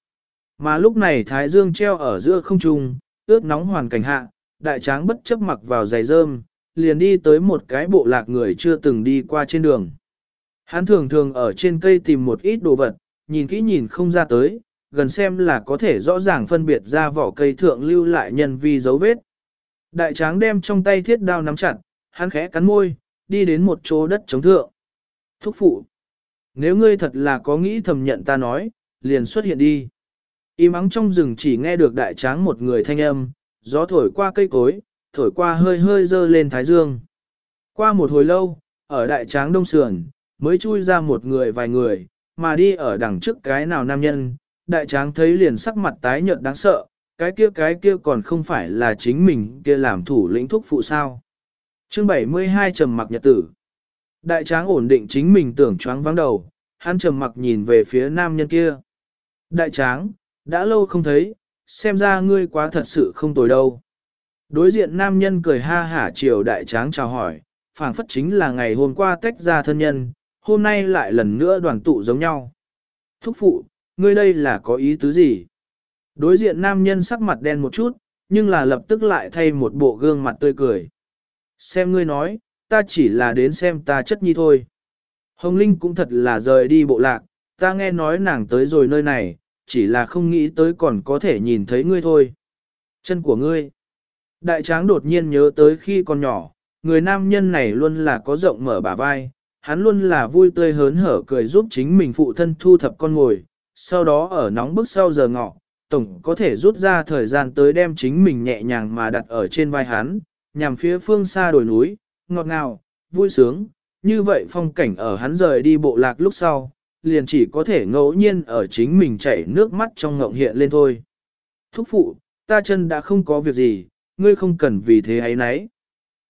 Mà lúc này Thái Dương treo ở giữa không trung, ướt nóng hoàn cảnh hạ, đại tráng bất chấp mặc vào giày rơm, liền đi tới một cái bộ lạc người chưa từng đi qua trên đường. Hắn thường thường ở trên cây tìm một ít đồ vật, nhìn kỹ nhìn không ra tới, gần xem là có thể rõ ràng phân biệt ra vỏ cây thượng lưu lại nhân vi dấu vết. Đại tráng đem trong tay thiết đao nắm chặt, hắn khẽ cắn môi, đi đến một chỗ đất chống thượng. Thúc phụ, nếu ngươi thật là có nghĩ thầm nhận ta nói, liền xuất hiện đi. Im ắng trong rừng chỉ nghe được đại tráng một người thanh âm, gió thổi qua cây cối, thổi qua hơi hơi dơ lên thái dương. Qua một hồi lâu, ở đại tráng đông sườn, mới chui ra một người vài người, mà đi ở đằng trước cái nào nam nhân, đại tráng thấy liền sắc mặt tái nhợt đáng sợ, cái kia cái kia còn không phải là chính mình kia làm thủ lĩnh thúc phụ sao. Chương 72 trầm mặc nhật tử. Đại tráng ổn định chính mình tưởng choáng vắng đầu, hắn trầm mặc nhìn về phía nam nhân kia. Đại tráng, đã lâu không thấy, xem ra ngươi quá thật sự không tồi đâu. Đối diện nam nhân cười ha hả chiều đại tráng chào hỏi, phảng phất chính là ngày hôm qua tách ra thân nhân, hôm nay lại lần nữa đoàn tụ giống nhau. Thúc phụ, ngươi đây là có ý tứ gì? Đối diện nam nhân sắc mặt đen một chút, nhưng là lập tức lại thay một bộ gương mặt tươi cười. Xem ngươi nói, ta chỉ là đến xem ta chất nhi thôi. Hồng Linh cũng thật là rời đi bộ lạc, ta nghe nói nàng tới rồi nơi này, chỉ là không nghĩ tới còn có thể nhìn thấy ngươi thôi. Chân của ngươi. Đại tráng đột nhiên nhớ tới khi còn nhỏ, người nam nhân này luôn là có rộng mở bả vai, hắn luôn là vui tươi hớn hở cười giúp chính mình phụ thân thu thập con ngồi, sau đó ở nóng bức sau giờ ngọ, tổng có thể rút ra thời gian tới đem chính mình nhẹ nhàng mà đặt ở trên vai hắn, nhằm phía phương xa đồi núi, ngọt ngào, vui sướng, như vậy phong cảnh ở hắn rời đi bộ lạc lúc sau, liền chỉ có thể ngẫu nhiên ở chính mình chảy nước mắt trong ngộng hiện lên thôi. Thúc phụ, ta chân đã không có việc gì, ngươi không cần vì thế ấy nấy.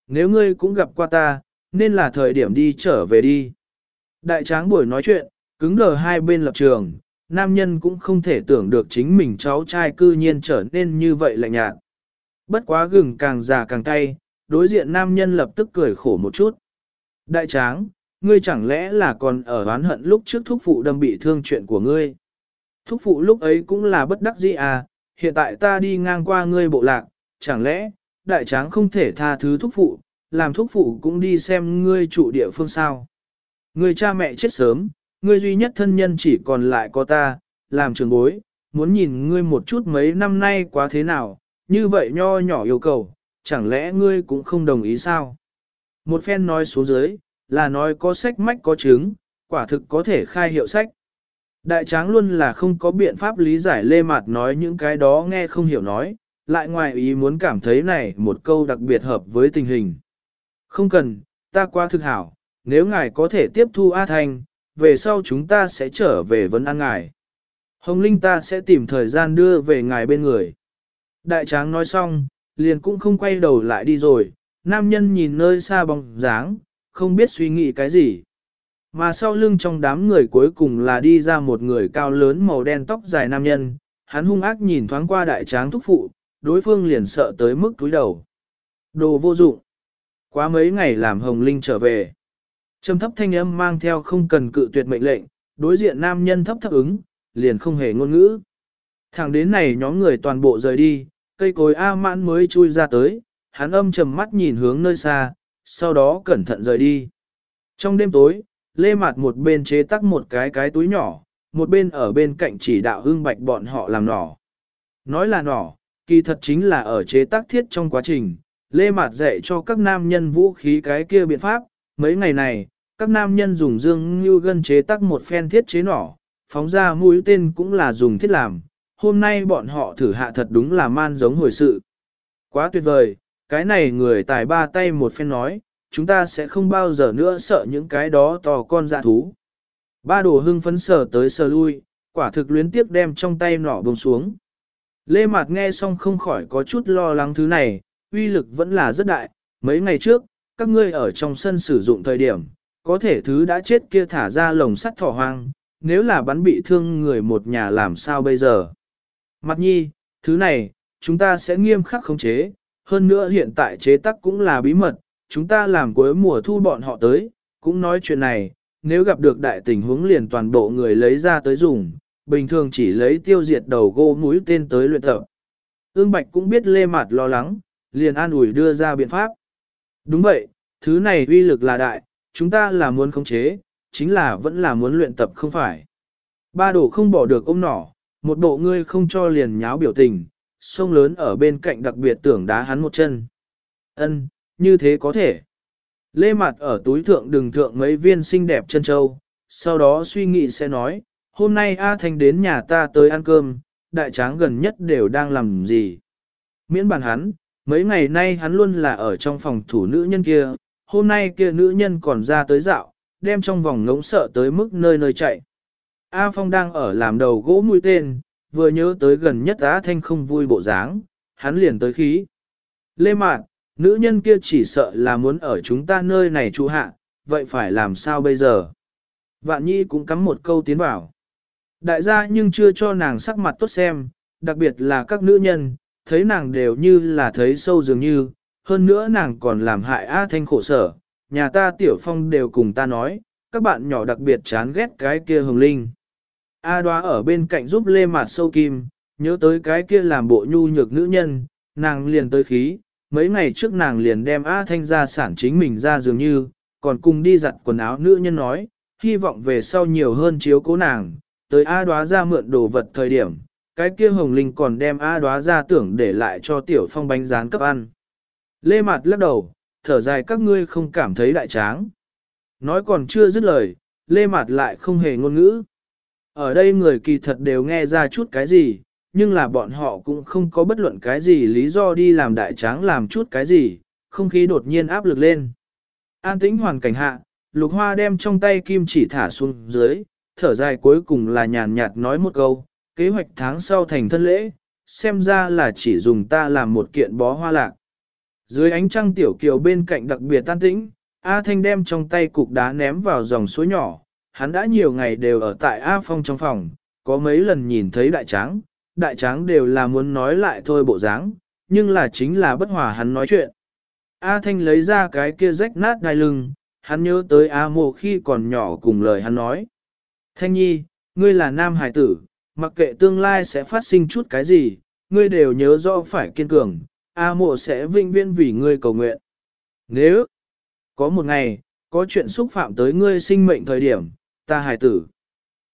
Nếu ngươi cũng gặp qua ta, nên là thời điểm đi trở về đi. Đại tráng buổi nói chuyện, cứng đờ hai bên lập trường, nam nhân cũng không thể tưởng được chính mình cháu trai cư nhiên trở nên như vậy lạnh nhạt. Bất quá gừng càng già càng cay, đối diện nam nhân lập tức cười khổ một chút. Đại tráng, ngươi chẳng lẽ là còn ở oán hận lúc trước thúc phụ đâm bị thương chuyện của ngươi. Thúc phụ lúc ấy cũng là bất đắc dĩ à, hiện tại ta đi ngang qua ngươi bộ lạc, chẳng lẽ, đại tráng không thể tha thứ thúc phụ, làm thúc phụ cũng đi xem ngươi trụ địa phương sao. Người cha mẹ chết sớm, ngươi duy nhất thân nhân chỉ còn lại có ta, làm trường bối, muốn nhìn ngươi một chút mấy năm nay quá thế nào, như vậy nho nhỏ yêu cầu, chẳng lẽ ngươi cũng không đồng ý sao? Một phen nói xuống dưới, là nói có sách mách có chứng, quả thực có thể khai hiệu sách. Đại tráng luôn là không có biện pháp lý giải lê mạt nói những cái đó nghe không hiểu nói, lại ngoài ý muốn cảm thấy này một câu đặc biệt hợp với tình hình. Không cần, ta qua thực hảo, nếu ngài có thể tiếp thu A Thanh, về sau chúng ta sẽ trở về vấn an ngài. Hồng Linh ta sẽ tìm thời gian đưa về ngài bên người. Đại tráng nói xong, liền cũng không quay đầu lại đi rồi, nam nhân nhìn nơi xa bóng dáng, không biết suy nghĩ cái gì. Mà sau lưng trong đám người cuối cùng là đi ra một người cao lớn màu đen tóc dài nam nhân, hắn hung ác nhìn thoáng qua đại tráng thúc phụ, đối phương liền sợ tới mức túi đầu. Đồ vô dụng. Quá mấy ngày làm Hồng Linh trở về. Trầm thấp thanh âm mang theo không cần cự tuyệt mệnh lệnh, đối diện nam nhân thấp thấp ứng, liền không hề ngôn ngữ. Thẳng đến này nhóm người toàn bộ rời đi, cây cối A mãn mới chui ra tới, hắn âm trầm mắt nhìn hướng nơi xa, sau đó cẩn thận rời đi. Trong đêm tối, Lê Mạt một bên chế tắc một cái cái túi nhỏ, một bên ở bên cạnh chỉ đạo hương bạch bọn họ làm nỏ. Nói là nỏ, kỳ thật chính là ở chế tác thiết trong quá trình, Lê Mạt dạy cho các nam nhân vũ khí cái kia biện pháp, mấy ngày này, các nam nhân dùng dương như gân chế tác một phen thiết chế nỏ, phóng ra mũi tên cũng là dùng thiết làm, hôm nay bọn họ thử hạ thật đúng là man giống hồi sự. Quá tuyệt vời, cái này người tài ba tay một phen nói, chúng ta sẽ không bao giờ nữa sợ những cái đó to con dạ thú. Ba đồ hưng phấn sở tới sờ lui, quả thực luyến tiếp đem trong tay nỏ bông xuống. Lê Mạt nghe xong không khỏi có chút lo lắng thứ này, uy lực vẫn là rất đại. Mấy ngày trước, các ngươi ở trong sân sử dụng thời điểm, có thể thứ đã chết kia thả ra lồng sắt thỏ hoang, nếu là bắn bị thương người một nhà làm sao bây giờ. Mặt nhi, thứ này, chúng ta sẽ nghiêm khắc khống chế, hơn nữa hiện tại chế tắc cũng là bí mật, chúng ta làm cuối mùa thu bọn họ tới, cũng nói chuyện này, nếu gặp được đại tình huống liền toàn bộ người lấy ra tới dùng, bình thường chỉ lấy tiêu diệt đầu gô mũi tên tới luyện tập. Ương Bạch cũng biết lê mạt lo lắng, liền an ủi đưa ra biện pháp. Đúng vậy, thứ này uy lực là đại, chúng ta là muốn khống chế, chính là vẫn là muốn luyện tập không phải. Ba đổ không bỏ được ôm nỏ, một bộ ngươi không cho liền nháo biểu tình, sông lớn ở bên cạnh đặc biệt tưởng đá hắn một chân. Ân, như thế có thể. Lê mặt ở túi thượng đừng thượng mấy viên xinh đẹp chân châu, sau đó suy nghĩ sẽ nói, hôm nay A Thanh đến nhà ta tới ăn cơm, đại tráng gần nhất đều đang làm gì. Miễn bàn hắn, mấy ngày nay hắn luôn là ở trong phòng thủ nữ nhân kia, hôm nay kia nữ nhân còn ra tới dạo, đem trong vòng ngống sợ tới mức nơi nơi chạy. A Phong đang ở làm đầu gỗ mũi tên, vừa nhớ tới gần nhất Á Thanh không vui bộ dáng, hắn liền tới khí. Lê Mạn, nữ nhân kia chỉ sợ là muốn ở chúng ta nơi này trụ hạ, vậy phải làm sao bây giờ? Vạn Nhi cũng cắm một câu tiến vào. Đại gia nhưng chưa cho nàng sắc mặt tốt xem, đặc biệt là các nữ nhân, thấy nàng đều như là thấy sâu dường như, hơn nữa nàng còn làm hại A Thanh khổ sở, nhà ta Tiểu Phong đều cùng ta nói, các bạn nhỏ đặc biệt chán ghét cái kia hồng linh. A đoá ở bên cạnh giúp lê mặt sâu kim, nhớ tới cái kia làm bộ nhu nhược nữ nhân, nàng liền tới khí, mấy ngày trước nàng liền đem A Thanh ra sản chính mình ra dường như, còn cùng đi giặt quần áo nữ nhân nói, hy vọng về sau nhiều hơn chiếu cố nàng, tới A đoá ra mượn đồ vật thời điểm, cái kia hồng linh còn đem A đoá ra tưởng để lại cho tiểu phong bánh rán cấp ăn. Lê Mạt lắc đầu, thở dài các ngươi không cảm thấy đại tráng. Nói còn chưa dứt lời, Lê Mạt lại không hề ngôn ngữ. Ở đây người kỳ thật đều nghe ra chút cái gì, nhưng là bọn họ cũng không có bất luận cái gì lý do đi làm đại tráng làm chút cái gì, không khí đột nhiên áp lực lên. An tĩnh hoàn cảnh hạ, lục hoa đem trong tay kim chỉ thả xuống dưới, thở dài cuối cùng là nhàn nhạt nói một câu, kế hoạch tháng sau thành thân lễ, xem ra là chỉ dùng ta làm một kiện bó hoa lạc. Dưới ánh trăng tiểu kiều bên cạnh đặc biệt tan tĩnh, A Thanh đem trong tay cục đá ném vào dòng suối nhỏ, hắn đã nhiều ngày đều ở tại A Phong trong phòng, có mấy lần nhìn thấy đại tráng, đại tráng đều là muốn nói lại thôi bộ dáng, nhưng là chính là bất hòa hắn nói chuyện. A Thanh lấy ra cái kia rách nát đai lưng, hắn nhớ tới A Mộ khi còn nhỏ cùng lời hắn nói. Thanh nhi, ngươi là nam hải tử, mặc kệ tương lai sẽ phát sinh chút cái gì, ngươi đều nhớ rõ phải kiên cường, A Mộ sẽ vinh viên vì ngươi cầu nguyện. Nếu có một ngày, có chuyện xúc phạm tới ngươi sinh mệnh thời điểm, ta hải tử.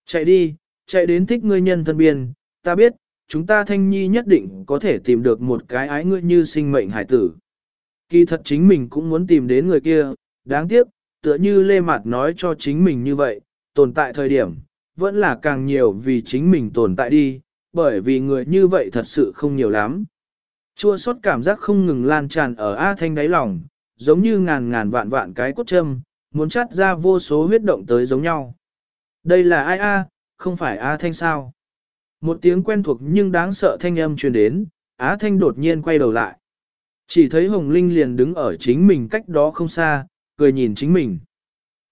Chạy đi, chạy đến thích ngươi nhân thân biên, ta biết, chúng ta thanh nhi nhất định có thể tìm được một cái ái ngươi như sinh mệnh hải tử. Kỳ thật chính mình cũng muốn tìm đến người kia, đáng tiếc, tựa như Lê Mạt nói cho chính mình như vậy, tồn tại thời điểm, vẫn là càng nhiều vì chính mình tồn tại đi, bởi vì người như vậy thật sự không nhiều lắm. Chua xót cảm giác không ngừng lan tràn ở A Thanh đáy lòng, giống như ngàn ngàn vạn vạn cái cốt châm, muốn chắt ra vô số huyết động tới giống nhau. Đây là ai A, không phải A Thanh sao? Một tiếng quen thuộc nhưng đáng sợ thanh âm truyền đến, Á Thanh đột nhiên quay đầu lại. Chỉ thấy Hồng Linh liền đứng ở chính mình cách đó không xa, cười nhìn chính mình.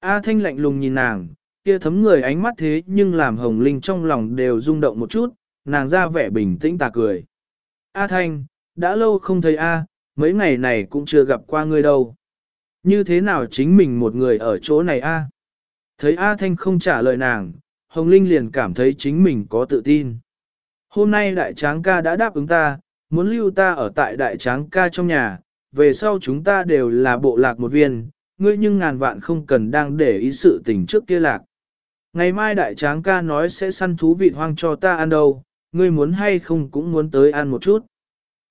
A Thanh lạnh lùng nhìn nàng, kia thấm người ánh mắt thế nhưng làm Hồng Linh trong lòng đều rung động một chút, nàng ra vẻ bình tĩnh tà cười. A Thanh, đã lâu không thấy A, mấy ngày này cũng chưa gặp qua ngươi đâu. Như thế nào chính mình một người ở chỗ này A? Thấy A Thanh không trả lời nàng, Hồng Linh liền cảm thấy chính mình có tự tin. Hôm nay đại tráng ca đã đáp ứng ta, muốn lưu ta ở tại đại tráng ca trong nhà, về sau chúng ta đều là bộ lạc một viên, ngươi nhưng ngàn vạn không cần đang để ý sự tình trước kia lạc. Ngày mai đại tráng ca nói sẽ săn thú vịt hoang cho ta ăn đâu, ngươi muốn hay không cũng muốn tới ăn một chút.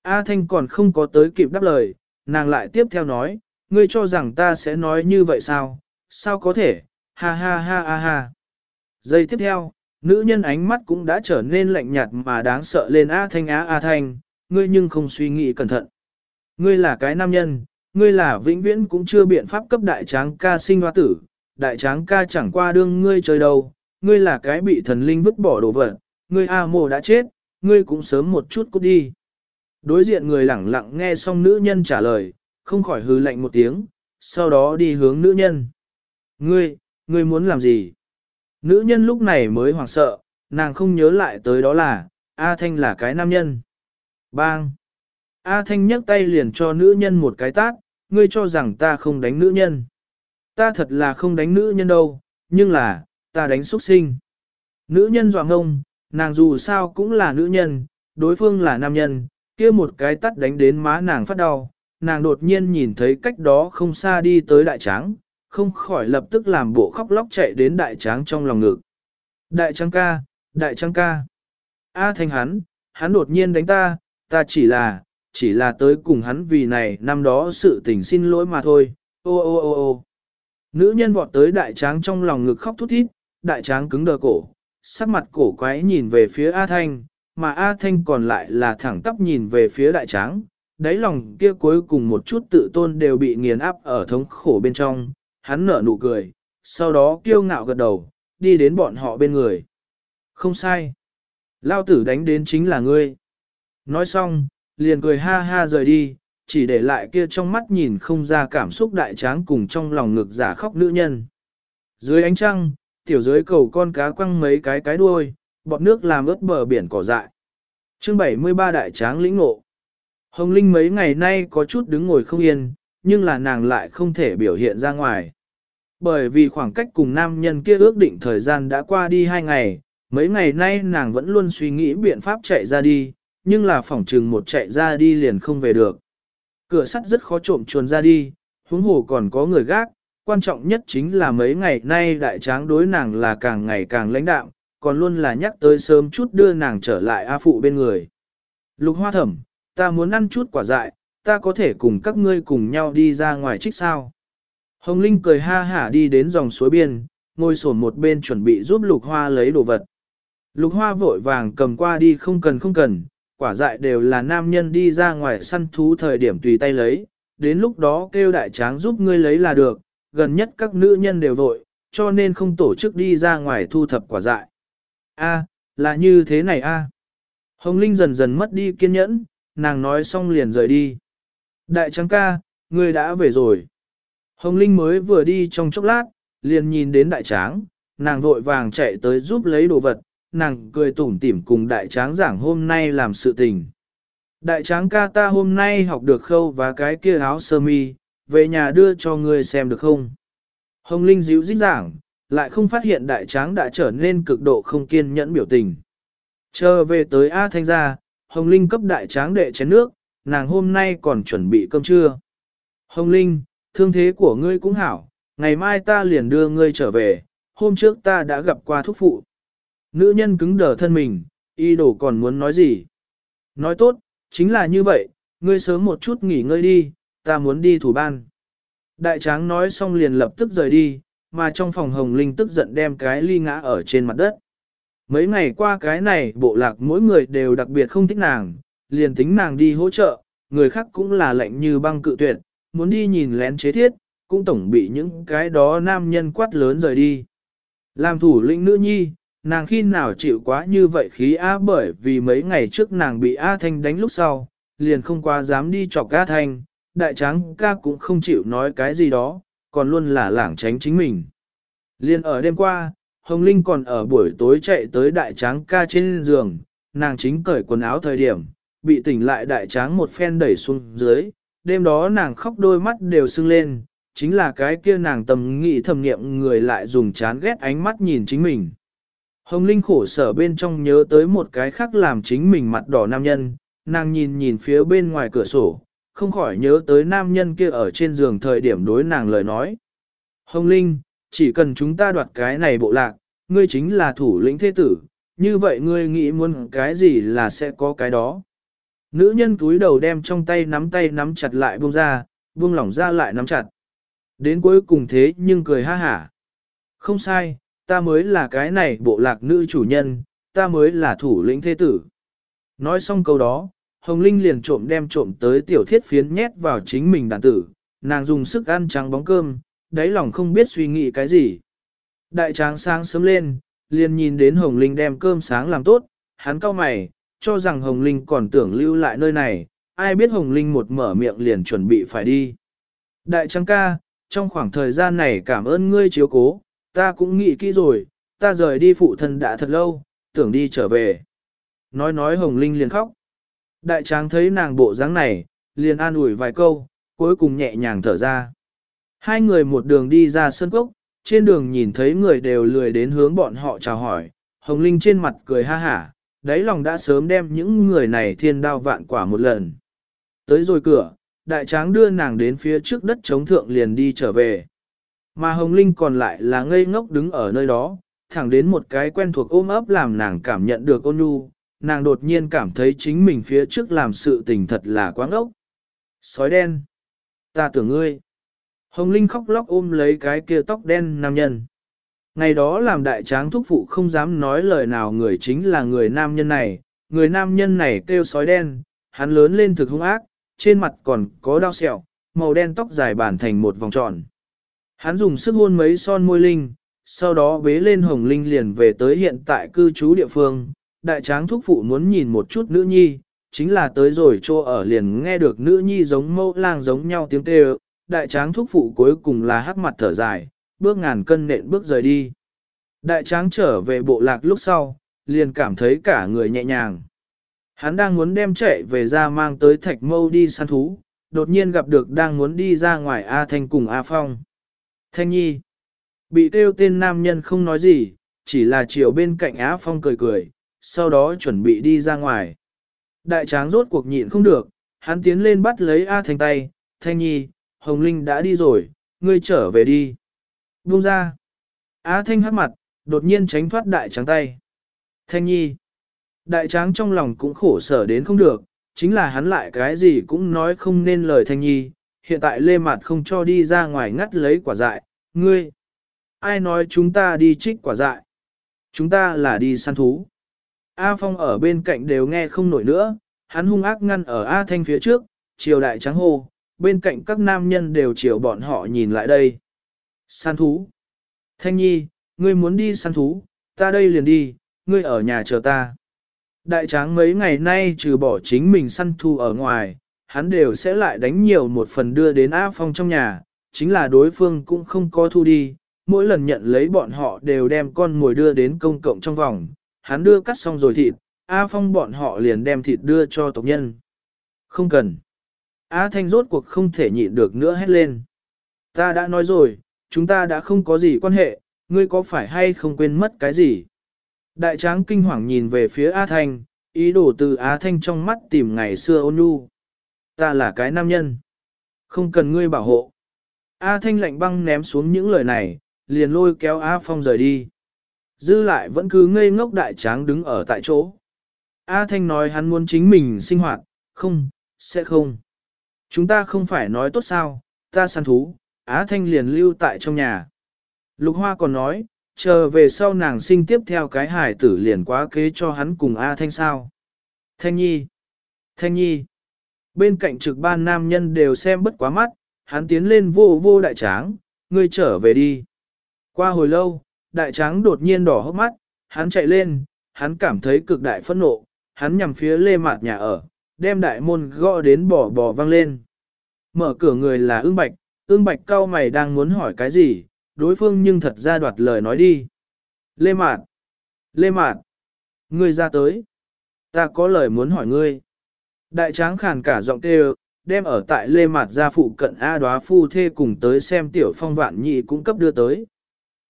A Thanh còn không có tới kịp đáp lời, nàng lại tiếp theo nói, ngươi cho rằng ta sẽ nói như vậy sao, sao có thể, ha ha ha ha ha. Giây tiếp theo, nữ nhân ánh mắt cũng đã trở nên lạnh nhạt mà đáng sợ lên A Thanh Á A Thanh, ngươi nhưng không suy nghĩ cẩn thận. Ngươi là cái nam nhân, ngươi là vĩnh viễn cũng chưa biện pháp cấp đại tráng ca sinh hoa tử, đại tráng ca chẳng qua đương ngươi chơi đâu, ngươi là cái bị thần linh vứt bỏ đồ vật, ngươi A mồ đã chết, ngươi cũng sớm một chút cút đi. Đối diện người lẳng lặng nghe xong nữ nhân trả lời, không khỏi hừ lạnh một tiếng, sau đó đi hướng nữ nhân. Ngươi, ngươi muốn làm gì? Nữ nhân lúc này mới hoảng sợ, nàng không nhớ lại tới đó là, A Thanh là cái nam nhân. Bang! A Thanh nhấc tay liền cho nữ nhân một cái tát, ngươi cho rằng ta không đánh nữ nhân. Ta thật là không đánh nữ nhân đâu, nhưng là, ta đánh xuất sinh. Nữ nhân dọa ngông, nàng dù sao cũng là nữ nhân, đối phương là nam nhân, kia một cái tắt đánh đến má nàng phát đau. Nàng đột nhiên nhìn thấy cách đó không xa đi tới đại tráng, không khỏi lập tức làm bộ khóc lóc chạy đến đại tráng trong lòng ngực. Đại tráng ca, đại tráng ca. A thanh hắn, hắn đột nhiên đánh ta, ta chỉ là, chỉ là tới cùng hắn vì này năm đó sự tình xin lỗi mà thôi, ô ô ô ô. Nữ nhân vọt tới đại tráng trong lòng ngực khóc thút thít, đại tráng cứng đờ cổ, sắc mặt cổ quái nhìn về phía A Thanh, mà A Thanh còn lại là thẳng tắp nhìn về phía đại tráng, đáy lòng kia cuối cùng một chút tự tôn đều bị nghiền áp ở thống khổ bên trong, hắn nở nụ cười, sau đó kiêu ngạo gật đầu, đi đến bọn họ bên người. Không sai. Lao tử đánh đến chính là ngươi. Nói xong, liền cười ha ha rời đi, chỉ để lại kia trong mắt nhìn không ra cảm xúc đại tráng cùng trong lòng ngực giả khóc nữ nhân. Dưới ánh trăng, tiểu dưới cầu con cá quăng mấy cái cái đuôi, bọt nước làm ướt bờ biển cỏ dại. Chương 73 đại tráng lĩnh ngộ. Hồng Linh mấy ngày nay có chút đứng ngồi không yên, nhưng là nàng lại không thể biểu hiện ra ngoài. Bởi vì khoảng cách cùng nam nhân kia ước định thời gian đã qua đi hai ngày, mấy ngày nay nàng vẫn luôn suy nghĩ biện pháp chạy ra đi, nhưng là phỏng trừng một chạy ra đi liền không về được. Cửa sắt rất khó trộm chuồn ra đi, huống hồ còn có người gác, quan trọng nhất chính là mấy ngày nay đại tráng đối nàng là càng ngày càng lãnh đạm, còn luôn là nhắc tới sớm chút đưa nàng trở lại A Phụ bên người. Lục hoa thẩm, ta muốn ăn chút quả dại, ta có thể cùng các ngươi cùng nhau đi ra ngoài trích sao. Hồng Linh cười ha hả đi đến dòng suối biên, ngồi sổn một bên chuẩn bị giúp lục hoa lấy đồ vật. Lục hoa vội vàng cầm qua đi không cần không cần, quả dại đều là nam nhân đi ra ngoài săn thú thời điểm tùy tay lấy, đến lúc đó kêu đại tráng giúp ngươi lấy là được, gần nhất các nữ nhân đều vội, cho nên không tổ chức đi ra ngoài thu thập quả dại. A, là như thế này a. Hồng Linh dần dần mất đi kiên nhẫn, nàng nói xong liền rời đi. Đại tráng ca, ngươi đã về rồi. Hồng Linh mới vừa đi trong chốc lát, liền nhìn đến đại tráng, nàng vội vàng chạy tới giúp lấy đồ vật, nàng cười tủm tỉm cùng đại tráng giảng hôm nay làm sự tình. Đại tráng ca ta hôm nay học được khâu và cái kia áo sơ mi, về nhà đưa cho ngươi xem được không? Hồng Linh dịu dít giảng, lại không phát hiện đại tráng đã trở nên cực độ không kiên nhẫn biểu tình. Chờ về tới A Thanh gia, Hồng Linh cấp đại tráng đệ chén nước, nàng hôm nay còn chuẩn bị cơm trưa. Hồng Linh, thương thế của ngươi cũng hảo, ngày mai ta liền đưa ngươi trở về, hôm trước ta đã gặp qua thúc phụ. Nữ nhân cứng đờ thân mình, y đồ còn muốn nói gì? Nói tốt, chính là như vậy, ngươi sớm một chút nghỉ ngơi đi, ta muốn đi thủ ban. Đại tráng nói xong liền lập tức rời đi, mà trong phòng hồng linh tức giận đem cái ly ngã ở trên mặt đất. Mấy ngày qua cái này bộ lạc mỗi người đều đặc biệt không thích nàng, liền tính nàng đi hỗ trợ, người khác cũng là lệnh như băng cự tuyệt, muốn đi nhìn lén chế thiết, cũng tổng bị những cái đó nam nhân quát lớn rời đi. Làm thủ lĩnh nữ nhi, nàng khi nào chịu quá như vậy khí A bởi vì mấy ngày trước nàng bị A Thanh đánh lúc sau, liền không quá dám đi chọc A Thanh, đại tráng ca cũng không chịu nói cái gì đó, còn luôn là lảng tránh chính mình. liền ở đêm qua, Hồng Linh còn ở buổi tối chạy tới đại tráng ca trên giường, nàng chính cởi quần áo thời điểm, bị tỉnh lại đại tráng một phen đẩy xuống dưới, đêm đó nàng khóc đôi mắt đều sưng lên, chính là cái kia nàng tầm nghĩ thầm nghiệm người lại dùng chán ghét ánh mắt nhìn chính mình. Hồng Linh khổ sở bên trong nhớ tới một cái khác làm chính mình mặt đỏ nam nhân, nàng nhìn nhìn phía bên ngoài cửa sổ, không khỏi nhớ tới nam nhân kia ở trên giường thời điểm đối nàng lời nói. Hồng Linh, chỉ cần chúng ta đoạt cái này bộ lạc, ngươi chính là thủ lĩnh thế tử, như vậy ngươi nghĩ muốn cái gì là sẽ có cái đó. Nữ nhân túi đầu đem trong tay nắm tay nắm chặt lại buông ra, buông lỏng ra lại nắm chặt. Đến cuối cùng thế nhưng cười ha hả. Không sai, ta mới là cái này bộ lạc nữ chủ nhân, ta mới là thủ lĩnh thế tử. Nói xong câu đó, Hồng Linh liền trộm đem trộm tới tiểu thiết phiến nhét vào chính mình đàn tử, nàng dùng sức ăn trắng bóng cơm, đáy lòng không biết suy nghĩ cái gì. Đại tráng sáng sớm lên, liền nhìn đến Hồng Linh đem cơm sáng làm tốt, hắn cau mày, cho rằng Hồng Linh còn tưởng lưu lại nơi này, ai biết Hồng Linh một mở miệng liền chuẩn bị phải đi. Đại tráng ca, trong khoảng thời gian này cảm ơn ngươi chiếu cố, ta cũng nghĩ kỹ rồi, ta rời đi phụ thân đã thật lâu, tưởng đi trở về. Nói nói Hồng Linh liền khóc. Đại tráng thấy nàng bộ dáng này, liền an ủi vài câu, cuối cùng nhẹ nhàng thở ra. Hai người một đường đi ra sân cốc, trên đường nhìn thấy người đều lười đến hướng bọn họ chào hỏi, Hồng Linh trên mặt cười ha hả, đáy lòng đã sớm đem những người này thiên đao vạn quả một lần. Tới rồi cửa, đại tráng đưa nàng đến phía trước đất chống thượng liền đi trở về. Mà Hồng Linh còn lại là ngây ngốc đứng ở nơi đó, thẳng đến một cái quen thuộc ôm ấp làm nàng cảm nhận được ôn nhu, nàng đột nhiên cảm thấy chính mình phía trước làm sự tình thật là quá ngốc. Sói đen. Ta tưởng ngươi. Hồng Linh khóc lóc ôm lấy cái kia tóc đen nam nhân. Ngày đó làm đại tráng thúc phụ không dám nói lời nào người chính là người nam nhân này, người nam nhân này kêu sói đen, hắn lớn lên thực hung ác, trên mặt còn có đau sẹo, màu đen tóc dài bản thành một vòng tròn. Hắn dùng sức hôn mấy son môi linh, sau đó bế lên hồng linh liền về tới hiện tại cư trú địa phương. Đại tráng thúc phụ muốn nhìn một chút nữ nhi, chính là tới rồi chỗ ở liền nghe được nữ nhi giống mẫu lang giống nhau tiếng kêu. Đại tráng thúc phụ cuối cùng là hắc mặt thở dài, bước ngàn cân nện bước rời đi. Đại tráng trở về bộ lạc lúc sau, liền cảm thấy cả người nhẹ nhàng. Hắn đang muốn đem chạy về ra mang tới thạch mâu đi săn thú, đột nhiên gặp được đang muốn đi ra ngoài A Thanh cùng A Phong. Thanh Nhi. Bị kêu tên nam nhân không nói gì, chỉ là chiều bên cạnh Á Phong cười cười, sau đó chuẩn bị đi ra ngoài. Đại tráng rốt cuộc nhịn không được, hắn tiến lên bắt lấy A Thanh tay, Thanh Nhi, Hồng Linh đã đi rồi, ngươi trở về đi. Buông ra. Á Thanh hát mặt, đột nhiên tránh thoát đại tráng tay. Thanh Nhi. Đại tráng trong lòng cũng khổ sở đến không được, chính là hắn lại cái gì cũng nói không nên lời Thanh Nhi, hiện tại lê mạt không cho đi ra ngoài ngắt lấy quả dại, ngươi. Ai nói chúng ta đi trích quả dại? Chúng ta là đi săn thú. A Phong ở bên cạnh đều nghe không nổi nữa, hắn hung ác ngăn ở A Thanh phía trước, triều đại trắng hồ bên cạnh các nam nhân đều chiều bọn họ nhìn lại đây. Săn thú. Thanh Nhi, ngươi muốn đi săn thú, ta đây liền đi, ngươi ở nhà chờ ta. Đại tráng mấy ngày nay trừ bỏ chính mình săn thú ở ngoài, hắn đều sẽ lại đánh nhiều một phần đưa đến A Phong trong nhà, chính là đối phương cũng không có thu đi, mỗi lần nhận lấy bọn họ đều đem con mồi đưa đến công cộng trong vòng, hắn đưa cắt xong rồi thịt, A Phong bọn họ liền đem thịt đưa cho tộc nhân. Không cần. A Thanh rốt cuộc không thể nhịn được nữa hét lên. Ta đã nói rồi, chúng ta đã không có gì quan hệ, ngươi có phải hay không quên mất cái gì? Đại tráng kinh hoàng nhìn về phía A Thanh, ý đồ từ A Thanh trong mắt tìm ngày xưa ôn nhu. Ta là cái nam nhân. Không cần ngươi bảo hộ. A Thanh lạnh băng ném xuống những lời này, liền lôi kéo A Phong rời đi. Dư lại vẫn cứ ngây ngốc đại tráng đứng ở tại chỗ. A Thanh nói hắn muốn chính mình sinh hoạt, không, sẽ không. Chúng ta không phải nói tốt sao, ta săn thú, Á Thanh liền lưu tại trong nhà. Lục Hoa còn nói, chờ về sau nàng sinh tiếp theo cái hải tử liền quá kế cho hắn cùng A Thanh sao. Thanh Nhi, Thanh Nhi, bên cạnh trực ban nam nhân đều xem bất quá mắt, hắn tiến lên vô vô đại tráng, ngươi trở về đi. Qua hồi lâu, đại tráng đột nhiên đỏ hốc mắt, hắn chạy lên, hắn cảm thấy cực đại phẫn nộ, hắn nhằm phía lê mạt nhà ở, đem đại môn gõ đến bỏ bò vang lên. Mở cửa người là ương bạch, ương bạch cao mày đang muốn hỏi cái gì, đối phương nhưng thật ra đoạt lời nói đi. Lê mạt, lê mạt, ngươi ra tới. Ta có lời muốn hỏi ngươi. Đại tráng khàn cả giọng kêu, đem ở tại lê mạt gia phụ cận A đoá phu thê cùng tới xem tiểu phong vạn nhị cũng cấp đưa tới.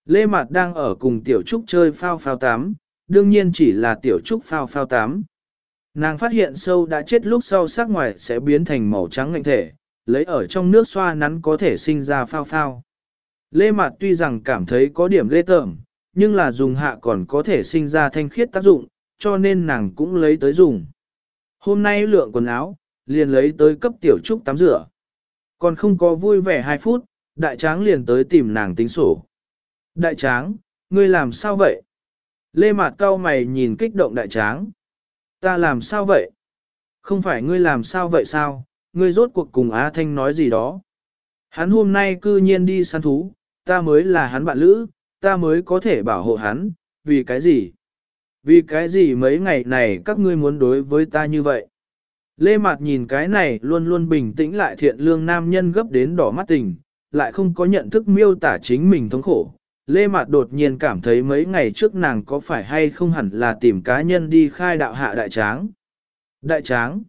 Lê Mạt đang ở cùng Tiểu Trúc chơi phao phao tám, đương nhiên chỉ là Tiểu Trúc phao phao tám. Nàng phát hiện sâu đã chết lúc sau sắc ngoài sẽ biến thành màu trắng ngạnh thể, lấy ở trong nước xoa nắn có thể sinh ra phao phao. Lê Mạt tuy rằng cảm thấy có điểm ghê tởm, nhưng là dùng hạ còn có thể sinh ra thanh khiết tác dụng, cho nên nàng cũng lấy tới dùng. Hôm nay lượng quần áo, liền lấy tới cấp Tiểu Trúc tắm rửa. Còn không có vui vẻ 2 phút, đại tráng liền tới tìm nàng tính sổ. Đại tráng, ngươi làm sao vậy? Lê Mạt cao mày nhìn kích động đại tráng. Ta làm sao vậy? Không phải ngươi làm sao vậy sao? Ngươi rốt cuộc cùng Á Thanh nói gì đó? Hắn hôm nay cư nhiên đi săn thú, ta mới là hắn bạn lữ, ta mới có thể bảo hộ hắn, vì cái gì? Vì cái gì mấy ngày này các ngươi muốn đối với ta như vậy? Lê Mạt nhìn cái này luôn luôn bình tĩnh lại thiện lương nam nhân gấp đến đỏ mắt tình, lại không có nhận thức miêu tả chính mình thống khổ, Lê Mạt đột nhiên cảm thấy mấy ngày trước nàng có phải hay không hẳn là tìm cá nhân đi khai đạo hạ đại tráng. Đại tráng.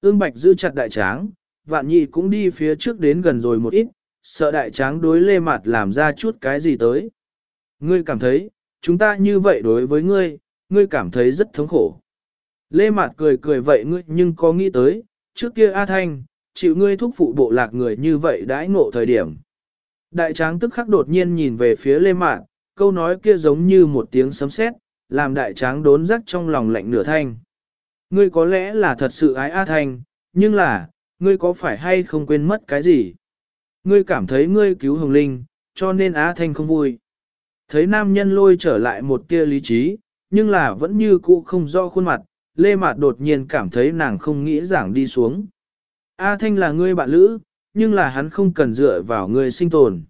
Ương Bạch giữ chặt đại tráng, vạn nhị cũng đi phía trước đến gần rồi một ít, sợ đại tráng đối Lê Mạt làm ra chút cái gì tới. Ngươi cảm thấy, chúng ta như vậy đối với ngươi, ngươi cảm thấy rất thống khổ. Lê Mạt cười cười vậy ngươi nhưng có nghĩ tới, trước kia A Thanh, chịu ngươi thúc phụ bộ lạc người như vậy đãi ngộ thời điểm. Đại tráng tức khắc đột nhiên nhìn về phía Lê Mạn, câu nói kia giống như một tiếng sấm sét, làm đại tráng đốn rắc trong lòng lạnh nửa thanh. Ngươi có lẽ là thật sự ái A Thanh, nhưng là, ngươi có phải hay không quên mất cái gì? Ngươi cảm thấy ngươi cứu Hồng Linh, cho nên Á Thanh không vui. Thấy nam nhân lôi trở lại một tia lý trí, nhưng là vẫn như cũ không do khuôn mặt, Lê Mạt đột nhiên cảm thấy nàng không nghĩ giảng đi xuống. A Thanh là ngươi bạn lữ, nhưng là hắn không cần dựa vào ngươi sinh tồn.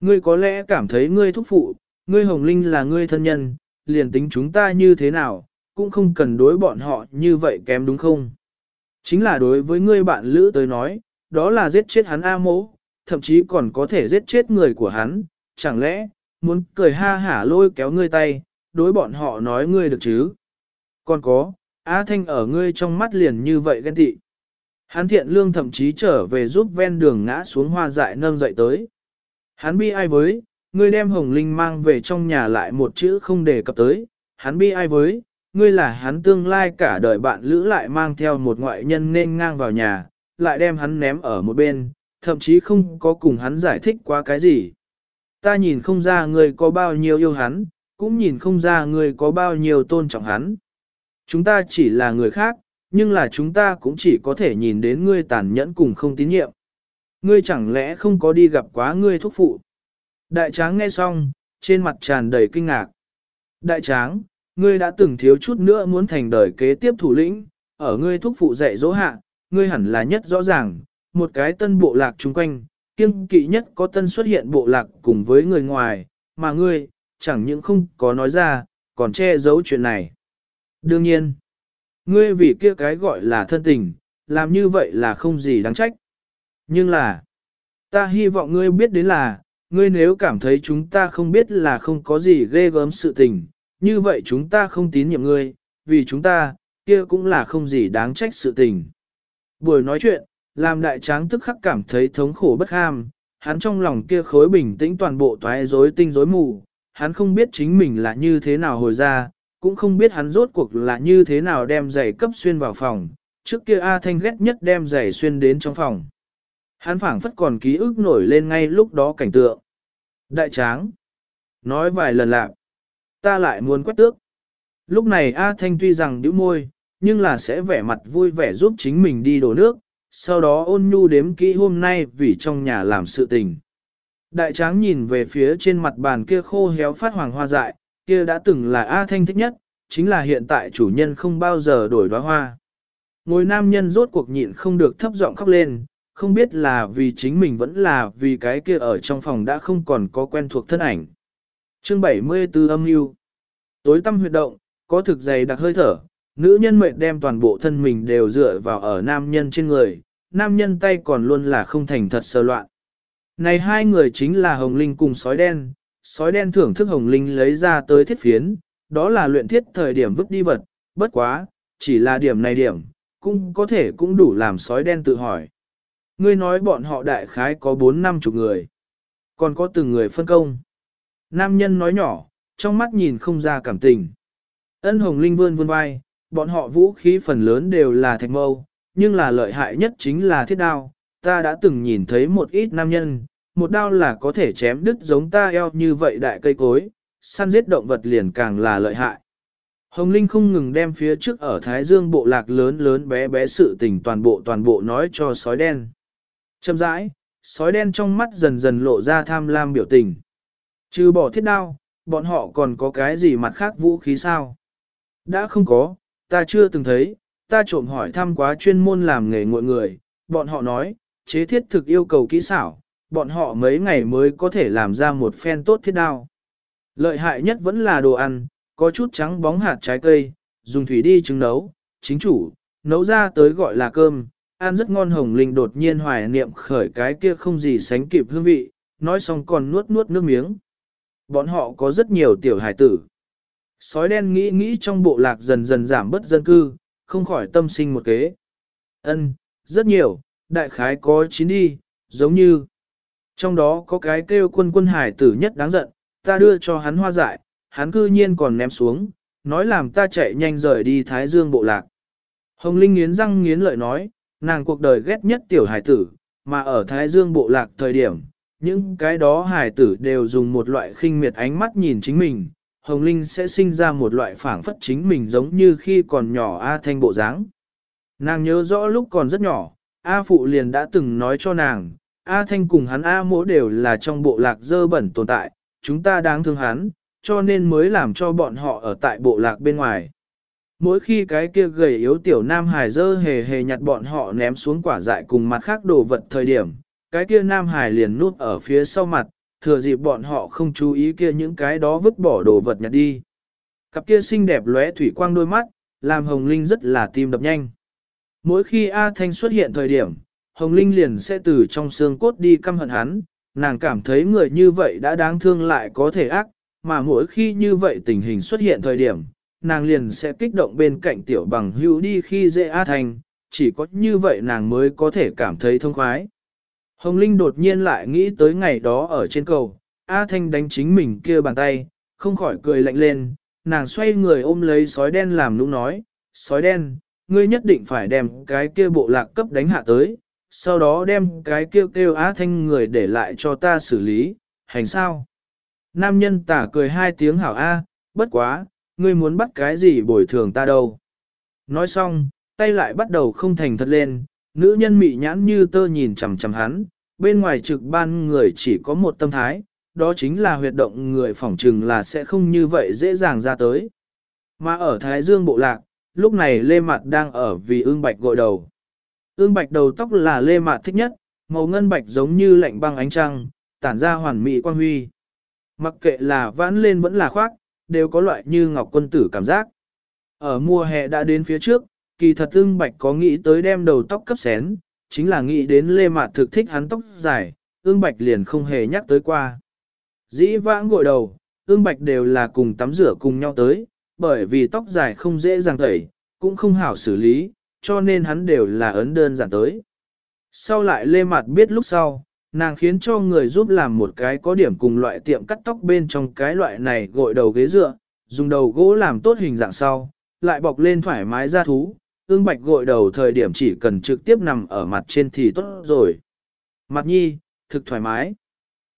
Ngươi có lẽ cảm thấy ngươi thúc phụ, ngươi Hồng Linh là ngươi thân nhân, liền tính chúng ta như thế nào, cũng không cần đối bọn họ như vậy kém đúng không? Chính là đối với ngươi bạn lữ tới nói, đó là giết chết hắn A mỗ, thậm chí còn có thể giết chết người của hắn, chẳng lẽ, muốn cười ha hả lôi kéo ngươi tay, đối bọn họ nói ngươi được chứ? Còn có, A Thanh ở ngươi trong mắt liền như vậy ghen tị. Hắn thiện lương thậm chí trở về giúp ven đường ngã xuống hoa dại nâng dậy tới. Hắn bi ai với, ngươi đem hồng linh mang về trong nhà lại một chữ không đề cập tới, hắn bi ai với, ngươi là hắn tương lai cả đời bạn lữ lại mang theo một ngoại nhân nên ngang vào nhà, lại đem hắn ném ở một bên, thậm chí không có cùng hắn giải thích qua cái gì. Ta nhìn không ra ngươi có bao nhiêu yêu hắn, cũng nhìn không ra ngươi có bao nhiêu tôn trọng hắn. Chúng ta chỉ là người khác, nhưng là chúng ta cũng chỉ có thể nhìn đến ngươi tàn nhẫn cùng không tín nhiệm. Ngươi chẳng lẽ không có đi gặp quá ngươi thúc phụ? Đại tráng nghe xong, trên mặt tràn đầy kinh ngạc. Đại tráng, ngươi đã từng thiếu chút nữa muốn thành đời kế tiếp thủ lĩnh, ở ngươi thúc phụ dạy dỗ hạ, ngươi hẳn là nhất rõ ràng, một cái tân bộ lạc chung quanh, kiêng kỵ nhất có tân xuất hiện bộ lạc cùng với người ngoài, mà ngươi, chẳng những không có nói ra, còn che giấu chuyện này. Đương nhiên, ngươi vì kia cái gọi là thân tình, làm như vậy là không gì đáng trách. Nhưng là, ta hy vọng ngươi biết đến là, ngươi nếu cảm thấy chúng ta không biết là không có gì ghê gớm sự tình, như vậy chúng ta không tín nhiệm ngươi, vì chúng ta, kia cũng là không gì đáng trách sự tình. Buổi nói chuyện, làm đại tráng tức khắc cảm thấy thống khổ bất ham, hắn trong lòng kia khối bình tĩnh toàn bộ toái rối tinh rối mù, hắn không biết chính mình là như thế nào hồi ra, cũng không biết hắn rốt cuộc là như thế nào đem giày cấp xuyên vào phòng, trước kia A Thanh ghét nhất đem giày xuyên đến trong phòng. Hắn phảng phất còn ký ức nổi lên ngay lúc đó cảnh tượng. Đại tráng. Nói vài lần lạc. Ta lại muốn quét tước. Lúc này A Thanh tuy rằng đứa môi, nhưng là sẽ vẻ mặt vui vẻ giúp chính mình đi đổ nước, sau đó ôn nhu đếm kỹ hôm nay vì trong nhà làm sự tình. Đại tráng nhìn về phía trên mặt bàn kia khô héo phát hoàng hoa dại, kia đã từng là A Thanh thích nhất, chính là hiện tại chủ nhân không bao giờ đổi đóa hoa. Ngồi nam nhân rốt cuộc nhịn không được thấp giọng khóc lên, không biết là vì chính mình vẫn là vì cái kia ở trong phòng đã không còn có quen thuộc thân ảnh. Chương 74 âm mưu Tối tâm huyệt động, có thực dày đặc hơi thở, nữ nhân mệt đem toàn bộ thân mình đều dựa vào ở nam nhân trên người, nam nhân tay còn luôn là không thành thật sơ loạn. Này hai người chính là Hồng Linh cùng sói đen, sói đen thưởng thức Hồng Linh lấy ra tới thiết phiến, đó là luyện thiết thời điểm vứt đi vật, bất quá, chỉ là điểm này điểm, cũng có thể cũng đủ làm sói đen tự hỏi. Ngươi nói bọn họ đại khái có bốn năm chục người, còn có từng người phân công. Nam nhân nói nhỏ, trong mắt nhìn không ra cảm tình. Ân Hồng Linh vươn vươn vai, bọn họ vũ khí phần lớn đều là thạch mâu, nhưng là lợi hại nhất chính là thiết đao. Ta đã từng nhìn thấy một ít nam nhân, một đao là có thể chém đứt giống ta eo như vậy đại cây cối, săn giết động vật liền càng là lợi hại. Hồng Linh không ngừng đem phía trước ở Thái Dương bộ lạc lớn lớn bé bé sự tình toàn bộ toàn bộ nói cho sói đen. Châm rãi, sói đen trong mắt dần dần lộ ra tham lam biểu tình. Trừ bỏ thiết đao, bọn họ còn có cái gì mặt khác vũ khí sao? Đã không có, ta chưa từng thấy, ta trộm hỏi thăm quá chuyên môn làm nghề ngội người, bọn họ nói, chế thiết thực yêu cầu kỹ xảo, bọn họ mấy ngày mới có thể làm ra một phen tốt thiết đao. Lợi hại nhất vẫn là đồ ăn, có chút trắng bóng hạt trái cây, dùng thủy đi trứng nấu, chính chủ, nấu ra tới gọi là cơm, ăn rất ngon hồng linh đột nhiên hoài niệm khởi cái kia không gì sánh kịp hương vị, nói xong còn nuốt nuốt nước miếng. Bọn họ có rất nhiều tiểu hải tử. Sói đen nghĩ nghĩ trong bộ lạc dần dần giảm bớt dân cư, không khỏi tâm sinh một kế. Ân, rất nhiều, đại khái có chín đi, giống như. Trong đó có cái kêu quân quân hải tử nhất đáng giận, ta đưa cho hắn hoa dại, hắn cư nhiên còn ném xuống, nói làm ta chạy nhanh rời đi Thái Dương bộ lạc. Hồng Linh nghiến răng nghiến lợi nói, nàng cuộc đời ghét nhất tiểu hải tử, mà ở Thái Dương bộ lạc thời điểm, những cái đó hải tử đều dùng một loại khinh miệt ánh mắt nhìn chính mình, Hồng Linh sẽ sinh ra một loại phảng phất chính mình giống như khi còn nhỏ A Thanh bộ dáng. Nàng nhớ rõ lúc còn rất nhỏ, A Phụ liền đã từng nói cho nàng, A Thanh cùng hắn A mỗ đều là trong bộ lạc dơ bẩn tồn tại, chúng ta đáng thương hắn, cho nên mới làm cho bọn họ ở tại bộ lạc bên ngoài. Mỗi khi cái kia gầy yếu tiểu nam hải dơ hề hề nhặt bọn họ ném xuống quả dại cùng mặt khác đồ vật thời điểm, cái kia nam hải liền núp ở phía sau mặt, thừa dịp bọn họ không chú ý kia những cái đó vứt bỏ đồ vật nhặt đi. Cặp kia xinh đẹp lóe thủy quang đôi mắt, làm Hồng Linh rất là tim đập nhanh. Mỗi khi A Thanh xuất hiện thời điểm, Hồng Linh liền sẽ từ trong xương cốt đi căm hận hắn, nàng cảm thấy người như vậy đã đáng thương lại có thể ác, mà mỗi khi như vậy tình hình xuất hiện thời điểm, nàng liền sẽ kích động bên cạnh tiểu bằng hữu đi khi dễ A Thanh, chỉ có như vậy nàng mới có thể cảm thấy thông khoái. Hồng Linh đột nhiên lại nghĩ tới ngày đó ở trên cầu, A Thanh đánh chính mình kia bàn tay, không khỏi cười lạnh lên, nàng xoay người ôm lấy sói đen làm nũng nói, sói đen, ngươi nhất định phải đem cái kia bộ lạc cấp đánh hạ tới, sau đó đem cái kêu kêu á thanh người để lại cho ta xử lý, hành sao? Nam nhân tả cười hai tiếng hảo A, bất quá, ngươi muốn bắt cái gì bồi thường ta đâu. Nói xong, tay lại bắt đầu không thành thật lên, nữ nhân mị nhãn như tơ nhìn chằm chằm hắn, bên ngoài trực ban người chỉ có một tâm thái, đó chính là huyệt động người phỏng trừng là sẽ không như vậy dễ dàng ra tới. Mà ở Thái Dương Bộ Lạc, lúc này Lê Mạt đang ở vì ương bạch gội đầu. Ương bạch đầu tóc là Lê Mạt thích nhất, màu ngân bạch giống như lạnh băng ánh trăng, tản ra hoàn mỹ quang huy. Mặc kệ là vãn lên vẫn là khoác, đều có loại như ngọc quân tử cảm giác. Ở mùa hè đã đến phía trước, kỳ thật ương bạch có nghĩ tới đem đầu tóc cấp xén, chính là nghĩ đến Lê Mạt thực thích hắn tóc dài, ương bạch liền không hề nhắc tới qua. Dĩ vãng gội đầu, ương bạch đều là cùng tắm rửa cùng nhau tới, bởi vì tóc dài không dễ dàng tẩy, cũng không hảo xử lý, cho nên hắn đều là ấn đơn giản tới. Sau lại Lê mặt biết lúc sau, nàng khiến cho người giúp làm một cái có điểm cùng loại tiệm cắt tóc bên trong cái loại này gội đầu ghế dựa, dùng đầu gỗ làm tốt hình dạng sau, lại bọc lên thoải mái ra thú, ương bạch gội đầu thời điểm chỉ cần trực tiếp nằm ở mặt trên thì tốt rồi. Mặt nhi, thực thoải mái.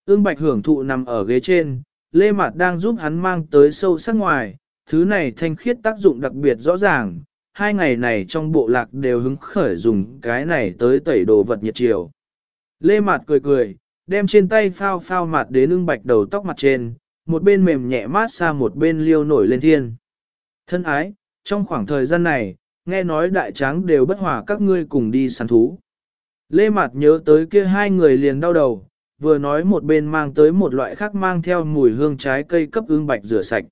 Ương bạch hưởng thụ nằm ở ghế trên, Lê mặt đang giúp hắn mang tới sâu sắc ngoài, thứ này thanh khiết tác dụng đặc biệt rõ ràng, hai ngày này trong bộ lạc đều hứng khởi dùng cái này tới tẩy đồ vật nhiệt chiều. Lê Mạt cười cười, đem trên tay phao phao mặt đến ưng bạch đầu tóc mặt trên, một bên mềm nhẹ mát xa một bên liêu nổi lên thiên. Thân ái, trong khoảng thời gian này, nghe nói đại tráng đều bất hòa các ngươi cùng đi săn thú. Lê Mạt nhớ tới kia hai người liền đau đầu, vừa nói một bên mang tới một loại khác mang theo mùi hương trái cây cấp ương bạch rửa sạch.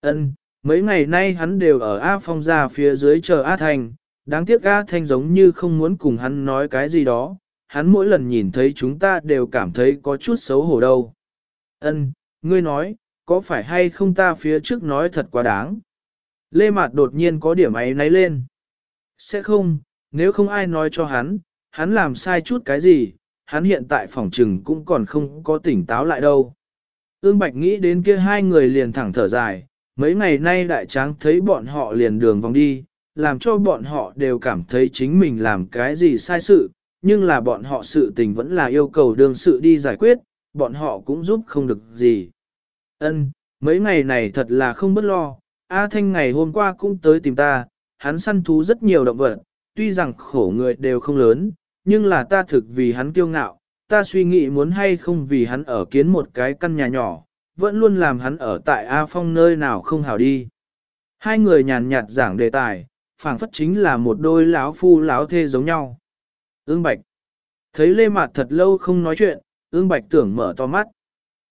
Ân, mấy ngày nay hắn đều ở A Phong ra phía dưới chờ A Thanh, đáng tiếc A Thanh giống như không muốn cùng hắn nói cái gì đó, hắn mỗi lần nhìn thấy chúng ta đều cảm thấy có chút xấu hổ đâu. Ân, ngươi nói, có phải hay không ta phía trước nói thật quá đáng? Lê Mạt đột nhiên có điểm ấy náy lên. Sẽ không, nếu không ai nói cho hắn, hắn làm sai chút cái gì, hắn hiện tại phòng trừng cũng còn không có tỉnh táo lại đâu. Ương Bạch nghĩ đến kia hai người liền thẳng thở dài, mấy ngày nay đại tráng thấy bọn họ liền đường vòng đi, làm cho bọn họ đều cảm thấy chính mình làm cái gì sai sự, nhưng là bọn họ sự tình vẫn là yêu cầu đương sự đi giải quyết, bọn họ cũng giúp không được gì. Ân, mấy ngày này thật là không bất lo, A Thanh ngày hôm qua cũng tới tìm ta, hắn săn thú rất nhiều động vật, tuy rằng khổ người đều không lớn, nhưng là ta thực vì hắn kiêu ngạo, ta suy nghĩ muốn hay không vì hắn ở kiến một cái căn nhà nhỏ, vẫn luôn làm hắn ở tại A Phong nơi nào không hảo đi. Hai người nhàn nhạt giảng đề tài, phảng phất chính là một đôi lão phu lão thê giống nhau. Ương Bạch thấy Lê Mạt thật lâu không nói chuyện, Ương Bạch tưởng mở to mắt.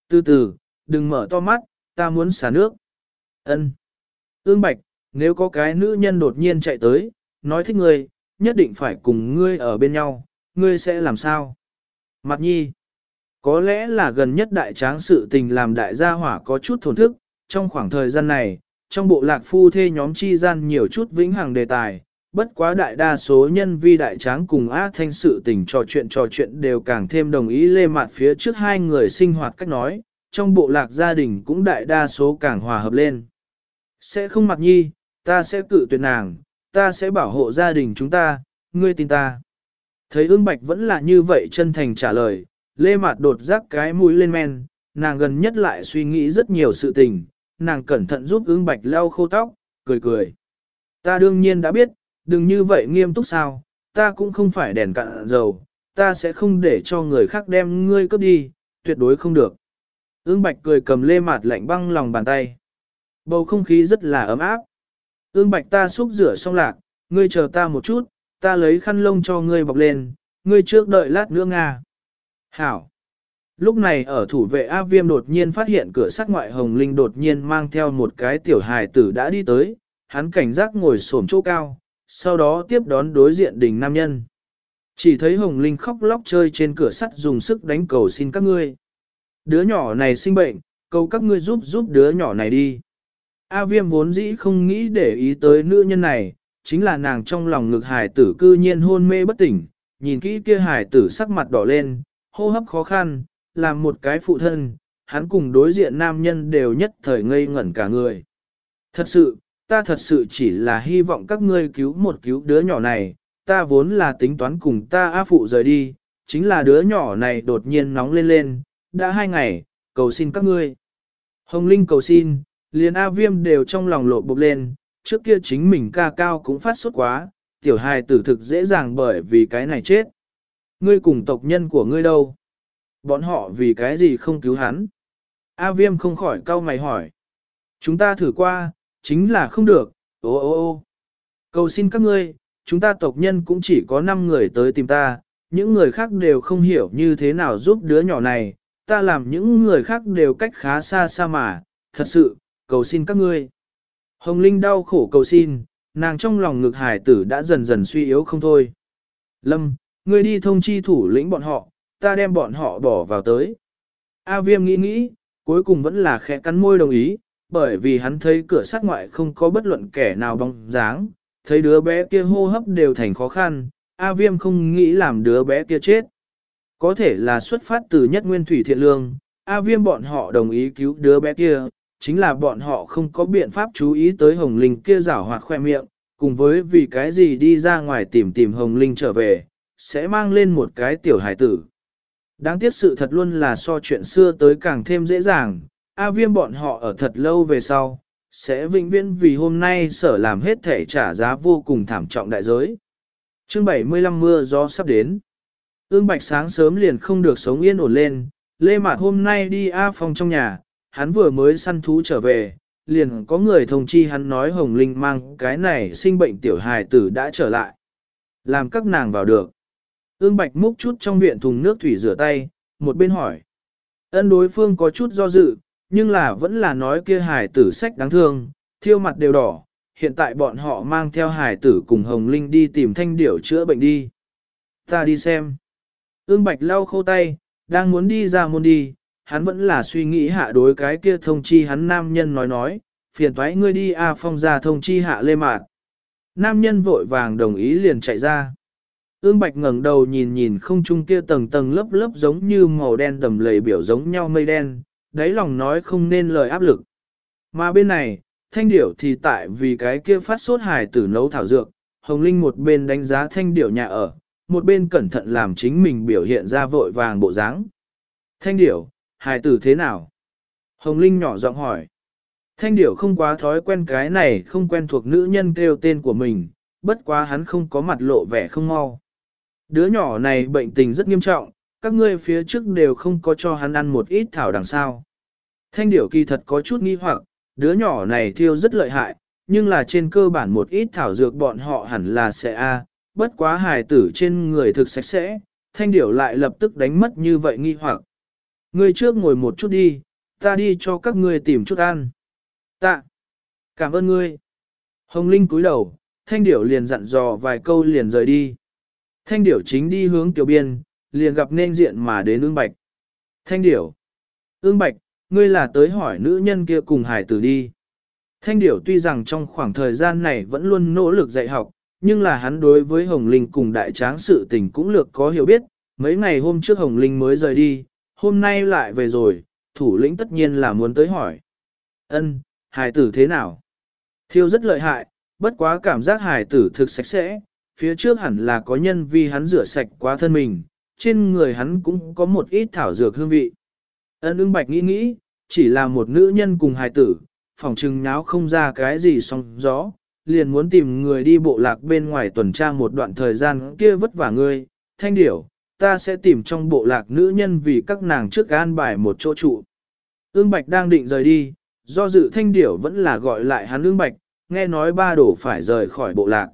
Từ từ, đừng mở to mắt, ta muốn xả nước. Ân. Ương Bạch, nếu có cái nữ nhân đột nhiên chạy tới, nói thích ngươi, nhất định phải cùng ngươi ở bên nhau, ngươi sẽ làm sao? Mặt nhi, có lẽ là gần nhất đại tráng sự tình làm đại gia hỏa có chút thổn thức, trong khoảng thời gian này, trong bộ lạc phu thê nhóm chi gian nhiều chút vĩnh hằng đề tài, bất quá đại đa số nhân vi đại tráng cùng á thanh sự tình trò chuyện trò chuyện đều càng thêm đồng ý lê mặt phía trước hai người sinh hoạt cách nói, trong bộ lạc gia đình cũng đại đa số càng hòa hợp lên. Sẽ không mặt nhi, ta sẽ cự tuyệt nàng, ta sẽ bảo hộ gia đình chúng ta, ngươi tin ta. Thấy ương bạch vẫn là như vậy chân thành trả lời, lê mạt đột giác cái mũi lên men, nàng gần nhất lại suy nghĩ rất nhiều sự tình, nàng cẩn thận giúp ứng bạch lau khô tóc, cười cười. Ta đương nhiên đã biết, đừng như vậy nghiêm túc sao, ta cũng không phải đèn cạn dầu, ta sẽ không để cho người khác đem ngươi cướp đi, tuyệt đối không được. Ương bạch cười cầm lê mạt lạnh băng lòng bàn tay. Bầu không khí rất là ấm áp. Ương bạch ta xúc rửa xong lạc, ngươi chờ ta một chút, ta lấy khăn lông cho ngươi bọc lên, ngươi trước đợi lát nữa Nga. Hảo. Lúc này ở thủ vệ A Viêm đột nhiên phát hiện cửa sắt ngoại Hồng Linh đột nhiên mang theo một cái tiểu hài tử đã đi tới, hắn cảnh giác ngồi xổm chỗ cao, sau đó tiếp đón đối diện đình nam nhân. Chỉ thấy Hồng Linh khóc lóc chơi trên cửa sắt dùng sức đánh cầu xin các ngươi. Đứa nhỏ này sinh bệnh, cầu các ngươi giúp giúp đứa nhỏ này đi. A Viêm vốn dĩ không nghĩ để ý tới nữ nhân này, chính là nàng trong lòng ngực hài tử cư nhiên hôn mê bất tỉnh, nhìn kỹ kia hài tử sắc mặt đỏ lên, hô hấp khó khăn, làm một cái phụ thân, hắn cùng đối diện nam nhân đều nhất thời ngây ngẩn cả người. Thật sự, ta thật sự chỉ là hy vọng các ngươi cứu một cứu đứa nhỏ này, ta vốn là tính toán cùng ta á phụ rời đi, chính là đứa nhỏ này đột nhiên nóng lên lên, đã hai ngày, cầu xin các ngươi. Hồng Linh cầu xin, liền A viêm đều trong lòng lộ bụng lên, trước kia chính mình ca cao cũng phát sốt quá, tiểu hài tử thực dễ dàng bởi vì cái này chết. Ngươi cùng tộc nhân của ngươi đâu? Bọn họ vì cái gì không cứu hắn? A viêm không khỏi cau mày hỏi. Chúng ta thử qua, chính là không được, ô ô ô. Cầu xin các ngươi, chúng ta tộc nhân cũng chỉ có 5 người tới tìm ta, những người khác đều không hiểu như thế nào giúp đứa nhỏ này, ta làm những người khác đều cách khá xa xa mà, thật sự, cầu xin các ngươi. Hồng Linh đau khổ cầu xin, nàng trong lòng ngực hải tử đã dần dần suy yếu không thôi. Lâm, ngươi đi thông chi thủ lĩnh bọn họ, ta đem bọn họ bỏ vào tới. A viêm nghĩ nghĩ, cuối cùng vẫn là khẽ cắn môi đồng ý, bởi vì hắn thấy cửa sát ngoại không có bất luận kẻ nào bóng dáng, thấy đứa bé kia hô hấp đều thành khó khăn, A viêm không nghĩ làm đứa bé kia chết. Có thể là xuất phát từ nhất nguyên thủy thiện lương, A viêm bọn họ đồng ý cứu đứa bé kia, chính là bọn họ không có biện pháp chú ý tới hồng linh kia rảo hoạt khoe miệng, cùng với vì cái gì đi ra ngoài tìm tìm hồng linh trở về, sẽ mang lên một cái tiểu hải tử. Đáng tiếc sự thật luôn là so chuyện xưa tới càng thêm dễ dàng, A viêm bọn họ ở thật lâu về sau, sẽ vĩnh viễn vì hôm nay sở làm hết thể trả giá vô cùng thảm trọng đại giới. chương 75 mưa gió sắp đến. Ương Bạch sáng sớm liền không được sống yên ổn lên, Lê Mạt hôm nay đi A phòng trong nhà, hắn vừa mới săn thú trở về, liền có người thông chi hắn nói Hồng Linh mang cái này sinh bệnh tiểu hài tử đã trở lại. Làm các nàng vào được. Ương Bạch múc chút trong viện thùng nước thủy rửa tay, một bên hỏi. Ân đối phương có chút do dự, nhưng là vẫn là nói kia hài tử sách đáng thương, thiêu mặt đều đỏ. Hiện tại bọn họ mang theo hài tử cùng Hồng Linh đi tìm thanh điểu chữa bệnh đi. Ta đi xem. Ương Bạch lau khô tay, đang muốn đi ra môn đi, hắn vẫn là suy nghĩ hạ đối cái kia thông chi hắn nam nhân nói nói, phiền thoái ngươi đi A Phong ra thông chi hạ lê mạt. Nam nhân vội vàng đồng ý liền chạy ra. Ương Bạch ngẩng đầu nhìn nhìn không trung kia tầng tầng lớp lớp giống như màu đen đầm lầy biểu giống nhau mây đen, đáy lòng nói không nên lời áp lực. Mà bên này, thanh điểu thì tại vì cái kia phát sốt hài tử nấu thảo dược, Hồng Linh một bên đánh giá thanh điểu nhà ở, một bên cẩn thận làm chính mình biểu hiện ra vội vàng bộ dáng. Thanh điểu, hài tử thế nào? Hồng Linh nhỏ giọng hỏi. Thanh điểu không quá thói quen cái này không quen thuộc nữ nhân kêu tên của mình, bất quá hắn không có mặt lộ vẻ không mau. Đứa nhỏ này bệnh tình rất nghiêm trọng, các ngươi phía trước đều không có cho hắn ăn một ít thảo đằng sao? Thanh điểu kỳ thật có chút nghi hoặc, đứa nhỏ này thiêu rất lợi hại, nhưng là trên cơ bản một ít thảo dược bọn họ hẳn là sẽ a, bất quá hài tử trên người thực sạch sẽ, thanh điểu lại lập tức đánh mất như vậy nghi hoặc. Ngươi trước ngồi một chút đi, ta đi cho các ngươi tìm chút ăn. Tạ. Cảm ơn ngươi. Hồng Linh cúi đầu, thanh điểu liền dặn dò vài câu liền rời đi. Thanh điểu chính đi hướng tiểu biên, liền gặp nên diện mà đến ương bạch. Thanh điểu. Ương bạch, ngươi là tới hỏi nữ nhân kia cùng hải tử đi. Thanh điểu tuy rằng trong khoảng thời gian này vẫn luôn nỗ lực dạy học, nhưng là hắn đối với Hồng Linh cùng đại tráng sự tình cũng lược có hiểu biết. Mấy ngày hôm trước Hồng Linh mới rời đi, hôm nay lại về rồi, thủ lĩnh tất nhiên là muốn tới hỏi. Ân, hải tử thế nào? Thiêu rất lợi hại, bất quá cảm giác hải tử thực sạch sẽ, phía trước hẳn là có nhân vì hắn rửa sạch quá thân mình, trên người hắn cũng có một ít thảo dược hương vị. Ân ưng bạch nghĩ nghĩ, chỉ là một nữ nhân cùng hài tử, phòng trừng nháo không ra cái gì song gió, liền muốn tìm người đi bộ lạc bên ngoài tuần tra một đoạn thời gian kia vất vả ngươi, thanh điểu, ta sẽ tìm trong bộ lạc nữ nhân vì các nàng trước an bài một chỗ trụ. Ương Bạch đang định rời đi, do dự thanh điểu vẫn là gọi lại hắn Ương Bạch, nghe nói ba đổ phải rời khỏi bộ lạc.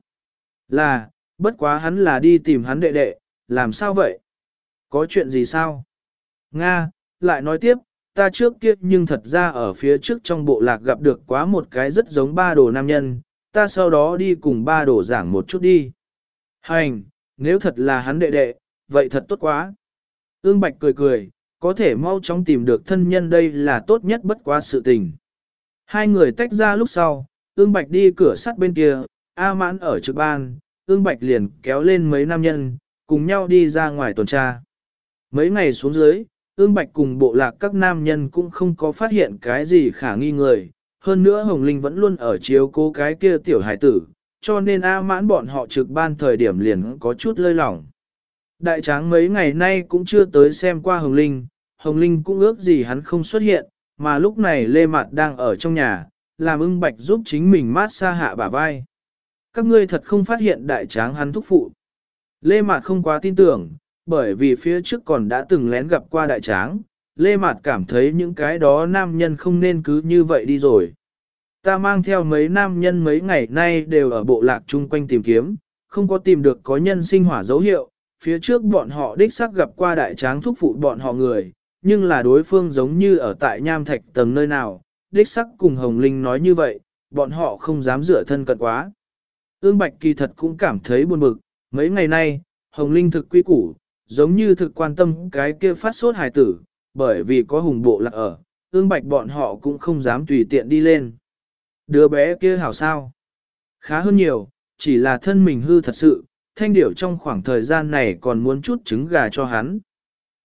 Là, bất quá hắn là đi tìm hắn đệ đệ, làm sao vậy? Có chuyện gì sao? Nga, lại nói tiếp, ta trước kia nhưng thật ra ở phía trước trong bộ lạc gặp được quá một cái rất giống ba đồ nam nhân, ta sau đó đi cùng ba đồ giảng một chút đi. Hành, nếu thật là hắn đệ đệ, vậy thật tốt quá. Ương Bạch cười cười, có thể mau chóng tìm được thân nhân đây là tốt nhất bất quá sự tình. Hai người tách ra lúc sau, Ương Bạch đi cửa sắt bên kia, A mãn ở trực ban, Ương Bạch liền kéo lên mấy nam nhân, cùng nhau đi ra ngoài tuần tra. Mấy ngày xuống dưới, Ương Bạch cùng bộ lạc các nam nhân cũng không có phát hiện cái gì khả nghi người, hơn nữa Hồng Linh vẫn luôn ở chiếu cố cái kia tiểu hải tử, cho nên A mãn bọn họ trực ban thời điểm liền có chút lơi lỏng. Đại tráng mấy ngày nay cũng chưa tới xem qua Hồng Linh, Hồng Linh cũng ước gì hắn không xuất hiện, mà lúc này Lê Mạt đang ở trong nhà, làm ưng bạch giúp chính mình mát xa hạ bả vai. Các ngươi thật không phát hiện đại tráng hắn thúc phụ. Lê Mạt không quá tin tưởng, bởi vì phía trước còn đã từng lén gặp qua đại tráng, Lê Mạt cảm thấy những cái đó nam nhân không nên cứ như vậy đi rồi. Ta mang theo mấy nam nhân mấy ngày nay đều ở bộ lạc chung quanh tìm kiếm, không có tìm được có nhân sinh hỏa dấu hiệu, phía trước bọn họ đích xác gặp qua đại tráng thúc phụ bọn họ người, nhưng là đối phương giống như ở tại nham thạch tầng nơi nào, đích xác cùng Hồng Linh nói như vậy, bọn họ không dám rửa thân cận quá. Ương Bạch kỳ thật cũng cảm thấy buồn bực, mấy ngày nay, Hồng Linh thực quy củ, giống như thực quan tâm cái kia phát sốt hài tử, bởi vì có hùng bộ lạc ở, ương bạch bọn họ cũng không dám tùy tiện đi lên. Đứa bé kia hảo sao? Khá hơn nhiều, chỉ là thân mình hư thật sự, thanh điểu trong khoảng thời gian này còn muốn chút trứng gà cho hắn.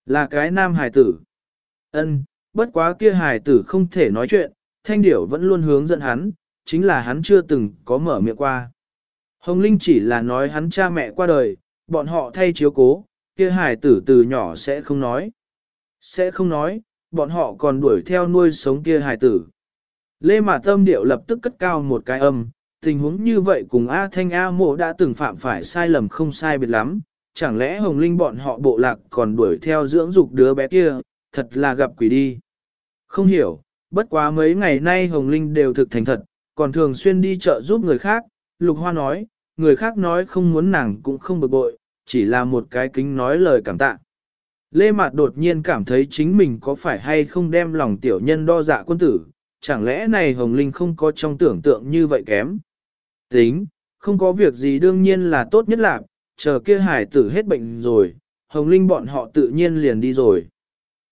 Là cái nam hài tử. Ân, bất quá kia hài tử không thể nói chuyện, thanh điểu vẫn luôn hướng dẫn hắn, chính là hắn chưa từng có mở miệng qua. Hồng Linh chỉ là nói hắn cha mẹ qua đời, bọn họ thay chiếu cố, kia hài tử từ nhỏ sẽ không nói. Sẽ không nói, bọn họ còn đuổi theo nuôi sống kia hài tử. Lê Mã Tâm Điệu lập tức cất cao một cái âm, tình huống như vậy cùng A Thanh A Mộ đã từng phạm phải sai lầm không sai biệt lắm, chẳng lẽ Hồng Linh bọn họ bộ lạc còn đuổi theo dưỡng dục đứa bé kia, thật là gặp quỷ đi. Không hiểu, bất quá mấy ngày nay Hồng Linh đều thực thành thật, còn thường xuyên đi chợ giúp người khác, Lục Hoa nói, người khác nói không muốn nàng cũng không bực bội, chỉ là một cái kính nói lời cảm tạ. Lê Mạt đột nhiên cảm thấy chính mình có phải hay không đem lòng tiểu nhân đo dạ quân tử, chẳng lẽ này Hồng Linh không có trong tưởng tượng như vậy kém. Tính, không có việc gì đương nhiên là tốt nhất là, chờ kia hải tử hết bệnh rồi, Hồng Linh bọn họ tự nhiên liền đi rồi.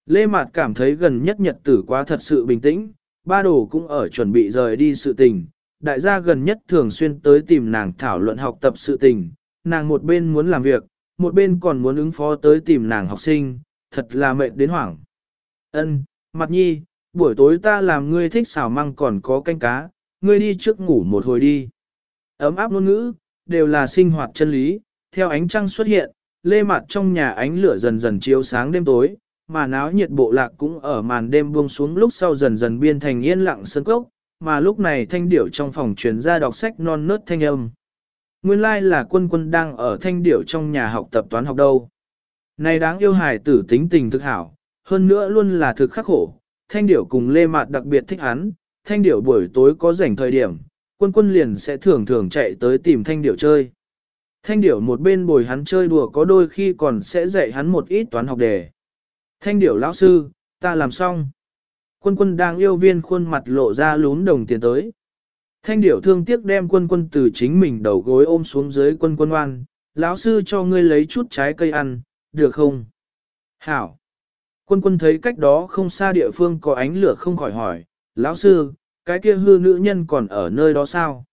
Lê Mạt cảm thấy gần nhất nhật tử quá thật sự bình tĩnh, ba đồ cũng ở chuẩn bị rời đi sự tình, đại gia gần nhất thường xuyên tới tìm nàng thảo luận học tập sự tình, nàng một bên muốn làm việc, một bên còn muốn ứng phó tới tìm nàng học sinh, thật là mệt đến hoảng. Ân, mặt nhi, buổi tối ta làm ngươi thích xào măng còn có canh cá, ngươi đi trước ngủ một hồi đi. Ấm áp ngôn ngữ, đều là sinh hoạt chân lý, theo ánh trăng xuất hiện, lê mặt trong nhà ánh lửa dần dần chiếu sáng đêm tối, mà náo nhiệt bộ lạc cũng ở màn đêm buông xuống lúc sau dần dần biên thành yên lặng sân cốc, mà lúc này thanh điểu trong phòng truyền ra đọc sách non nớt thanh âm. Nguyên lai là quân quân đang ở thanh điểu trong nhà học tập toán học đâu. Này đáng yêu hài tử tính tình thực hảo, hơn nữa luôn là thực khắc khổ. Thanh điểu cùng Lê Mạt đặc biệt thích hắn, thanh điểu buổi tối có rảnh thời điểm, quân quân liền sẽ thường thường chạy tới tìm thanh điểu chơi. Thanh điểu một bên bồi hắn chơi đùa có đôi khi còn sẽ dạy hắn một ít toán học đề. Thanh điểu lão sư, ta làm xong. Quân quân đang yêu viên khuôn mặt lộ ra lún đồng tiền tới. Thanh điểu thương tiếc đem quân quân từ chính mình đầu gối ôm xuống dưới quân quân oan, lão sư cho ngươi lấy chút trái cây ăn, được không? Hảo! Quân quân thấy cách đó không xa địa phương có ánh lửa không khỏi hỏi, lão sư, cái kia hư nữ nhân còn ở nơi đó sao?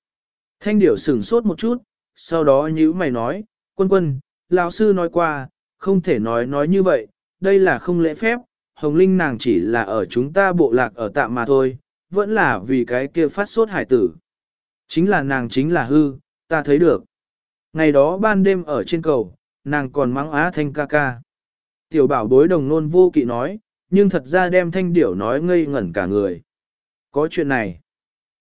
Thanh điểu sửng sốt một chút, sau đó nhíu mày nói, quân quân, lão sư nói qua, không thể nói nói như vậy, đây là không lễ phép, hồng linh nàng chỉ là ở chúng ta bộ lạc ở tạm mà thôi, vẫn là vì cái kia phát sốt hải tử. Chính là nàng chính là hư, ta thấy được. Ngày đó ban đêm ở trên cầu, nàng còn mắng á thanh ca ca. Tiểu bảo bối đồng nôn vô kỵ nói, nhưng thật ra đem thanh điểu nói ngây ngẩn cả người. Có chuyện này.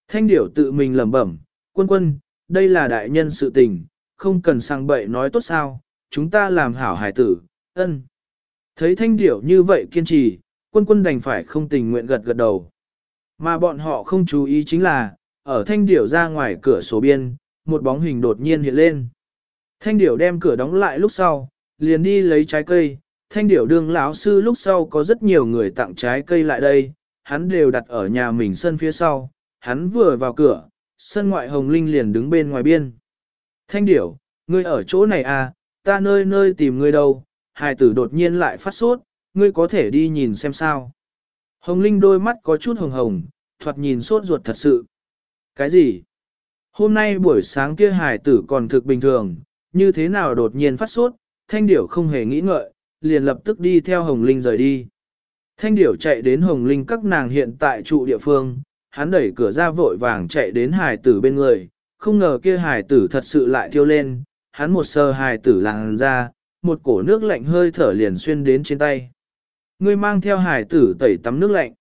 Thanh điểu tự mình lẩm bẩm, quân quân, đây là đại nhân sự tình, không cần sang bậy nói tốt sao, chúng ta làm hảo hải tử, ân. Thấy thanh điểu như vậy kiên trì, quân quân đành phải không tình nguyện gật gật đầu. Mà bọn họ không chú ý chính là, ở thanh điểu ra ngoài cửa sổ biên, một bóng hình đột nhiên hiện lên. Thanh điểu đem cửa đóng lại lúc sau, liền đi lấy trái cây, thanh điểu đương lão sư lúc sau có rất nhiều người tặng trái cây lại đây, hắn đều đặt ở nhà mình sân phía sau, hắn vừa vào cửa, sân ngoại hồng linh liền đứng bên ngoài biên. Thanh điểu, ngươi ở chỗ này à, ta nơi nơi tìm ngươi đâu, hài tử đột nhiên lại phát sốt, ngươi có thể đi nhìn xem sao. Hồng linh đôi mắt có chút hồng hồng, thoạt nhìn sốt ruột thật sự. Cái gì? Hôm nay buổi sáng kia hài tử còn thực bình thường, như thế nào đột nhiên phát sốt, thanh điểu không hề nghĩ ngợi, liền lập tức đi theo Hồng Linh rời đi. Thanh điểu chạy đến Hồng Linh các nàng hiện tại trụ địa phương, hắn đẩy cửa ra vội vàng chạy đến hài tử bên người, không ngờ kia hài tử thật sự lại thiêu lên, hắn một sờ hài tử làng ra, một cổ nước lạnh hơi thở liền xuyên đến trên tay. Ngươi mang theo hải tử tẩy tắm nước lạnh.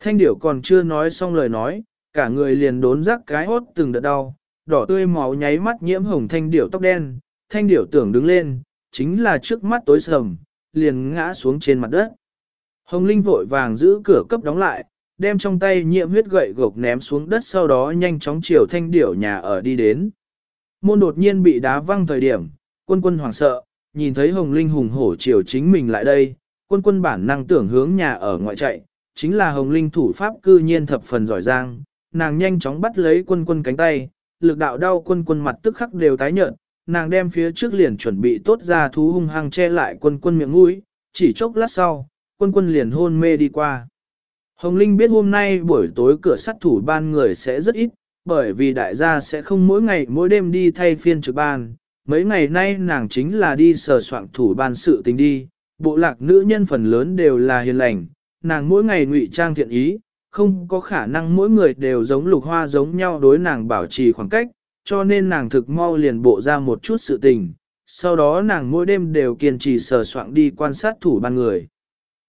Thanh điểu còn chưa nói xong lời nói, cả người liền đốn rắc cái hốt từng đợt đau, đỏ tươi máu nháy mắt nhiễm hồng thanh điểu tóc đen, thanh điểu tưởng đứng lên, chính là trước mắt tối sầm, liền ngã xuống trên mặt đất. Hồng Linh vội vàng giữ cửa cấp đóng lại, đem trong tay nhiễm huyết gậy gộc ném xuống đất sau đó nhanh chóng chiều thanh điểu nhà ở đi đến. Môn đột nhiên bị đá văng thời điểm, quân quân hoảng sợ, nhìn thấy Hồng Linh hùng hổ chiều chính mình lại đây, quân quân bản năng tưởng hướng nhà ở ngoại chạy, chính là Hồng Linh thủ pháp cư nhiên thập phần giỏi giang, nàng nhanh chóng bắt lấy quân quân cánh tay, lực đạo đau quân quân mặt tức khắc đều tái nhợt, nàng đem phía trước liền chuẩn bị tốt ra thú hung hăng che lại quân quân miệng mũi, chỉ chốc lát sau, quân quân liền hôn mê đi qua. Hồng Linh biết hôm nay buổi tối cửa sắt thủ ban người sẽ rất ít, bởi vì đại gia sẽ không mỗi ngày mỗi đêm đi thay phiên trực ban. Mấy ngày nay nàng chính là đi sờ soạn thủ ban sự tình đi, bộ lạc nữ nhân phần lớn đều là hiền lành, nàng mỗi ngày ngụy trang thiện ý, không có khả năng mỗi người đều giống lục hoa giống nhau đối nàng bảo trì khoảng cách, cho nên nàng thực mau liền bộ ra một chút sự tình, sau đó nàng mỗi đêm đều kiên trì sờ soạn đi quan sát thủ ban người.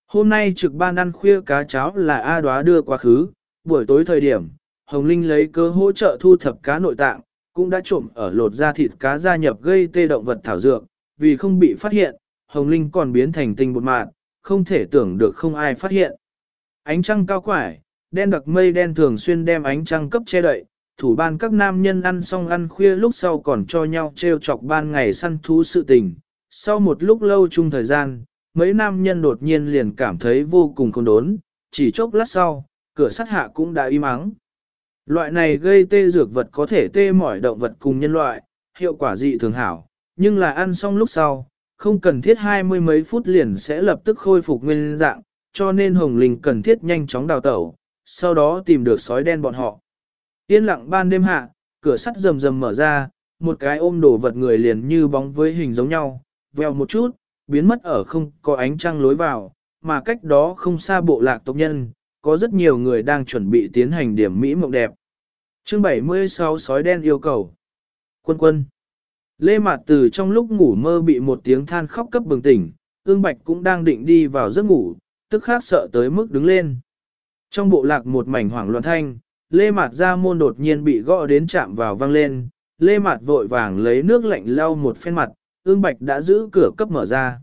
Hôm nay trực ban ăn khuya cá cháo là A đoá đưa quá khứ, buổi tối thời điểm, Hồng Linh lấy cơ hỗ trợ thu thập cá nội tạng, cũng đã trộm ở lột da thịt cá gia nhập gây tê động vật thảo dược, vì không bị phát hiện, Hồng Linh còn biến thành tinh bột mạt, không thể tưởng được không ai phát hiện. Ánh trăng cao quải, đen đặc mây đen thường xuyên đem ánh trăng cấp che đậy, thủ ban các nam nhân ăn xong ăn khuya lúc sau còn cho nhau treo chọc ban ngày săn thú sự tình. Sau một lúc lâu chung thời gian, mấy nam nhân đột nhiên liền cảm thấy vô cùng không đốn, chỉ chốc lát sau, cửa sắt hạ cũng đã im ắng. Loại này gây tê dược vật có thể tê mỏi động vật cùng nhân loại, hiệu quả dị thường hảo, nhưng là ăn xong lúc sau, không cần thiết hai mươi mấy phút liền sẽ lập tức khôi phục nguyên dạng, cho nên Hồng Linh cần thiết nhanh chóng đào tẩu, sau đó tìm được sói đen bọn họ. Yên lặng ban đêm hạ, cửa sắt rầm rầm mở ra, một cái ôm đồ vật người liền như bóng với hình giống nhau, veo một chút, biến mất ở không có ánh trăng lối vào, mà cách đó không xa bộ lạc tộc nhân, có rất nhiều người đang chuẩn bị tiến hành điểm Mỹ mộng đẹp. chương 76 sói đen yêu cầu. Quân quân. Lê Mạt từ trong lúc ngủ mơ bị một tiếng than khóc cấp bừng tỉnh, ương bạch cũng đang định đi vào giấc ngủ, tức khác sợ tới mức đứng lên. Trong bộ lạc một mảnh hoảng loạn thanh, Lê Mạt ra môn đột nhiên bị gõ đến chạm vào vang lên, Lê Mạt vội vàng lấy nước lạnh lau một phen mặt, ương bạch đã giữ cửa cấp mở ra.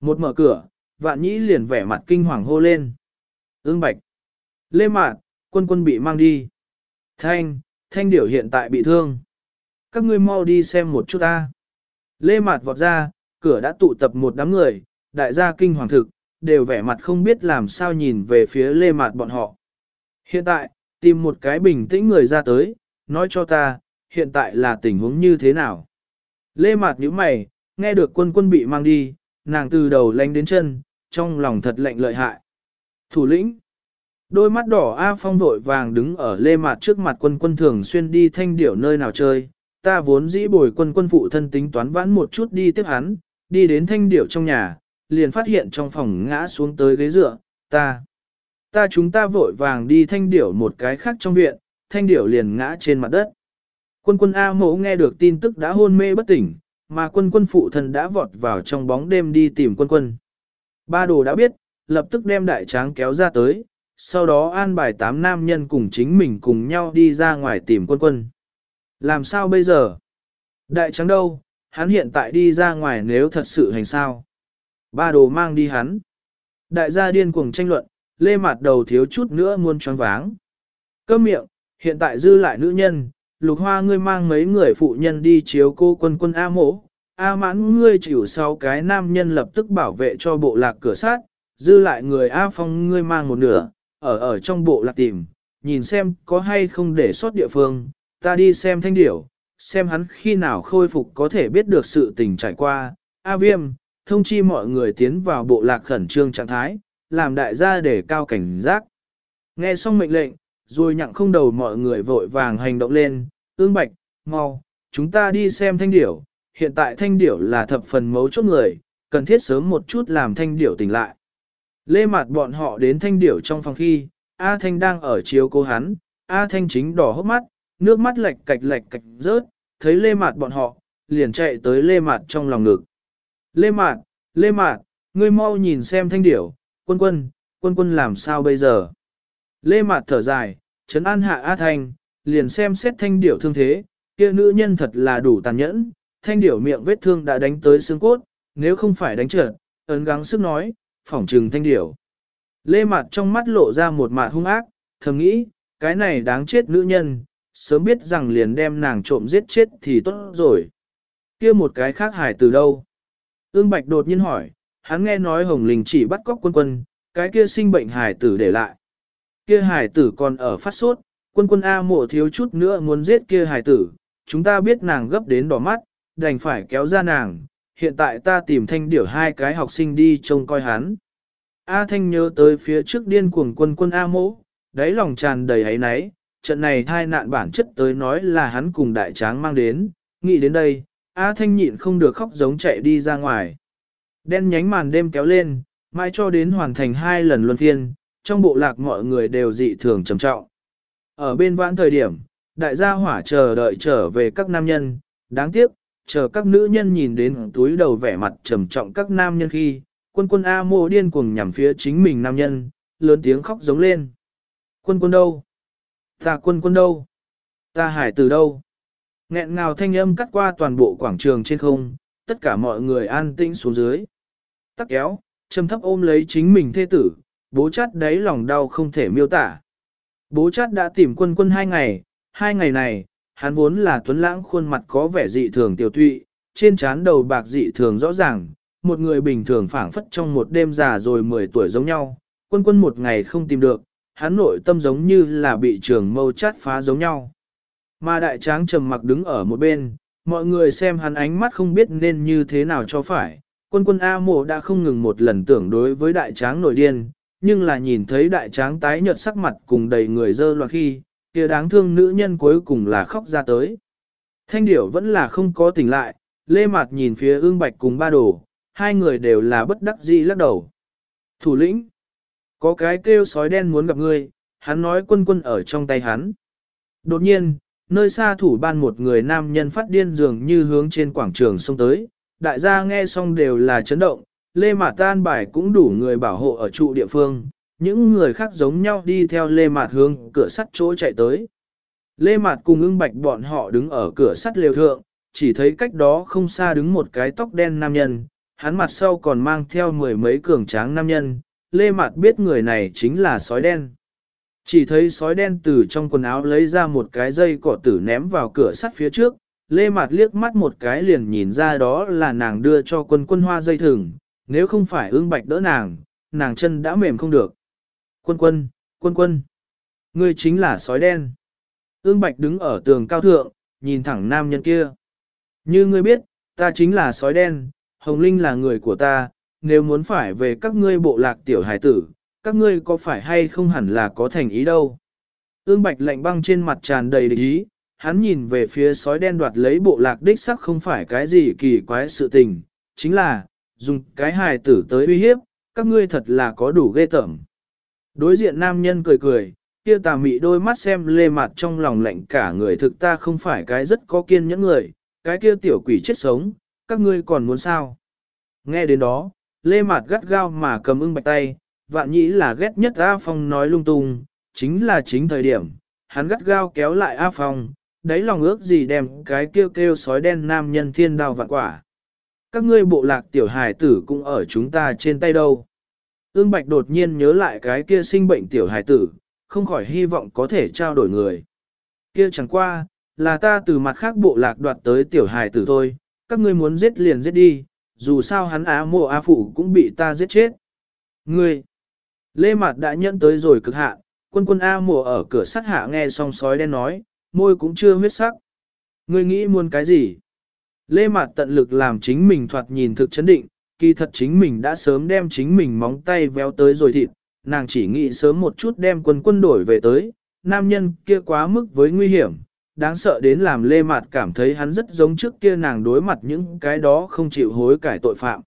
Một mở cửa, vạn nhĩ liền vẻ mặt kinh hoàng hô lên. Ương bạch. Lê Mạn, quân quân bị mang đi. Thanh, thanh điểu hiện tại bị thương. Các ngươi mau đi xem một chút ta. Lê Mạt vọt ra, cửa đã tụ tập một đám người, đại gia kinh hoàng thực, đều vẻ mặt không biết làm sao nhìn về phía Lê Mạt bọn họ. Hiện tại, tìm một cái bình tĩnh người ra tới, nói cho ta, hiện tại là tình huống như thế nào. Lê Mạt nhíu mày, nghe được quân quân bị mang đi, nàng từ đầu lánh đến chân, trong lòng thật lạnh lợi hại. Thủ lĩnh, đôi mắt đỏ A Phong vội vàng đứng ở Lê mặt trước mặt quân quân thường xuyên đi thanh điểu nơi nào chơi, ta vốn dĩ bồi quân quân phụ thân tính toán vãn một chút đi tiếp hắn, đi đến thanh điểu trong nhà, liền phát hiện trong phòng ngã xuống tới ghế dựa, ta. Ta chúng ta vội vàng đi thanh điểu một cái khác trong viện, thanh điểu liền ngã trên mặt đất. Quân quân A mẫu nghe được tin tức đã hôn mê bất tỉnh, mà quân quân phụ thân đã vọt vào trong bóng đêm đi tìm quân quân. Ba đồ đã biết, lập tức đem đại tráng kéo ra tới, sau đó an bài tám nam nhân cùng chính mình cùng nhau đi ra ngoài tìm quân quân. Làm sao bây giờ? Đại tráng đâu? Hắn hiện tại đi ra ngoài nếu thật sự hành sao? Ba đồ mang đi hắn. Đại gia điên cuồng tranh luận, lê mặt đầu thiếu chút nữa muôn choáng váng. Cơ miệng, hiện tại dư lại nữ nhân, lục hoa ngươi mang mấy người phụ nhân đi chiếu cô quân quân A mỗ, A mãn ngươi chịu sau cái nam nhân lập tức bảo vệ cho bộ lạc cửa sát, dư lại người A phong ngươi mang một nửa, ở ở trong bộ lạc tìm, nhìn xem có hay không để sót địa phương, ta đi xem thanh điểu, xem hắn khi nào khôi phục có thể biết được sự tình trải qua. A viêm, thông chi mọi người tiến vào bộ lạc khẩn trương trạng thái, làm đại gia để cao cảnh giác. Nghe xong mệnh lệnh, rồi nhặng không đầu mọi người vội vàng hành động lên, ương bạch, mau, chúng ta đi xem thanh điểu, hiện tại thanh điểu là thập phần mấu chốt người, cần thiết sớm một chút làm thanh điểu tỉnh lại. Lê mặt bọn họ đến thanh điểu trong phòng khi, A Thanh đang ở chiếu cố hắn, A Thanh chính đỏ hốc mắt, nước mắt lệch cạch lệch cạch rớt, thấy Lê Mạt bọn họ, liền chạy tới Lê Mạt trong lòng ngực. Lê Mạt, Lê Mạt, ngươi mau nhìn xem thanh điểu, quân quân, quân quân làm sao bây giờ? Lê Mạt thở dài, trấn an hạ A Thanh, liền xem xét thanh điểu thương thế, kia nữ nhân thật là đủ tàn nhẫn, thanh điểu miệng vết thương đã đánh tới xương cốt, nếu không phải đánh trượt, ấn gắng sức nói, phỏng trừng thanh điểu. Lê Mạt trong mắt lộ ra một mạt hung ác, thầm nghĩ, cái này đáng chết nữ nhân, sớm biết rằng liền đem nàng trộm giết chết thì tốt rồi. kia một cái khác hải từ đâu? Ương Bạch đột nhiên hỏi, hắn nghe nói Hồng Linh chỉ bắt cóc quân quân, cái kia sinh bệnh hải tử để lại. Kia hải tử còn ở phát sốt, quân quân A mộ thiếu chút nữa muốn giết kia hải tử, chúng ta biết nàng gấp đến đỏ mắt, đành phải kéo ra nàng, hiện tại ta tìm thanh điểu hai cái học sinh đi trông coi hắn. A Thanh nhớ tới phía trước điên cuồng quân quân A mỗ, đáy lòng tràn đầy ấy náy, trận này thai nạn bản chất tới nói là hắn cùng đại tráng mang đến, nghĩ đến đây, A Thanh nhịn không được khóc giống chạy đi ra ngoài. Đen nhánh màn đêm kéo lên, mai cho đến hoàn thành hai lần luân phiên, trong bộ lạc mọi người đều dị thường trầm trọng. Ở bên vãn thời điểm, đại gia hỏa chờ đợi trở về các nam nhân, đáng tiếc, chờ các nữ nhân nhìn đến túi đầu vẻ mặt trầm trọng các nam nhân khi, quân quân A mô điên cuồng nhằm phía chính mình nam nhân, lớn tiếng khóc giống lên. Quân quân đâu? Ta quân quân đâu? Ta hải từ đâu? Nghẹn ngào thanh âm cắt qua toàn bộ quảng trường trên không, tất cả mọi người an tĩnh xuống dưới. Tắc kéo, châm thấp ôm lấy chính mình thê tử, bố chát đáy lòng đau không thể miêu tả. Bố chát đã tìm quân quân hai ngày, hai ngày này, hắn vốn là tuấn lãng khuôn mặt có vẻ dị thường tiểu tụy, trên trán đầu bạc dị thường rõ ràng, một người bình thường phảng phất trong một đêm già rồi 10 tuổi giống nhau, quân quân một ngày không tìm được, hắn nội tâm giống như là bị trường mâu chát phá giống nhau. Mà đại tráng trầm mặc đứng ở một bên, mọi người xem hắn ánh mắt không biết nên như thế nào cho phải. Quân quân A mộ đã không ngừng một lần tưởng đối với đại tráng nổi điên, nhưng là nhìn thấy đại tráng tái nhợt sắc mặt cùng đầy người dơ loạn khi, kia đáng thương nữ nhân cuối cùng là khóc ra tới. Thanh điểu vẫn là không có tỉnh lại, lê mặt nhìn phía ương bạch cùng ba đồ, hai người đều là bất đắc dĩ lắc đầu. Thủ lĩnh, có cái kêu sói đen muốn gặp ngươi, hắn nói quân quân ở trong tay hắn. Đột nhiên, nơi xa thủ ban một người nam nhân phát điên dường như hướng trên quảng trường xông tới, đại gia nghe xong đều là chấn động, Lê Mạt tan bài cũng đủ người bảo hộ ở trụ địa phương, những người khác giống nhau đi theo Lê Mạt hướng cửa sắt chỗ chạy tới. Lê Mạt cùng ưng bạch bọn họ đứng ở cửa sắt lều thượng, chỉ thấy cách đó không xa đứng một cái tóc đen nam nhân, hắn mặt sau còn mang theo mười mấy cường tráng nam nhân, Lê Mạt biết người này chính là sói đen. Chỉ thấy sói đen từ trong quần áo lấy ra một cái dây cỏ tử ném vào cửa sắt phía trước, Lê Mạt liếc mắt một cái liền nhìn ra đó là nàng đưa cho quân quân hoa dây thừng, nếu không phải ương bạch đỡ nàng, nàng chân đã mềm không được. Quân quân, quân quân, ngươi chính là sói đen. Ương bạch đứng ở tường cao thượng, nhìn thẳng nam nhân kia. Như ngươi biết, ta chính là sói đen, Hồng Linh là người của ta, nếu muốn phải về các ngươi bộ lạc tiểu hải tử, các ngươi có phải hay không hẳn là có thành ý đâu. Ương bạch lạnh băng trên mặt tràn đầy địch ý, hắn nhìn về phía sói đen đoạt lấy bộ lạc đích sắc không phải cái gì kỳ quái sự tình, chính là, dùng cái hài tử tới uy hiếp, các ngươi thật là có đủ ghê tởm. Đối diện nam nhân cười cười, kia tà mị đôi mắt xem lê mặt trong lòng lạnh cả người thực ta không phải cái rất có kiên nhẫn người, cái kia tiểu quỷ chết sống, các ngươi còn muốn sao? Nghe đến đó, lê mặt gắt gao mà cầm ưng bạch tay, vạn nhĩ là ghét nhất A Phong nói lung tung, chính là chính thời điểm, hắn gắt gao kéo lại A Phong, đấy lòng ước gì đem cái kêu kêu sói đen nam nhân thiên đào vạn quả. Các ngươi bộ lạc tiểu hài tử cũng ở chúng ta trên tay đâu. Ương Bạch đột nhiên nhớ lại cái kia sinh bệnh tiểu hài tử, không khỏi hy vọng có thể trao đổi người. kia chẳng qua, là ta từ mặt khác bộ lạc đoạt tới tiểu hài tử thôi, các ngươi muốn giết liền giết đi, dù sao hắn á mộ á phụ cũng bị ta giết chết. Ngươi, Lê Mạt đã nhận tới rồi cực hạ, quân quân A mộ ở cửa sắt hạ nghe xong sói đen nói, môi cũng chưa huyết sắc. Ngươi nghĩ muốn cái gì? Lê Mạt tận lực làm chính mình thoạt nhìn thực chấn định, kỳ thật chính mình đã sớm đem chính mình móng tay véo tới rồi thịt, nàng chỉ nghĩ sớm một chút đem quân quân đổi về tới, nam nhân kia quá mức với nguy hiểm, đáng sợ đến làm Lê Mạt cảm thấy hắn rất giống trước kia nàng đối mặt những cái đó không chịu hối cải tội phạm.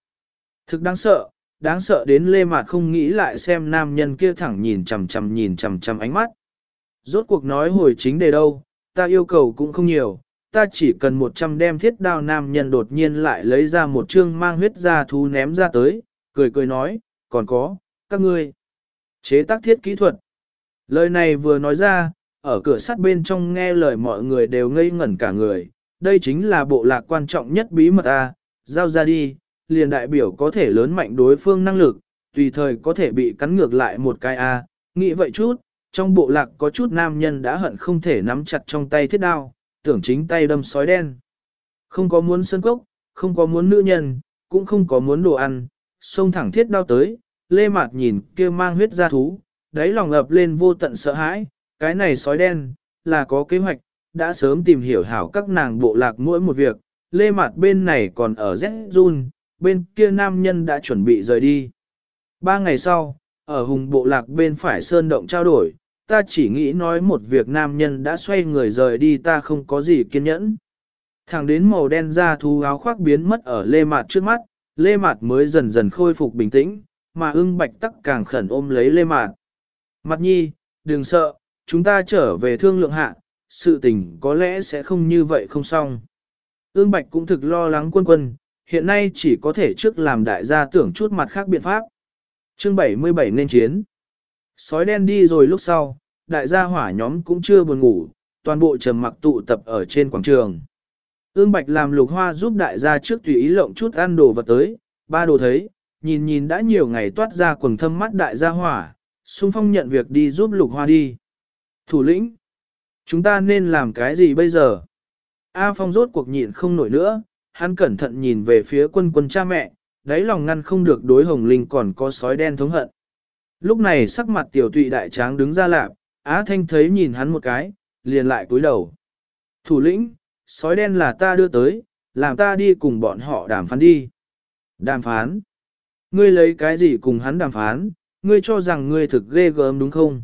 Thực đáng sợ, đáng sợ đến Lê Mạt không nghĩ lại xem nam nhân kia thẳng nhìn chằm chằm nhìn chằm chằm ánh mắt. Rốt cuộc nói hồi chính đề đâu, ta yêu cầu cũng không nhiều, ta chỉ cần 100 đem thiết đao nam nhân đột nhiên lại lấy ra một chương mang huyết ra thú ném ra tới, cười cười nói, còn có, các ngươi. Chế tác thiết kỹ thuật. Lời này vừa nói ra, ở cửa sắt bên trong nghe lời mọi người đều ngây ngẩn cả người, đây chính là bộ lạc quan trọng nhất bí mật A, giao ra đi, liền đại biểu có thể lớn mạnh đối phương năng lực, tùy thời có thể bị cắn ngược lại một cái A, nghĩ vậy chút, trong bộ lạc có chút nam nhân đã hận không thể nắm chặt trong tay thiết đao, tưởng chính tay đâm sói đen. Không có muốn sân cốc, không có muốn nữ nhân, cũng không có muốn đồ ăn, xông thẳng thiết đao tới, lê mạt nhìn kia mang huyết ra thú, đáy lòng ập lên vô tận sợ hãi, cái này sói đen, là có kế hoạch, đã sớm tìm hiểu hảo các nàng bộ lạc mỗi một việc, lê mạt bên này còn ở Z bên kia nam nhân đã chuẩn bị rời đi. Ba ngày sau, ở hùng bộ lạc bên phải sơn động trao đổi, ta chỉ nghĩ nói một việc nam nhân đã xoay người rời đi ta không có gì kiên nhẫn. Thẳng đến màu đen da thú áo khoác biến mất ở lê mạt trước mắt, lê mạt mới dần dần khôi phục bình tĩnh, mà ưng bạch tắc càng khẩn ôm lấy lê mạt. Mặt nhi, đừng sợ, chúng ta trở về thương lượng hạ, sự tình có lẽ sẽ không như vậy không xong. Ưng bạch cũng thực lo lắng quân quân, hiện nay chỉ có thể trước làm đại gia tưởng chút mặt khác biện pháp. Chương 77 nên chiến. Sói đen đi rồi lúc sau, đại gia hỏa nhóm cũng chưa buồn ngủ, toàn bộ trầm mặc tụ tập ở trên quảng trường. Ương Bạch làm lục hoa giúp đại gia trước tùy ý lộng chút ăn đồ vật tới, ba đồ thấy, nhìn nhìn đã nhiều ngày toát ra quần thâm mắt đại gia hỏa, xung phong nhận việc đi giúp lục hoa đi. Thủ lĩnh, chúng ta nên làm cái gì bây giờ? A Phong rốt cuộc nhịn không nổi nữa, hắn cẩn thận nhìn về phía quân quân cha mẹ, đáy lòng ngăn không được đối hồng linh còn có sói đen thống hận. Lúc này sắc mặt tiểu tụy đại tráng đứng ra lạp, Á Thanh thấy nhìn hắn một cái, liền lại cúi đầu. Thủ lĩnh, sói đen là ta đưa tới, làm ta đi cùng bọn họ đàm phán đi. Đàm phán? Ngươi lấy cái gì cùng hắn đàm phán, ngươi cho rằng ngươi thực ghê gớm đúng không?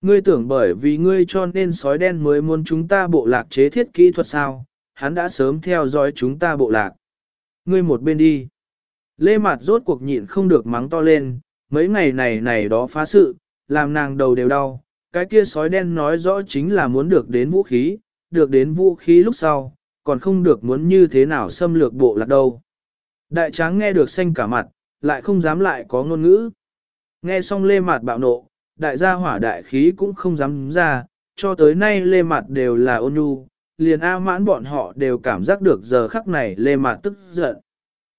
Ngươi tưởng bởi vì ngươi cho nên sói đen mới muốn chúng ta bộ lạc chế thiết kỹ thuật sao, hắn đã sớm theo dõi chúng ta bộ lạc. Ngươi một bên đi. Lê Mạt rốt cuộc nhịn không được mắng to lên, mấy ngày này này đó phá sự, làm nàng đầu đều đau, cái kia sói đen nói rõ chính là muốn được đến vũ khí, được đến vũ khí lúc sau, còn không được muốn như thế nào xâm lược bộ lạc đâu. Đại tráng nghe được xanh cả mặt, lại không dám lại có ngôn ngữ. Nghe xong lê mạt bạo nộ, đại gia hỏa đại khí cũng không dám ra, cho tới nay lê mạt đều là ôn nhu, liền A mãn bọn họ đều cảm giác được giờ khắc này lê mạt tức giận.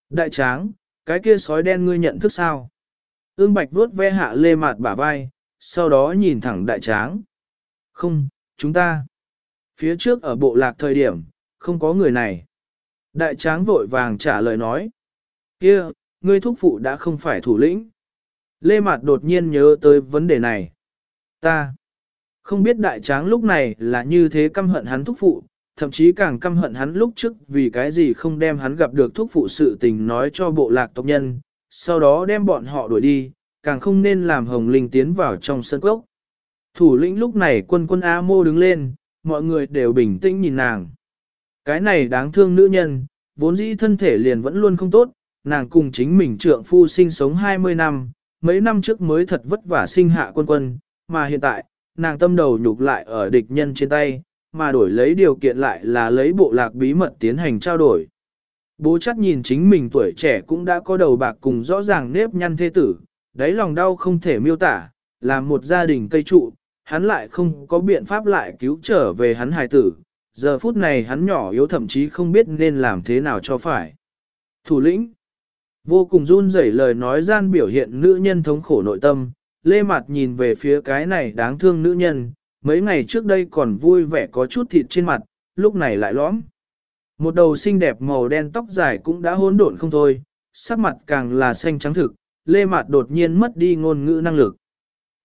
Đại tráng, cái kia sói đen ngươi nhận thức sao? Ương Bạch vuốt ve hạ lê mạt bả vai, sau đó nhìn thẳng đại tráng. Không, chúng ta. Phía trước ở bộ lạc thời điểm, không có người này. Đại tráng vội vàng trả lời nói. kia, ngươi thúc phụ đã không phải thủ lĩnh. Lê Mạt đột nhiên nhớ tới vấn đề này. Ta. Không biết đại tráng lúc này là như thế căm hận hắn thúc phụ, thậm chí càng căm hận hắn lúc trước vì cái gì không đem hắn gặp được thúc phụ sự tình nói cho bộ lạc tộc nhân, sau đó đem bọn họ đuổi đi, càng không nên làm Hồng Linh tiến vào trong sân cốc. Thủ lĩnh lúc này quân quân A mô đứng lên, mọi người đều bình tĩnh nhìn nàng. Cái này đáng thương nữ nhân, vốn dĩ thân thể liền vẫn luôn không tốt, nàng cùng chính mình trượng phu sinh sống 20 năm, mấy năm trước mới thật vất vả sinh hạ quân quân, mà hiện tại, nàng tâm đầu nhục lại ở địch nhân trên tay, mà đổi lấy điều kiện lại là lấy bộ lạc bí mật tiến hành trao đổi. Bố chắc nhìn chính mình tuổi trẻ cũng đã có đầu bạc cùng rõ ràng nếp nhăn thế tử, đáy lòng đau không thể miêu tả, là một gia đình cây trụ, hắn lại không có biện pháp lại cứu trở về hắn hài tử, giờ phút này hắn nhỏ yếu thậm chí không biết nên làm thế nào cho phải. Thủ lĩnh, vô cùng run rẩy lời nói gian biểu hiện nữ nhân thống khổ nội tâm, lê mặt nhìn về phía cái này đáng thương nữ nhân, mấy ngày trước đây còn vui vẻ có chút thịt trên mặt, lúc này lại lõm. Một đầu xinh đẹp màu đen tóc dài cũng đã hỗn độn không thôi, sắc mặt càng là xanh trắng thực, Lê Mạt đột nhiên mất đi ngôn ngữ năng lực.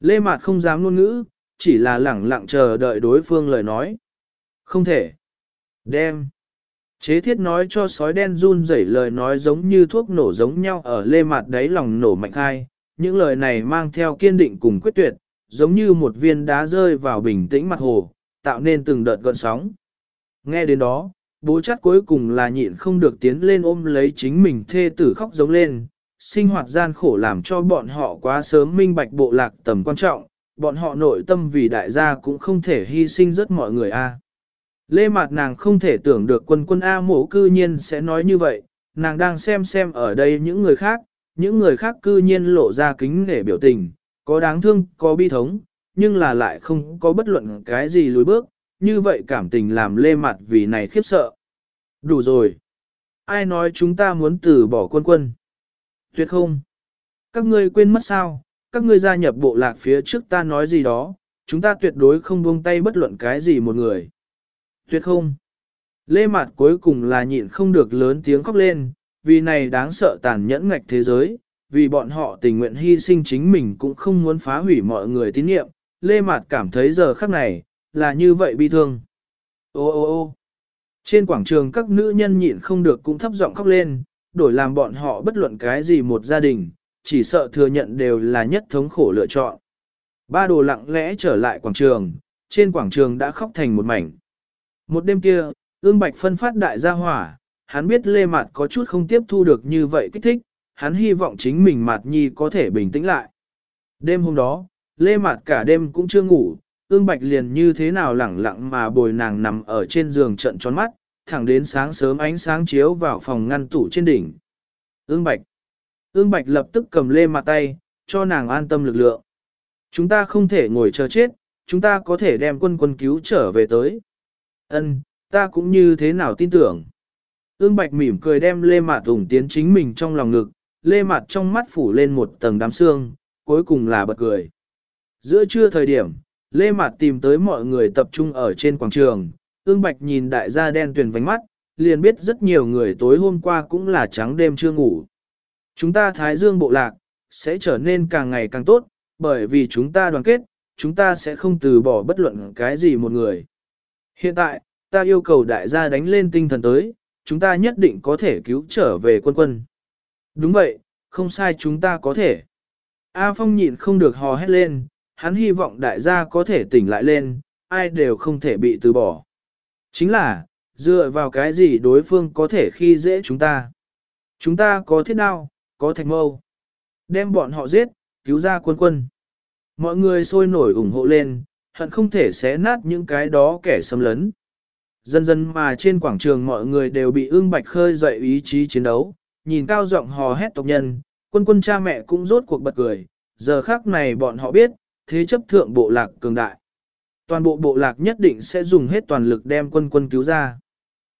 Lê Mạt không dám ngôn ngữ, chỉ là lẳng lặng chờ đợi đối phương lời nói. Không thể. Đem. Chế thiết nói cho sói đen run rẩy lời nói giống như thuốc nổ giống nhau ở Lê Mạt đáy lòng nổ mạnh khai. Những lời này mang theo kiên định cùng quyết tuyệt, giống như một viên đá rơi vào bình tĩnh mặt hồ, tạo nên từng đợt gợn sóng. Nghe đến đó, bố chắt cuối cùng là nhịn không được tiến lên ôm lấy chính mình thê tử khóc giống lên, sinh hoạt gian khổ làm cho bọn họ quá sớm minh bạch bộ lạc tầm quan trọng, bọn họ nội tâm vì đại gia cũng không thể hy sinh rất mọi người a. Lê Mạt nàng không thể tưởng được quân quân A mổ cư nhiên sẽ nói như vậy, nàng đang xem xem ở đây những người khác, những người khác cư nhiên lộ ra kính để biểu tình, có đáng thương, có bi thống, nhưng là lại không có bất luận cái gì lùi bước, như vậy cảm tình làm Lê Mạt vì này khiếp sợ. Đủ rồi. Ai nói chúng ta muốn từ bỏ quân quân? Tuyệt không. Các ngươi quên mất sao, các ngươi gia nhập bộ lạc phía trước ta nói gì đó, chúng ta tuyệt đối không buông tay bất luận cái gì một người. Tuyệt không. Lê Mạt cuối cùng là nhịn không được lớn tiếng khóc lên, vì này đáng sợ tàn nhẫn ngạch thế giới, vì bọn họ tình nguyện hy sinh chính mình cũng không muốn phá hủy mọi người tín nhiệm. Lê Mạt cảm thấy giờ khắc này, là như vậy bi thương. Ô ô ô trên quảng trường các nữ nhân nhịn không được cũng thấp giọng khóc lên, đổi làm bọn họ bất luận cái gì một gia đình, chỉ sợ thừa nhận đều là nhất thống khổ lựa chọn. Ba đồ lặng lẽ trở lại quảng trường, trên quảng trường đã khóc thành một mảnh. Một đêm kia, ương bạch phân phát đại gia hỏa, hắn biết Lê Mạt có chút không tiếp thu được như vậy kích thích, hắn hy vọng chính mình Mạt Nhi có thể bình tĩnh lại. Đêm hôm đó, Lê Mạt cả đêm cũng chưa ngủ, ương bạch liền như thế nào lẳng lặng mà bồi nàng nằm ở trên giường trận tròn mắt, thẳng đến sáng sớm ánh sáng chiếu vào phòng ngăn tủ trên đỉnh. Ương bạch. Ương bạch lập tức cầm lê mặt tay, cho nàng an tâm lực lượng. Chúng ta không thể ngồi chờ chết, chúng ta có thể đem quân quân cứu trở về tới. Ân, ta cũng như thế nào tin tưởng. Ương bạch mỉm cười đem lê mặt ủng tiến chính mình trong lòng ngực, lê mặt trong mắt phủ lên một tầng đám xương, cuối cùng là bật cười. Giữa trưa thời điểm, Lê mặt tìm tới mọi người tập trung ở trên quảng trường, ương bạch nhìn đại gia đen tuyền vánh mắt, liền biết rất nhiều người tối hôm qua cũng là trắng đêm chưa ngủ. Chúng ta Thái Dương bộ lạc, sẽ trở nên càng ngày càng tốt, bởi vì chúng ta đoàn kết, chúng ta sẽ không từ bỏ bất luận cái gì một người. Hiện tại, ta yêu cầu đại gia đánh lên tinh thần tới, chúng ta nhất định có thể cứu trở về quân quân. Đúng vậy, không sai chúng ta có thể. A Phong nhịn không được hò hét lên, hắn hy vọng đại gia có thể tỉnh lại lên, ai đều không thể bị từ bỏ. Chính là, dựa vào cái gì đối phương có thể khi dễ chúng ta. Chúng ta có thiết đao, có thạch mâu. Đem bọn họ giết, cứu ra quân quân. Mọi người sôi nổi ủng hộ lên, hận không thể xé nát những cái đó kẻ xâm lấn. Dần dần mà trên quảng trường mọi người đều bị ương bạch khơi dậy ý chí chiến đấu, nhìn cao giọng hò hét tộc nhân, quân quân cha mẹ cũng rốt cuộc bật cười, giờ khác này bọn họ biết, thế chấp thượng bộ lạc cường đại. Toàn bộ bộ lạc nhất định sẽ dùng hết toàn lực đem quân quân cứu ra.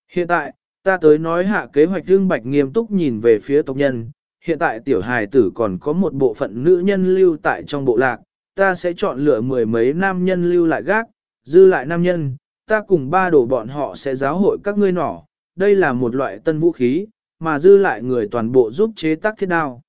Hiện tại, ta tới nói hạ kế hoạch Dương Bạch nghiêm túc nhìn về phía tộc nhân. Hiện tại tiểu hài tử còn có một bộ phận nữ nhân lưu tại trong bộ lạc, ta sẽ chọn lựa mười mấy nam nhân lưu lại gác, dư lại nam nhân, ta cùng ba đồ bọn họ sẽ giáo hội các ngươi nỏ. Đây là một loại tân vũ khí, mà dư lại người toàn bộ giúp chế tác thiết đao.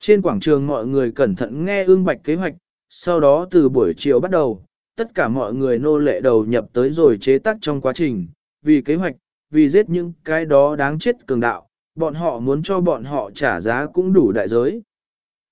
Trên quảng trường mọi người cẩn thận nghe ương bạch kế hoạch, sau đó từ buổi chiều bắt đầu, tất cả mọi người nô lệ đầu nhập tới rồi chế tác trong quá trình, vì kế hoạch, vì giết những cái đó đáng chết cường đạo, bọn họ muốn cho bọn họ trả giá cũng đủ đại giới.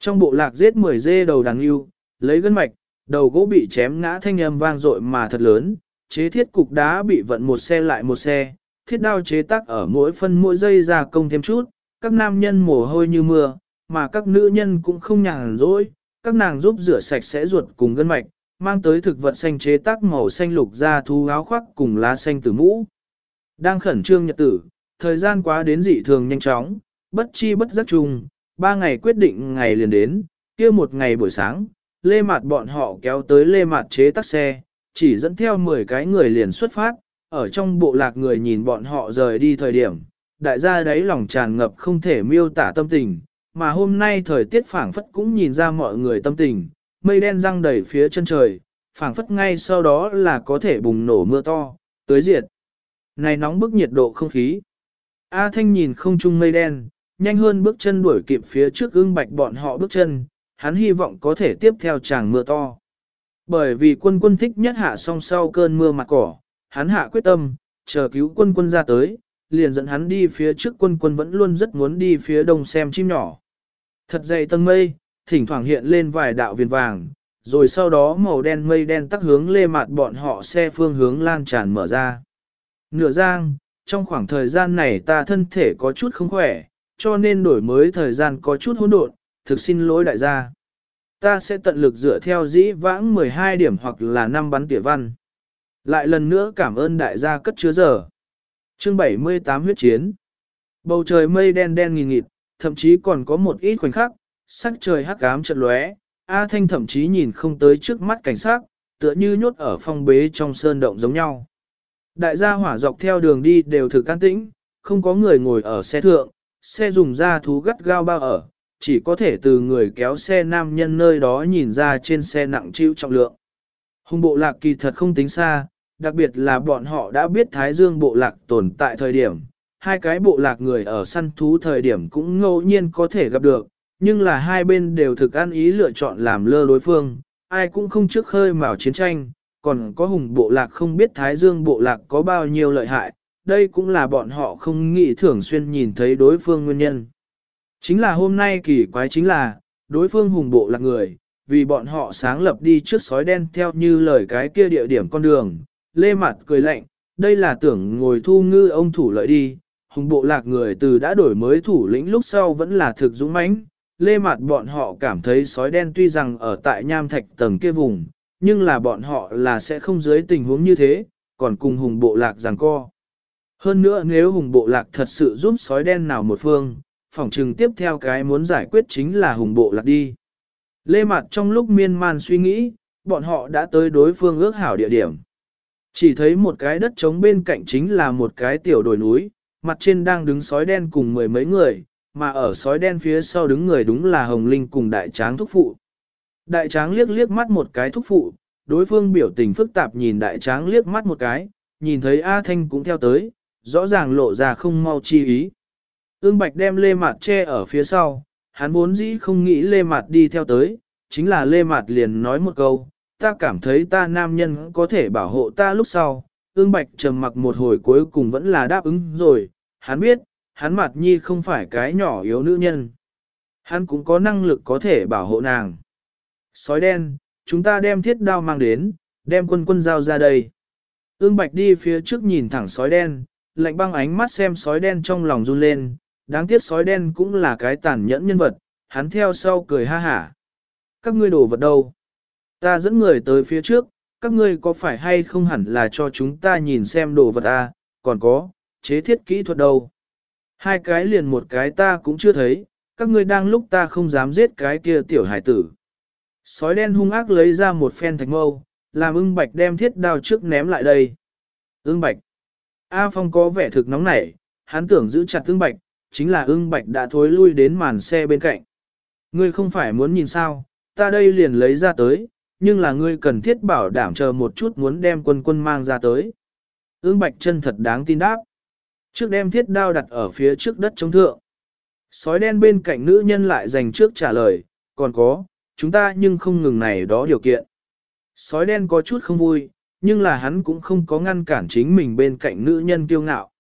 Trong bộ lạc giết 10 dê đầu đằng yêu, lấy gân mạch, đầu gỗ bị chém ngã thanh âm vang dội mà thật lớn, chế thiết cục đá bị vận một xe lại một xe, thiết đao chế tác ở mỗi phân mỗi giây ra công thêm chút, các nam nhân mồ hôi như mưa, mà các nữ nhân cũng không nhàn rỗi, các nàng giúp rửa sạch sẽ ruột cùng gân mạch, mang tới thực vật xanh chế tác màu xanh lục ra thu áo khoác cùng lá xanh từ mũ. Đang khẩn trương nhật tử, thời gian quá đến dị thường nhanh chóng, bất chi bất giác chung, ba ngày quyết định ngày liền đến, kia một ngày buổi sáng, lê mạt bọn họ kéo tới lê mạt chế tác xe, chỉ dẫn theo 10 cái người liền xuất phát, ở trong bộ lạc người nhìn bọn họ rời đi thời điểm, đại gia đấy lòng tràn ngập không thể miêu tả tâm tình, mà hôm nay thời tiết phảng phất cũng nhìn ra mọi người tâm tình, mây đen răng đầy phía chân trời, phảng phất ngay sau đó là có thể bùng nổ mưa to, tới diệt. Này nóng bức nhiệt độ không khí. A Thanh nhìn không trung mây đen, nhanh hơn bước chân đuổi kịp phía trước ưng bạch bọn họ bước chân, hắn hy vọng có thể tiếp theo chàng mưa to. Bởi vì quân quân thích nhất hạ song sau cơn mưa mặt cỏ, hắn hạ quyết tâm, chờ cứu quân quân ra tới, liền dẫn hắn đi phía trước quân quân vẫn luôn rất muốn đi phía đông xem chim nhỏ. Thật dày tầng mây, thỉnh thoảng hiện lên vài đạo viền vàng, rồi sau đó màu đen mây đen tắc hướng lê mặt bọn họ xe phương hướng lan tràn mở ra. Nửa giang, trong khoảng thời gian này ta thân thể có chút không khỏe, cho nên đổi mới thời gian có chút hỗn độn, thực xin lỗi đại gia. Ta sẽ tận lực dựa theo dĩ vãng 12 điểm hoặc là năm bắn tỉa văn. Lại lần nữa cảm ơn đại gia cất chứa giờ. Chương 78 huyết chiến. Bầu trời mây đen đen nghìn nghịt, thậm chí còn có một ít khoảnh khắc, sắc trời hắc ám chợt lóe, A Thanh thậm chí nhìn không tới trước mắt cảnh sát, tựa như nhốt ở phong bế trong sơn động giống nhau. Đại gia hỏa dọc theo đường đi đều thực an tĩnh, không có người ngồi ở xe thượng, xe dùng da thú gắt gao bao ở, chỉ có thể từ người kéo xe nam nhân nơi đó nhìn ra trên xe nặng chịu trọng lượng. Hùng bộ lạc kỳ thật không tính xa, đặc biệt là bọn họ đã biết Thái Dương bộ lạc tồn tại thời điểm. Hai cái bộ lạc người ở săn thú thời điểm cũng ngẫu nhiên có thể gặp được, nhưng là hai bên đều thực ăn ý lựa chọn làm lơ đối phương, ai cũng không trước khơi mào chiến tranh, còn có hùng bộ lạc không biết Thái Dương bộ lạc có bao nhiêu lợi hại, đây cũng là bọn họ không nghĩ thường xuyên nhìn thấy đối phương nguyên nhân. Chính là hôm nay kỳ quái chính là, đối phương hùng bộ lạc người, vì bọn họ sáng lập đi trước sói đen theo như lời cái kia địa điểm con đường, lê mặt cười lạnh, đây là tưởng ngồi thu ngư ông thủ lợi đi, hùng bộ lạc người từ đã đổi mới thủ lĩnh lúc sau vẫn là thực dũng mãnh. Lê mặt bọn họ cảm thấy sói đen tuy rằng ở tại nham thạch tầng kia vùng, nhưng là bọn họ là sẽ không dưới tình huống như thế, còn cùng hùng bộ lạc giằng co. Hơn nữa nếu hùng bộ lạc thật sự giúp sói đen nào một phương, phỏng trừng tiếp theo cái muốn giải quyết chính là hùng bộ lạc đi. Lê Mạt trong lúc miên man suy nghĩ, bọn họ đã tới đối phương ước hảo địa điểm. Chỉ thấy một cái đất trống bên cạnh chính là một cái tiểu đồi núi, mặt trên đang đứng sói đen cùng mười mấy người, mà ở sói đen phía sau đứng người đúng là Hồng Linh cùng đại tráng thúc phụ. Đại tráng liếc liếc mắt một cái thúc phụ, đối phương biểu tình phức tạp nhìn đại tráng liếc mắt một cái, nhìn thấy A Thanh cũng theo tới, rõ ràng lộ ra không mau chi ý. Ương Bạch đem lê mặt che ở phía sau, hắn vốn dĩ không nghĩ lê mặt đi theo tới, chính là lê mặt liền nói một câu, ta cảm thấy ta nam nhân có thể bảo hộ ta lúc sau. Ương Bạch trầm mặc một hồi cuối cùng vẫn là đáp ứng rồi, hắn biết, hắn mặt nhi không phải cái nhỏ yếu nữ nhân. Hắn cũng có năng lực có thể bảo hộ nàng. Sói đen, chúng ta đem thiết đao mang đến, đem quân quân giao ra đây. Ương Bạch đi phía trước nhìn thẳng sói đen, lạnh băng ánh mắt xem sói đen trong lòng run lên, đáng tiếc sói đen cũng là cái tàn nhẫn nhân vật, hắn theo sau cười ha hả. Các ngươi đổ vật đâu? Ta dẫn người tới phía trước, các ngươi có phải hay không hẳn là cho chúng ta nhìn xem đồ vật à, còn có, chế thiết kỹ thuật đâu? Hai cái liền một cái ta cũng chưa thấy, các ngươi đang lúc ta không dám giết cái kia tiểu hải tử. Sói đen hung ác lấy ra một phen thạch mâu, làm ưng bạch đem thiết đao trước ném lại đây. Ưng bạch. A Phong có vẻ thực nóng nảy, hắn tưởng giữ chặt ưng bạch, chính là ưng bạch đã thối lui đến màn xe bên cạnh. Ngươi không phải muốn nhìn sao, ta đây liền lấy ra tới, nhưng là ngươi cần thiết bảo đảm chờ một chút muốn đem quân quân mang ra tới. Ưng bạch chân thật đáng tin đáp. Trước đem thiết đao đặt ở phía trước đất chống thượng. Sói đen bên cạnh nữ nhân lại dành trước trả lời, còn có, chúng ta nhưng không ngừng này đó điều kiện. Sói đen có chút không vui, nhưng là hắn cũng không có ngăn cản chính mình bên cạnh nữ nhân kiêu ngạo.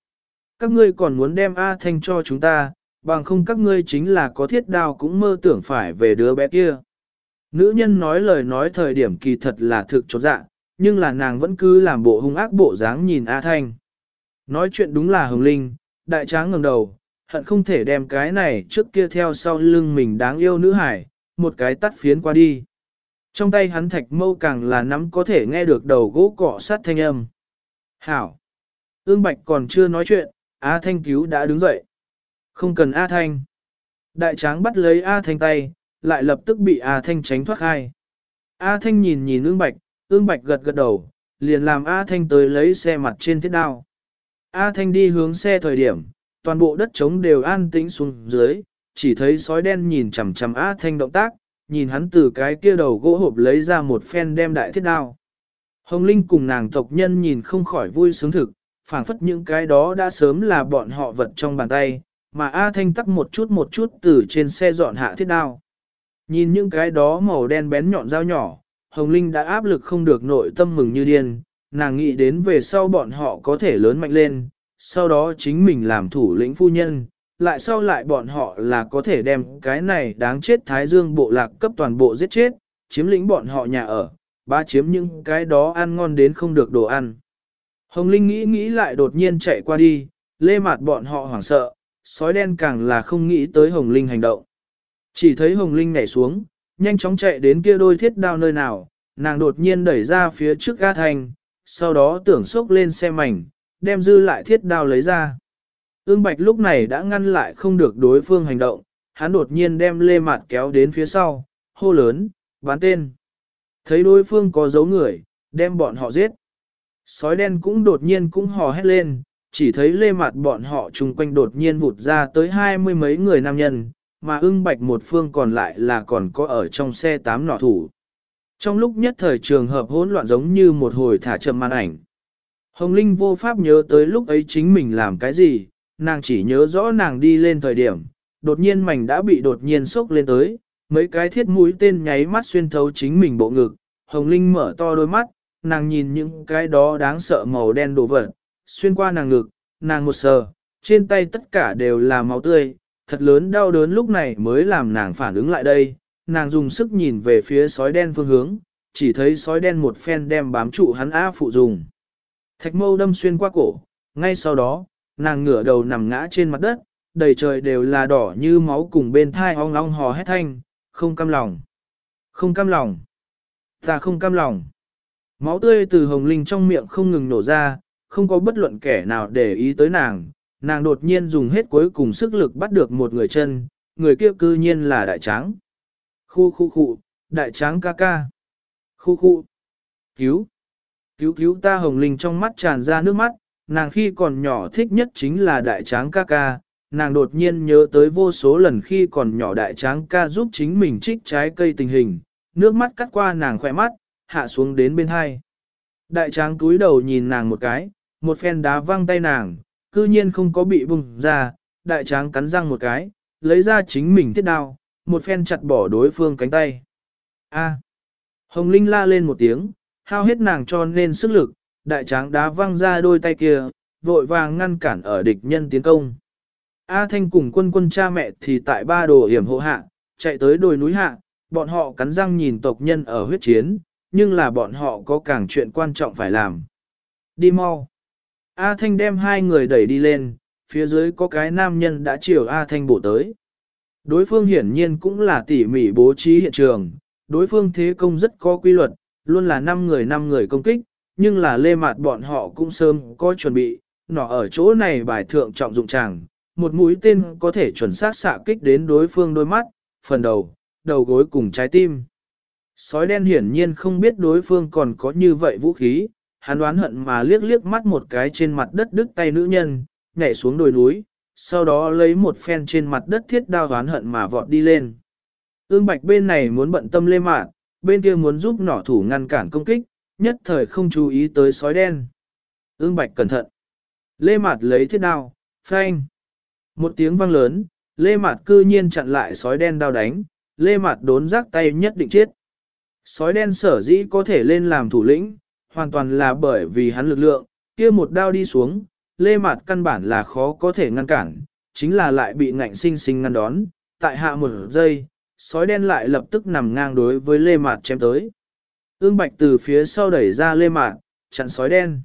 Các ngươi còn muốn đem A Thanh cho chúng ta, bằng không các ngươi chính là có thiết đao cũng mơ tưởng phải về đứa bé kia. Nữ nhân nói lời nói thời điểm kỳ thật là thực chột dạ, nhưng là nàng vẫn cứ làm bộ hung ác bộ dáng nhìn A Thanh. Nói chuyện đúng là hồng linh, đại tráng ngẩng đầu, hận không thể đem cái này trước kia theo sau lưng mình đáng yêu nữ hải, một cái tắt phiến qua đi. Trong tay hắn thạch mâu càng là nắm có thể nghe được đầu gỗ cọ sát thanh âm. Hảo! Ương Bạch còn chưa nói chuyện, A Thanh cứu đã đứng dậy. Không cần A Thanh. Đại tráng bắt lấy A Thanh tay, lại lập tức bị A Thanh tránh thoát khai. A Thanh nhìn nhìn ương Bạch, ương Bạch gật gật đầu, liền làm A Thanh tới lấy xe mặt trên thiết đao. A Thanh đi hướng xe thời điểm, toàn bộ đất trống đều an tĩnh xuống dưới, chỉ thấy sói đen nhìn chằm chằm A Thanh động tác, nhìn hắn từ cái kia đầu gỗ hộp lấy ra một phen đem đại thiết đao. Hồng Linh cùng nàng tộc nhân nhìn không khỏi vui sướng thực, phảng phất những cái đó đã sớm là bọn họ vật trong bàn tay, mà A Thanh tắc một chút một chút từ trên xe dọn hạ thiết đao. Nhìn những cái đó màu đen bén nhọn dao nhỏ, Hồng Linh đã áp lực không được nội tâm mừng như điên, nàng nghĩ đến về sau bọn họ có thể lớn mạnh lên, sau đó chính mình làm thủ lĩnh phu nhân, lại sau lại bọn họ là có thể đem cái này đáng chết Thái Dương bộ lạc cấp toàn bộ giết chết, chiếm lĩnh bọn họ nhà ở, ba chiếm những cái đó ăn ngon đến không được đồ ăn. Hồng Linh nghĩ nghĩ lại đột nhiên chạy qua đi, lê mặt bọn họ hoảng sợ, sói đen càng là không nghĩ tới Hồng Linh hành động. Chỉ thấy Hồng Linh nhảy xuống, nhanh chóng chạy đến kia đôi thiết đao nơi nào, nàng đột nhiên đẩy ra phía trước ga thành, sau đó tưởng xốc lên xe mảnh, đem dư lại thiết đao lấy ra. Ưng Bạch lúc này đã ngăn lại không được đối phương hành động, hắn đột nhiên đem lê mặt kéo đến phía sau, hô lớn, bán tên. Thấy đối phương có dấu người, đem bọn họ giết. Sói đen cũng đột nhiên cũng hò hét lên, chỉ thấy lê mặt bọn họ chung quanh đột nhiên vụt ra tới hai mươi mấy người nam nhân, mà ưng bạch một phương còn lại là còn có ở trong xe tám nọ thủ. Trong lúc nhất thời trường hợp hỗn loạn giống như một hồi thả chậm màn ảnh. Hồng Linh vô pháp nhớ tới lúc ấy chính mình làm cái gì, nàng chỉ nhớ rõ nàng đi lên thời điểm, đột nhiên mảnh đã bị đột nhiên sốc lên tới, mấy cái thiết mũi tên nháy mắt xuyên thấu chính mình bộ ngực, Hồng Linh mở to đôi mắt, nàng nhìn những cái đó đáng sợ màu đen đổ vật, xuyên qua nàng ngực, nàng một sờ, trên tay tất cả đều là máu tươi, thật lớn đau đớn lúc này mới làm nàng phản ứng lại đây, nàng dùng sức nhìn về phía sói đen phương hướng, chỉ thấy sói đen một phen đem bám trụ hắn á phụ dùng. Thạch mâu đâm xuyên qua cổ, ngay sau đó, nàng ngửa đầu nằm ngã trên mặt đất, đầy trời đều là đỏ như máu cùng bên thai ong ong hò hét thanh, không cam lòng. Không cam lòng. Ta không cam lòng. Máu tươi từ hồng linh trong miệng không ngừng nổ ra, không có bất luận kẻ nào để ý tới nàng. Nàng đột nhiên dùng hết cuối cùng sức lực bắt được một người chân, người kia cư nhiên là đại tráng. Khu khu khu, đại tráng ca ca. Khu khu. Cứu. Cứu cứu ta hồng linh trong mắt tràn ra nước mắt, nàng khi còn nhỏ thích nhất chính là đại tráng ca ca, nàng đột nhiên nhớ tới vô số lần khi còn nhỏ đại tráng ca giúp chính mình trích trái cây tình hình, nước mắt cắt qua nàng khỏe mắt, hạ xuống đến bên hai. Đại tráng túi đầu nhìn nàng một cái, một phen đá văng tay nàng, cư nhiên không có bị bùng ra, đại tráng cắn răng một cái, lấy ra chính mình thiết đao, một phen chặt bỏ đối phương cánh tay. A. À. Hồng Linh la lên một tiếng, hao hết nàng cho nên sức lực, đại tráng đá văng ra đôi tay kia, vội vàng ngăn cản ở địch nhân tiến công. A Thanh cùng quân quân cha mẹ thì tại ba đồ hiểm hộ hạ, chạy tới đồi núi hạ, bọn họ cắn răng nhìn tộc nhân ở huyết chiến, nhưng là bọn họ có càng chuyện quan trọng phải làm. Đi mau. A Thanh đem hai người đẩy đi lên, phía dưới có cái nam nhân đã chiều A Thanh bổ tới. Đối phương hiển nhiên cũng là tỉ mỉ bố trí hiện trường, đối phương thế công rất có quy luật, luôn là 5 người 5 người công kích, nhưng là lê mạt bọn họ cũng sớm có chuẩn bị, nọ ở chỗ này bài thượng trọng dụng tràng, một mũi tên có thể chuẩn xác xạ kích đến đối phương đôi mắt, phần đầu, đầu gối cùng trái tim. Sói đen hiển nhiên không biết đối phương còn có như vậy vũ khí, hắn đoán hận mà liếc liếc mắt một cái trên mặt đất đứt tay nữ nhân, nhảy xuống đồi núi, sau đó lấy một phen trên mặt đất thiết đao oán hận mà vọt đi lên. Ương bạch bên này muốn bận tâm lê mạn, bên kia muốn giúp nỏ thủ ngăn cản công kích, nhất thời không chú ý tới sói đen. Ương bạch cẩn thận. Lê mạt lấy thiết đao, phanh. Một tiếng vang lớn, Lê Mạt cư nhiên chặn lại sói đen đao đánh, Lê Mạt đốn rác tay nhất định chết. Sói đen sở dĩ có thể lên làm thủ lĩnh, hoàn toàn là bởi vì hắn lực lượng, kia một đao đi xuống, Lê Mạt căn bản là khó có thể ngăn cản, chính là lại bị ngạnh sinh sinh ngăn đón, tại hạ một giây, sói đen lại lập tức nằm ngang đối với Lê Mạt chém tới. Ương Bạch từ phía sau đẩy ra Lê Mạt, chặn sói đen.